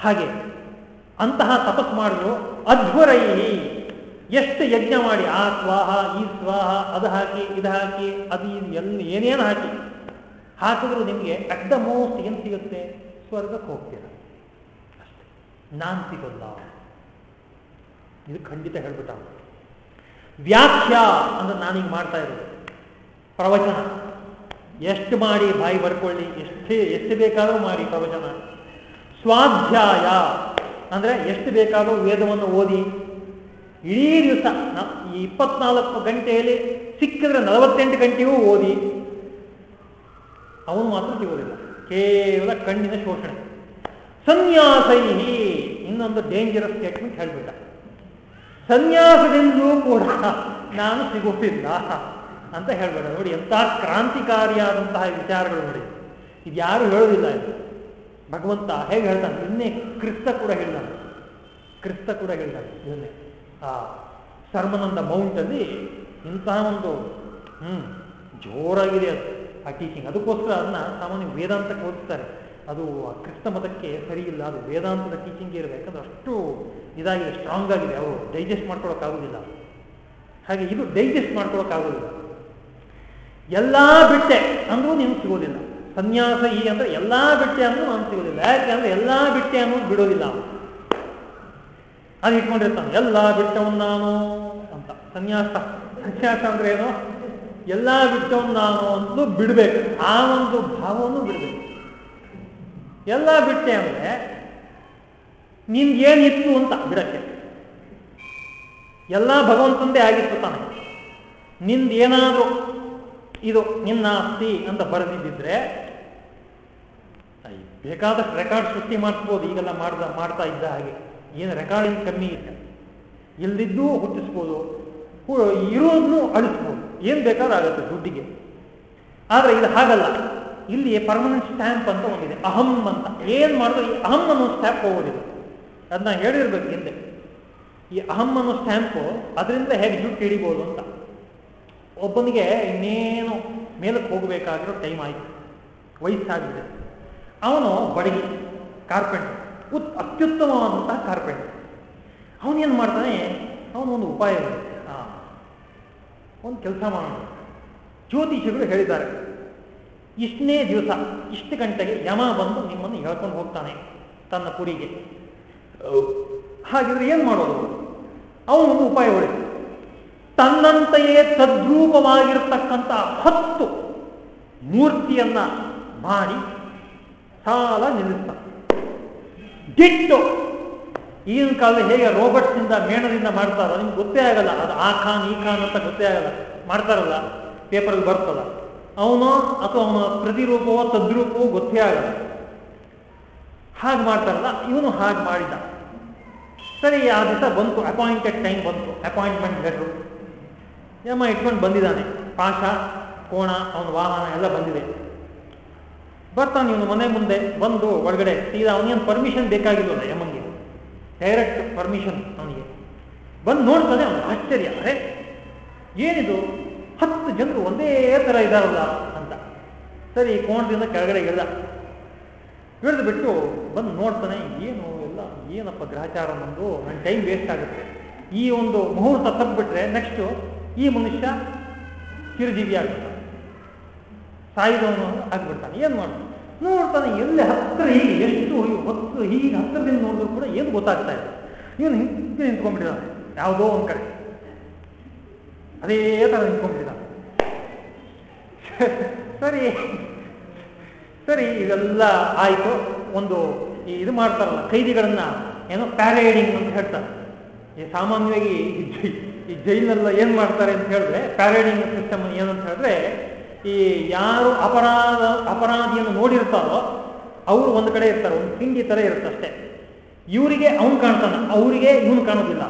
S1: ಹಾಗೆ ಅಂತಹ ತಪಸ್ ಮಾಡಿದ್ರು ಅಧ್ವರೈ ಎಷ್ಟು ಯಜ್ಞ ಮಾಡಿ, ಆ ಸ್ವಾಹ, ಈ ಸ್ವಾಹ, ಅದು ಹಾಕಿ, ಇದು ಹಾಕಿ, ಅದು ಇದು, ಎಲ್ಲ ಏನೇನು ಹಾಕಿ, ಹಾಕಿದ್ರು ನಿಮಗೆ ಅಟ್ ದ ಮೋಸ್ಟ್ ಏನು ಸಿಗುತ್ತೆ? ಸ್ವರ್ಗಕ್ಕೆ ಹೋಗ್ತೀರ. ಅಷ್ಟೇ. ನಾನು ಸಿಗಲ್ಲ ಇದು ಖಂಡಿತ ಹೇಳ್ಬಿಟ್ಟ ವ್ಯಾಖ್ಯ ಅಂದ್ರೆ ನಾನೀಗ ಮಾಡ್ತಾ ಇರೋದು. ಪ್ರವಚನ. ಎಷ್ಟು ಮಾಡಿ ಬಾಯಿ ಬರ್ಕೊಳ್ಳಿ, ಎಷ್ಟೇ, ಎಷ್ಟು ಬೇಕಾದರೂ ಮಾಡಿ ಪ್ರವಚನ. ಸ್ವಾಧ್ಯಾಯ. ಅಂದ್ರೆ ಎಷ್ಟು ಬೇಕಾದರೂ ವೇದವನ್ನು ಓದಿ, ಇಡೀ ದಿವಸ ಈ ಇಪ್ಪತ್ನಾಲ್ಕು ಗಂಟೆಯಲ್ಲಿ ಸಿಕ್ಕಿದ್ರೆ ನಲವತ್ತೆಂಟು ಗಂಟೆಯೂ ಓದಿ, ಅವನು ಮಾತ್ರ ಸಿಗೋದಿಲ್ಲ. ಕೇವಲ ಕಣ್ಣಿನ ಶೋಷಣೆ. ಸನ್ಯಾಸೈ ಇನ್ನೊಂದು ಡೇಂಜರಸ್ ಸ್ಟೇಟ್ಮೆಂಟ್ ಹೇಳ್ಬಿಟ್ಟ. ಸನ್ಯಾಸದಿಂದಲೂ ಕೂಡ ನಾನು ಸಿಗೋದಿಲ್ಲ ಅಂತ ಹೇಳ್ಬೇಡ ನೋಡಿ ಎಂತಹ ಕ್ರಾಂತಿಕಾರಿಯಾದಂತಹ ವಿಚಾರಗಳು ನೋಡಿ. ಇದು ಯಾರು ಹೇಳೋದಿಲ್ಲ ಇದು. ಭಗವಂತ ಹೇಗೆ ಹೇಳ್ತಾನೆ? ನಿನ್ನೆ ಕ್ರಿಸ್ತ ಕೂಡ ಹೇಳಿದಾನೆ ಕ್ರಿಸ್ತ ಕೂಡ ಹೇಳಿದಾನೆ ನಿನ್ನೆ. ಆ ಸರ್ಮನಂದ ಮೌಂಟಲ್ಲಿ ಇಂತಹ ಒಂದು, ಹ್ಮ್, ಜೋರಾಗಿದೆ ಅದು, ಆ ಟೀಚಿಂಗ್ ಅದಕ್ಕೋಸ್ಕರ ಅದನ್ನ ಸಾಮಾನ್ಯ ವೇದಾಂತಕ್ಕೆ ಓದಿಸ್ತಾರೆ ಅದು ಕ್ರಿಸ್ತ ಮತಕ್ಕೆ ಸರಿ ಇಲ್ಲ, ಅದು ವೇದಾಂತದ ಟೀಚಿಂಗ್ ಇರಬೇಕಂದ್ರೆ ಅಷ್ಟು ಇದಾಗಿದೆ ಸ್ಟ್ರಾಂಗ್ ಆಗಿದೆ. ಅವರು ಡೈಜೆಸ್ಟ್ ಮಾಡ್ಕೊಳಕ್ಕಾಗೋದಿಲ್ಲ. ಹಾಗೆ ಇದು ಡೈಜೆಸ್ಟ್ ಮಾಡ್ಕೊಳಕ್ಕಾಗೋದಿಲ್ಲ. ಎಲ್ಲಾ ಬಿಟ್ಟೆ ಅಂದ್ರೂ ನಿಮ್ಗೆ ಸಿಗೋದಿಲ್ಲ. ಸನ್ಯಾಸ ಈ ಅಂದ್ರೆ ಎಲ್ಲಾ ಬಿಟ್ಟೆ ಅಂದ್ರೂ ನಾನು ಸಿಗೋದಿಲ್ಲ ಯಾಕೆ ಅಂದ್ರೆ ಎಲ್ಲಾ ಬಿಟ್ಟೆ ಅನ್ನೋದು ಬಿಡೋದಿಲ್ಲ ಅದು ಇಟ್ಕೊಂಡಿರ್ತಾನೆ. ಎಲ್ಲಾ ಬಿಟ್ಟವನ್ ನಾನು ಅಂತ. ಸನ್ಯಾಸ. ಸನ್ಯಾಸ ಅಂದ್ರೆ ಏನು? ಎಲ್ಲಾ ಬಿಟ್ಟವನ್ ನಾನು ಅಂತಲೂ ಬಿಡ್ಬೇಕು. ಆ ಒಂದು ಭಾವವನ್ನು ಬಿಡ್ಬೇಕು. ಎಲ್ಲಾ ಬಿಟ್ಟೆ ಅಂದ್ರೆ ನಿನ್ಗೇನಿತ್ತು ಅಂತ ಬಿಡಕ್ಕೆ. ಎಲ್ಲ ಭಗವಂತಂದೇ ಆಗಿತ್ತು ತಾನೆ. ನಿಂದೇನಾದ್ರೂ ಇದು ನಿನ್ನ ಆಸ್ತಿ ಅಂತ ಬರೆದಿದ್ದಿದ್ರೆ ಬೇಕಾದಷ್ಟು ರೆಕಾರ್ಡ್ ಸೃಷ್ಟಿ ಮಾಡಿಸ್ಬೋದು, ಈಗೆಲ್ಲ ಮಾಡ್ದ, ಮಾಡ್ತಾ ಇದ್ದ ಹಾಗೆ. ಏನು ರೆಕಾರ್ಡಿಂಗ್ ಕಮ್ಮಿ ಇಲ್ಲ. ಇಲ್ದಿದ್ದೂ ಹುಟ್ಟಿಸ್ಬೋದು. ಇರೋದನ್ನು ಅಳಿಸ್ಬೋದು. ಏನು ಬೇಕಾದ್ರೂ ಆಗುತ್ತೆ ದುಡ್ಡಿಗೆ. ಆದರೆ ಇದು ಹಾಗಲ್ಲ. ಇಲ್ಲಿ ಪರ್ಮನೆಂಟ್ ಸ್ಟ್ಯಾಂಪ್ ಅಂತ ಒಂದಿದೆ. ಅಹಂ ಅಂತ. ಏನು ಮಾಡಿದ್ರೆ ಈ ಅಹಂ ಅನ್ನೋ ಸ್ಟ್ಯಾಂಪ್ ಹೋಗೋದಿಲ್ಲ. ಅದನ್ನ ಹೇಳಿರ್ಬೇಕು ಹಿಂದೆ. ಈ ಅಹಂ ಅನ್ನೋ ಸ್ಟ್ಯಾಂಪು ಅದರಿಂದ ಹೇಗೆ ದುಡ್ಡು ಹಿಡಿಬೋದು ಅಂತ. ಒಬ್ಬನಿಗೆ ಇನ್ನೇನು ಮೇಲಕ್ಕೆ ಹೋಗಬೇಕಾಗಿರೋ ಟೈಮ್ ಆಯಿತು. ವಯಸ್ಸಾಗಿದೆ. ಅವನು ಬಡಗಿ, ಕಾರ್ಪೆಂಟರ್, ಉತ್ ಅತ್ಯುತ್ತಮವಾದಂತಹ ಕಾರ್ಪೆಂಟರ್. ಅವನೇನು ಮಾಡ್ತಾನೆ? ಅವನೊಂದು ಉಪಾಯ ಒಂದು ಕೆಲಸ ಮಾಡೋಣ. ಜ್ಯೋತಿಷಿಗಳು ಹೇಳಿದ್ದಾರೆ. ಇಷ್ಟನೇ ದಿವಸ, ಇಷ್ಟು ಗಂಟೆಗೆ ಯಮ ಬಂದು ನಿಮ್ಮನ್ನು ಹೇಳ್ಕೊಂಡು ಹೋಗ್ತಾನೆ ತನ್ನ ಪುರಿಗೆ ಹಾಗಿದ್ರೆ ಏನು ಮಾಡೋದು? ಅವನೊಂದು ಉಪಾಯ ಹೊಡಿತು ತನ್ನಂತೆಯೇ ತದ್ರೂಪವಾಗಿರ್ತಕ್ಕಂಥ ಹತ್ತು ಮೂರ್ತಿಯನ್ನ ಮಾಡಿ ಸಾಲ ನಿಲ್ಲಿಸ್ತಾನೆ. ದಿಟ್ಟು ಈಗಿನ ಕಾಲದಲ್ಲಿ ಹೇಗೆ ರೋಬರ್ಟ್ಸ್ನಿಂದ ಮೇಣದಿಂದ ಮಾಡ್ತಾರೋ, ನಿಮ್ಗೆ ಗೊತ್ತೇ ಆಗಲ್ಲ. ಅದು ಆ ಖಾನ್, ಈ ಖಾನ್ ಅಂತ ಗೊತ್ತೇ ಆಗಲ್ಲ. ಮಾಡ್ತಾರಲ್ಲ, ಪೇಪರ್ಗೆ ಬರ್ತಲ್ಲ. ಅವನು ಅಥವಾ ಅವನ ಪ್ರತಿರೂಪವೋ ತದ್ರೂಪವೋ ಗೊತ್ತೇ ಆಗಲ್ಲ. ಹಾಗೆ ಮಾಡ್ತಾರಲ್ಲ, ಇವನು ಹಾಗೆ ಮಾಡಿದ. ಸರಿ, ಆ ದಿವಸ ಬಂತು. ಅಪಾಯಿಂಟೆಡ್ ಟೈಮ್ ಬಂತು. ಅಪಾಯಿಂಟ್ಮೆಂಟ್ ಲೆಟ್ರು ಏಮ್ಮ ಇಟ್ಕೊಂಡು ಬಂದಿದ್ದಾನೆ. ಪಾಶ ಕೋಣ, ಅವನ ವಾಹನ ಎಲ್ಲ ಬಂದಿದೆ. ಬರ್ತಾನೆ ಇವನು ಮನೆ ಮುಂದೆ, ಬಂದು ಒಳಗಡೆ, ಸೀದಾ ಅವನಿಗೇನು ಪರ್ಮಿಷನ್ ಬೇಕಾಗಿಲ್ಲ ಯಮ್ಮನಿಗೆ ಡೈರೆಕ್ಟ್ ಪರ್ಮಿಷನ್ ಅವನಿಗೆ. ಬಂದು ನೋಡ್ತಾನೆ ಅವನು ಆಶ್ಚರ್ಯ. ಅರೆ, ಏನಿದು? ಹತ್ತು ಜನರು ಒಂದೇ ಥರ ಇದಾರಲ್ಲ ಅಂತ. ಸರಿ, ಕೋಣದಿಂದ ಕೆಳಗಡೆ ಇಳ್ದ. ಇಳಿದು ಬಿಟ್ಟು ಬಂದು ನೋಡ್ತಾನೆ, ಏನು ಎಲ್ಲ, ಏನಪ್ಪ ಗ್ರಹಚಾರ ನಮ್ಮದು ನನ್ನ ಟೈಮ್ ವೇಸ್ಟ್ ಆಗುತ್ತೆ. ಈ ಒಂದು ಮುಹೂರ್ತ ತಪ್ಪಿಬಿಟ್ರೆ ನೆಕ್ಸ್ಟು ಈ ಮನುಷ್ಯ ಚಿರಜೀವಿ ಆಗ್ಬಿಡ್ತಾನೆ. ಸಾಯಿದವನು ಆಗ್ಬಿಡ್ತಾನೆ. ಏನು ಮಾಡ್ತಾನೆ ನೋಡ್ತಾನೆ, ಎಲ್ಲಿ ಹತ್ತಿರ ಹೀಗೆ, ಎಷ್ಟು ಹೊತ್ತು ಹೀಗೆ ಹತ್ತಿರದಿಂದ ನೋಡಿದ್ರು ಕೂಡ ಏನು ಗೊತ್ತಾಗ್ತಾ ಇಲ್ಲ. ಇವನು ಹಿಂದೆ ನಿಂತ್ಕೊಂಡ್ಬಿಟ್ಟಿದ್ದಾನೆ ಯಾವುದೋ ಒಂದು ಕಡೆ. ಅದೇ ತರ ನಿಂತ್ಕೊಂಡ್ಬಿಟ್ಟಿದ್ದಾನೆ ಸರಿ ಸರಿ ಇದೆಲ್ಲ ಆಯಿತು. ಒಂದು ಇದು ಮಾಡ್ತಾರಲ್ಲ, ಕೈದಿಗಳನ್ನ ಏನೋ ಪ್ಯಾರೇಡಿಂಗ್ ಅಂತ ಹೇಳ್ತಾರೆ. ಈ ಸಾಮಾನ್ಯವಾಗಿ ಈ ಜೈಲೆಲ್ಲ ಏನು ಮಾಡ್ತಾರೆ ಅಂತ ಹೇಳಿದ್ರೆ ಪ್ಯಾರೇಡಿಂಗ್ ಸಿಸ್ಟಮ್ ಏನಂತ ಹೇಳಿದ್ರೆ ಈ ಯಾರು ಅಪರಾಧ, ಅಪರಾಧಿಯನ್ನು ನೋಡಿರ್ತಾರೋ, ಅವರು ಒಂದು ಕಡೆ ಇರ್ತಾರೆ, ಒಂದು ತಿಂಡಿ ಥರ ಇರುತ್ತಷ್ಟೇ ಇವರಿಗೆ ಅವನು ಕಾಣ್ತಾನೆ, ಅವರಿಗೆ ಇವನು ಕಾಣೋದಿಲ್ಲ.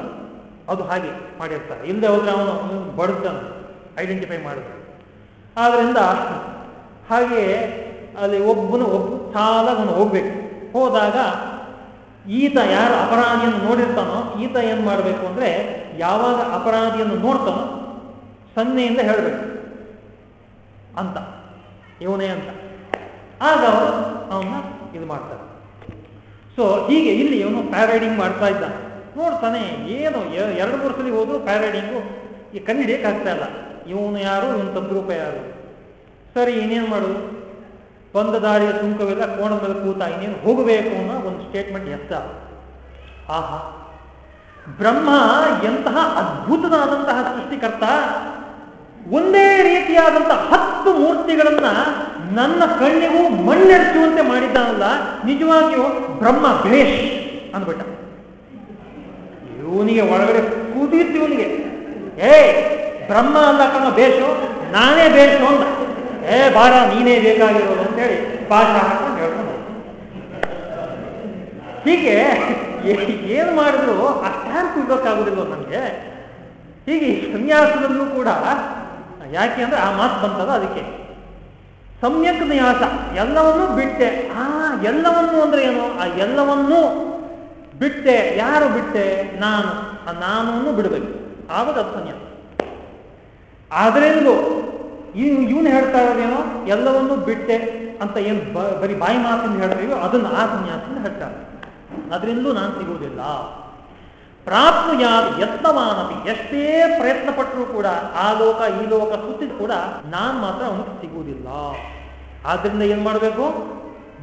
S1: ಅದು ಹಾಗೆ ಮಾಡಿರ್ತಾರೆ. ಇಲ್ಲದೆ ಹೋದ್ರೆ ಅವನು ಬಡ್ದಾನ ಐಡೆಂಟಿಫೈ ಮಾಡಿದ್ರೆ ಆದ್ರಿಂದ ಹಾಗೆ ಅಲ್ಲಿ ಒಬ್ಬನು ಒಬ್ಬ ಸಾಲಾಗ ಅವನು ಹೋಗ್ಬೇಕು. ಹೋದಾಗ ಈತ ಯಾರು ಅಪರಾಧಿಯನ್ನು ನೋಡಿರ್ತಾನೋ, ಈತ ಏನು ಮಾಡಬೇಕು ಅಂದ್ರೆ, ಯಾವಾಗ ಅಪರಾಧಿಯನ್ನು ನೋಡ್ತಾನೋ, ಸನ್ನೆಯಿಂದ ಹೇಳಬೇಕು. ಅಂತ. ಇವನೇ ಅಂತ. ಆಗ ಅವರು ಅವನ್ನ ಇದು ಮಾಡ್ತಾರೆ. ಸೊ ಹೀಗೆ ಇಲ್ಲಿ ಇವನು ಪ್ಯಾರೈಡಿಂಗ್ ಮಾಡ್ತಾ ಇದ್ದ. ನೋಡ್ತಾನೆ, ಏನು ಎರಡು ಮೂರು ಸಲ ಹೋದ್ರು ಪ್ಯಾರೈಡಿಂಗು ಈ ಆಗ್ತಾ ಇಲ್ಲ. ಇವನು ಯಾರು, ಇವನು ತದ್ರೂಪ ಯಾರು? ಸರಿ, ಇನ್ನೇನು ಮಾಡು ಬಂದ ದಾರಿಯ ಸುಂಕವೆಲ್ಲ ಕೋಣದ ಮೇಲೆ ಕೂತ ಇನ್ನೇನು ಹೋಗಬೇಕು ಅನ್ನೋ ಒಂದು ಸ್ಟೇಟ್ಮೆಂಟ್ ಎತ್ತ. ಆಹಾ. ಬ್ರಹ್ಮ ಎಂತಹ ಅದ್ಭುತನಾದಂತಹ ಸೃಷ್ಟಿಕರ್ತ ಒಂದೇ ರೀತಿಯಾದಂತಹ ಹತ್ತು ಮೂರ್ತಿಗಳನ್ನ ನನ್ನ ಕಣ್ಣಿಗೂ ಮಣ್ಣೆರಚುವಂತೆ ಮಾಡಿದ್ದಾನಲ್ಲ, ನಿಜವಾಗಿಯೂ ಬ್ರಹ್ಮ ಭೇಷ್ ಅಂದ್ಬಿಟ್ಟ. ಇವನಿಗೆ ಒಳಗಡೆ ಕುದೀತು ಇವನಿಗೆ ಏ, ಬ್ರಹ್ಮ ಅಂದ ಕಣ ಬೇಷು ನಾನೇ ಬೇಷು ಅಂದ. ಏ ಬಾರ ನೀನೇ ಬೇಕಾಗಿರೋದು ಅಂತೇಳಿ ಪಾಠ ಹಾಕೊಂಡು ಹೇಳ್ಕೊಂಡು ಹೀಗೆ ಏನು ಮಾಡಿದ್ರು ಸ್ಟ್ಯಾಂಪ್ ಇಡೋಕ್ಕಾಗೋದಿಲ್ಲ ನನಗೆ ಹೀಗೆ ಸನ್ಯಾಸದಲ್ಲೂ ಕೂಡ ಯಾಕೆ ಅಂದ್ರೆ ಆ ಮಾತು ಬಂತದ ಅದಕ್ಕೆ. ಸಮ್ಯಕ್ ನ್ಯಾಸ, ಎಲ್ಲವನ್ನೂ ಬಿಟ್ಟೆ. ಆ ಎಲ್ಲವನ್ನೂ ಅಂದ್ರೆ ಏನು? ಆ ಎಲ್ಲವನ್ನೂ ಬಿಟ್ಟೆ. ಯಾರು ಬಿಟ್ಟೆ? ನಾನು. ಆ ನಾನು ಬಿಡಬೇಕು. ಆವಾಗ ಅದು ಸನ್ಯಾಸ ಇವನು ಹೇಳ್ತಾ ಇರೋದೇನೋ? ಎಲ್ಲವನ್ನೂ ಬಿಟ್ಟೆ ಅಂತ ಏನು ಬರೀ ಬಾಯಿ ಮಾತಿಂದ ಹೇಳ್ತೀವೋ? ಅದನ್ನು ಆ ಸನ್ಯಾಸದಿಂದ ಹೇಳ್ತಾರೆ. ಅದರಿಂದಲೂ ನಾನು ಸಿಗುವುದಿಲ್ಲ. ಪ್ರಾಪ್ನುಯಾದ ಯತ್ನವಾನಪಿ. ಎಷ್ಟೇ ಪ್ರಯತ್ನ ಪಟ್ಟರೂ ಕೂಡ ಆ ಲೋಕ, ಈ ಲೋಕ ಸುತ್ತಿದ್ರು ಕೂಡ ನಾನು ಮಾತ್ರ ಅವನಿಗೆ ಸಿಗುವುದಿಲ್ಲ. ಆದ್ರಿಂದ ಏನ್ ಮಾಡಬೇಕು?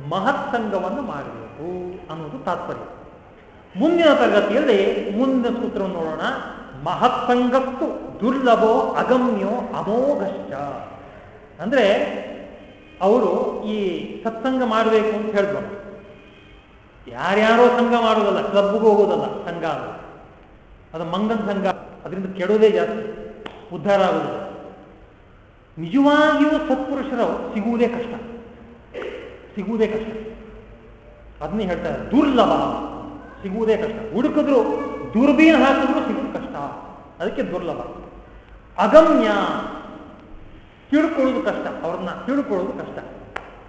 S1: ಮಹತ್ಸಂಗವನ್ನು ಮಾಡಬೇಕು ಅನ್ನೋದು ತಾತ್ಪರ್ಯ. ಮುಂದಿನ ತರಗತಿಯಲ್ಲಿ ಮುಂದಿನ ಸೂತ್ರವನ್ನು ನೋಡೋಣ. ಮಹತ್ಸಂಗಸ್ತು ದುರ್ಲಭೋ ಅಗಮ್ಯೋ ಅಮೋಘಶ್ಚ. ಅಂದ್ರೆ ಅವರು ಈ ಸತ್ಸಂಗ ಮಾಡಬೇಕು ಅಂತ ಹೇಳ್ಬೋದು ಯಾರ್ಯಾರೋ ಸಂಘ ಮಾಡೋದಲ್ಲ ಕ್ಲಬ್ಗೂ ಹೋಗೋದಲ್ಲ, ಸಂಘ ಅದು ಮಂಗನ್ ಸಂಘ ಅದರಿಂದ ಕೆಡೋದೇ ಜಾಸ್ತಿ. ಉದ್ಧಾರ ಆಗುವುದು ನಿಜವಾಗಿಯೂ ಸತ್ಪುರುಷರು ಸಿಗುವುದೇ ಕಷ್ಟ. ಸಿಗುವುದೇ ಕಷ್ಟ. ಅದನ್ನೇ ಹೇಳ್ತಾರೆ ದುರ್ಲಭ. ಸಿಗುವುದೇ ಕಷ್ಟ. ಹುಡುಕಿದ್ರು, ದುರ್ಬೀನ್ ಹಾಕಿದ್ರು ಸಿಗುವುದು ಕಷ್ಟ. ಅದಕ್ಕೆ ದುರ್ಲಭ. ಅಗಮ್ಯ. ತಿಳ್ಕೊಳ್ಳೋದು ಕಷ್ಟ. ಅವ್ರನ್ನ ತಿಳ್ಕೊಳ್ಳೋದು ಕಷ್ಟ.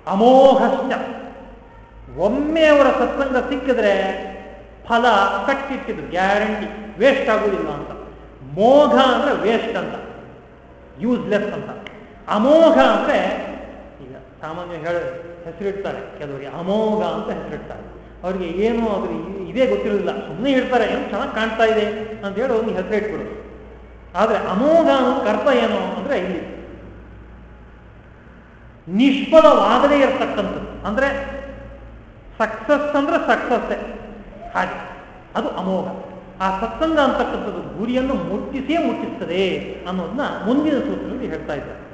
S1: ಅಮೋಘಶ್ಚ. ಒಮ್ಮೆ ಅವರ ಸತ್ಸಂಗ ಸಿಕ್ಕಿದ್ರೆ ಫಲ ಕಟ್ಟಿಟ್ಟಿದ್ರು, ಗ್ಯಾರಂಟಿ. ವೇಸ್ಟ್ ಆಗುವುದಿಲ್ಲ ಅಂತ. ಮೋಘ ಅಂದ್ರೆ ವೇಸ್ಟ್ ಅಂತ. ಯೂಸ್ಲೆಸ್ ಅಂತ. ಅಮೋಘ ಅಂದ್ರೆ, ಈಗ ಸಾಮಾನ್ಯ ಹೇಳ, ಹೆಸರಿಡ್ತಾರೆ ಕೆಲವರಿಗೆ. ಅಮೋಘ ಅಂತ ಹೆಸರಿಡ್ತಾರೆ. ಅವರಿಗೆ ಏನು ಅದ್ರ ಇದೇ ಗೊತ್ತಿರಲಿಲ್ಲ ಸುಮ್ಮನೆ ಹೇಳ್ತಾರೆ, ಏನು ಚೆನ್ನಾಗಿ ಕಾಣ್ತಾ ಇದೆ ಅಂತ ಹೇಳಿ ಒಂದು ಹೆಸರು ಇಟ್ಬಿಡೋದು ಆದರೆ ಅಮೋಘ ಅನ್ನೋದು ಅರ್ಥ ಏನು ಅಂದ್ರೆ ಇಲ್ಲಿ ನಿಷ್ಫಲವಾಗದೇ ಇರತಕ್ಕಂಥದ್ದು. ಅಂದ್ರೆ ಸಕ್ಸಸ್ ಅಂದ್ರೆ ಸಕ್ಸಸ್ಸೆ ಹಾಗೆ. ಅದು ಅಮೋಘ. ಆ ಸತ್ಸಂಗ ಅಂತಕ್ಕಂಥದ್ದು ಗುರಿಯನ್ನು ಮುಟ್ಟಿಸೇ ಮುಟ್ಟಿಸ್ತದೆ ಅನ್ನೋದನ್ನ ಮುಂದಿನ ಸೂತ್ರದಲ್ಲಿ ಹೇಳ್ತಾ ಇದ್ದಾರೆ.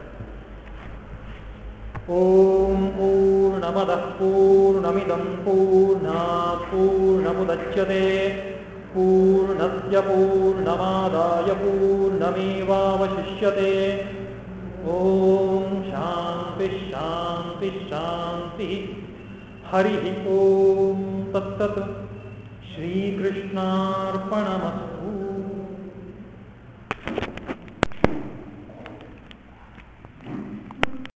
S1: ಓಂ ಪೂರ್ಣಮದ ಪೂರ್ಣಮಿದಂ ಪೂರ್ಣ ಪೂರ್ಣಮುದಚ್ಯತೆ. ಪೂರ್ಣಸ್ಯ ಪೂರ್ಣಮಾದಾಯ ಪೂರ್ಣಮೇವಾವಶಿಷ್ಯತೆ. ಓಂ ಶಾಂತಿ ಶಾಂತಿ ಶಾಂತಿ. ಹರಿ ಓಂ ತತ್ತತ್ श्रीकृष्णार्पणमस्तु।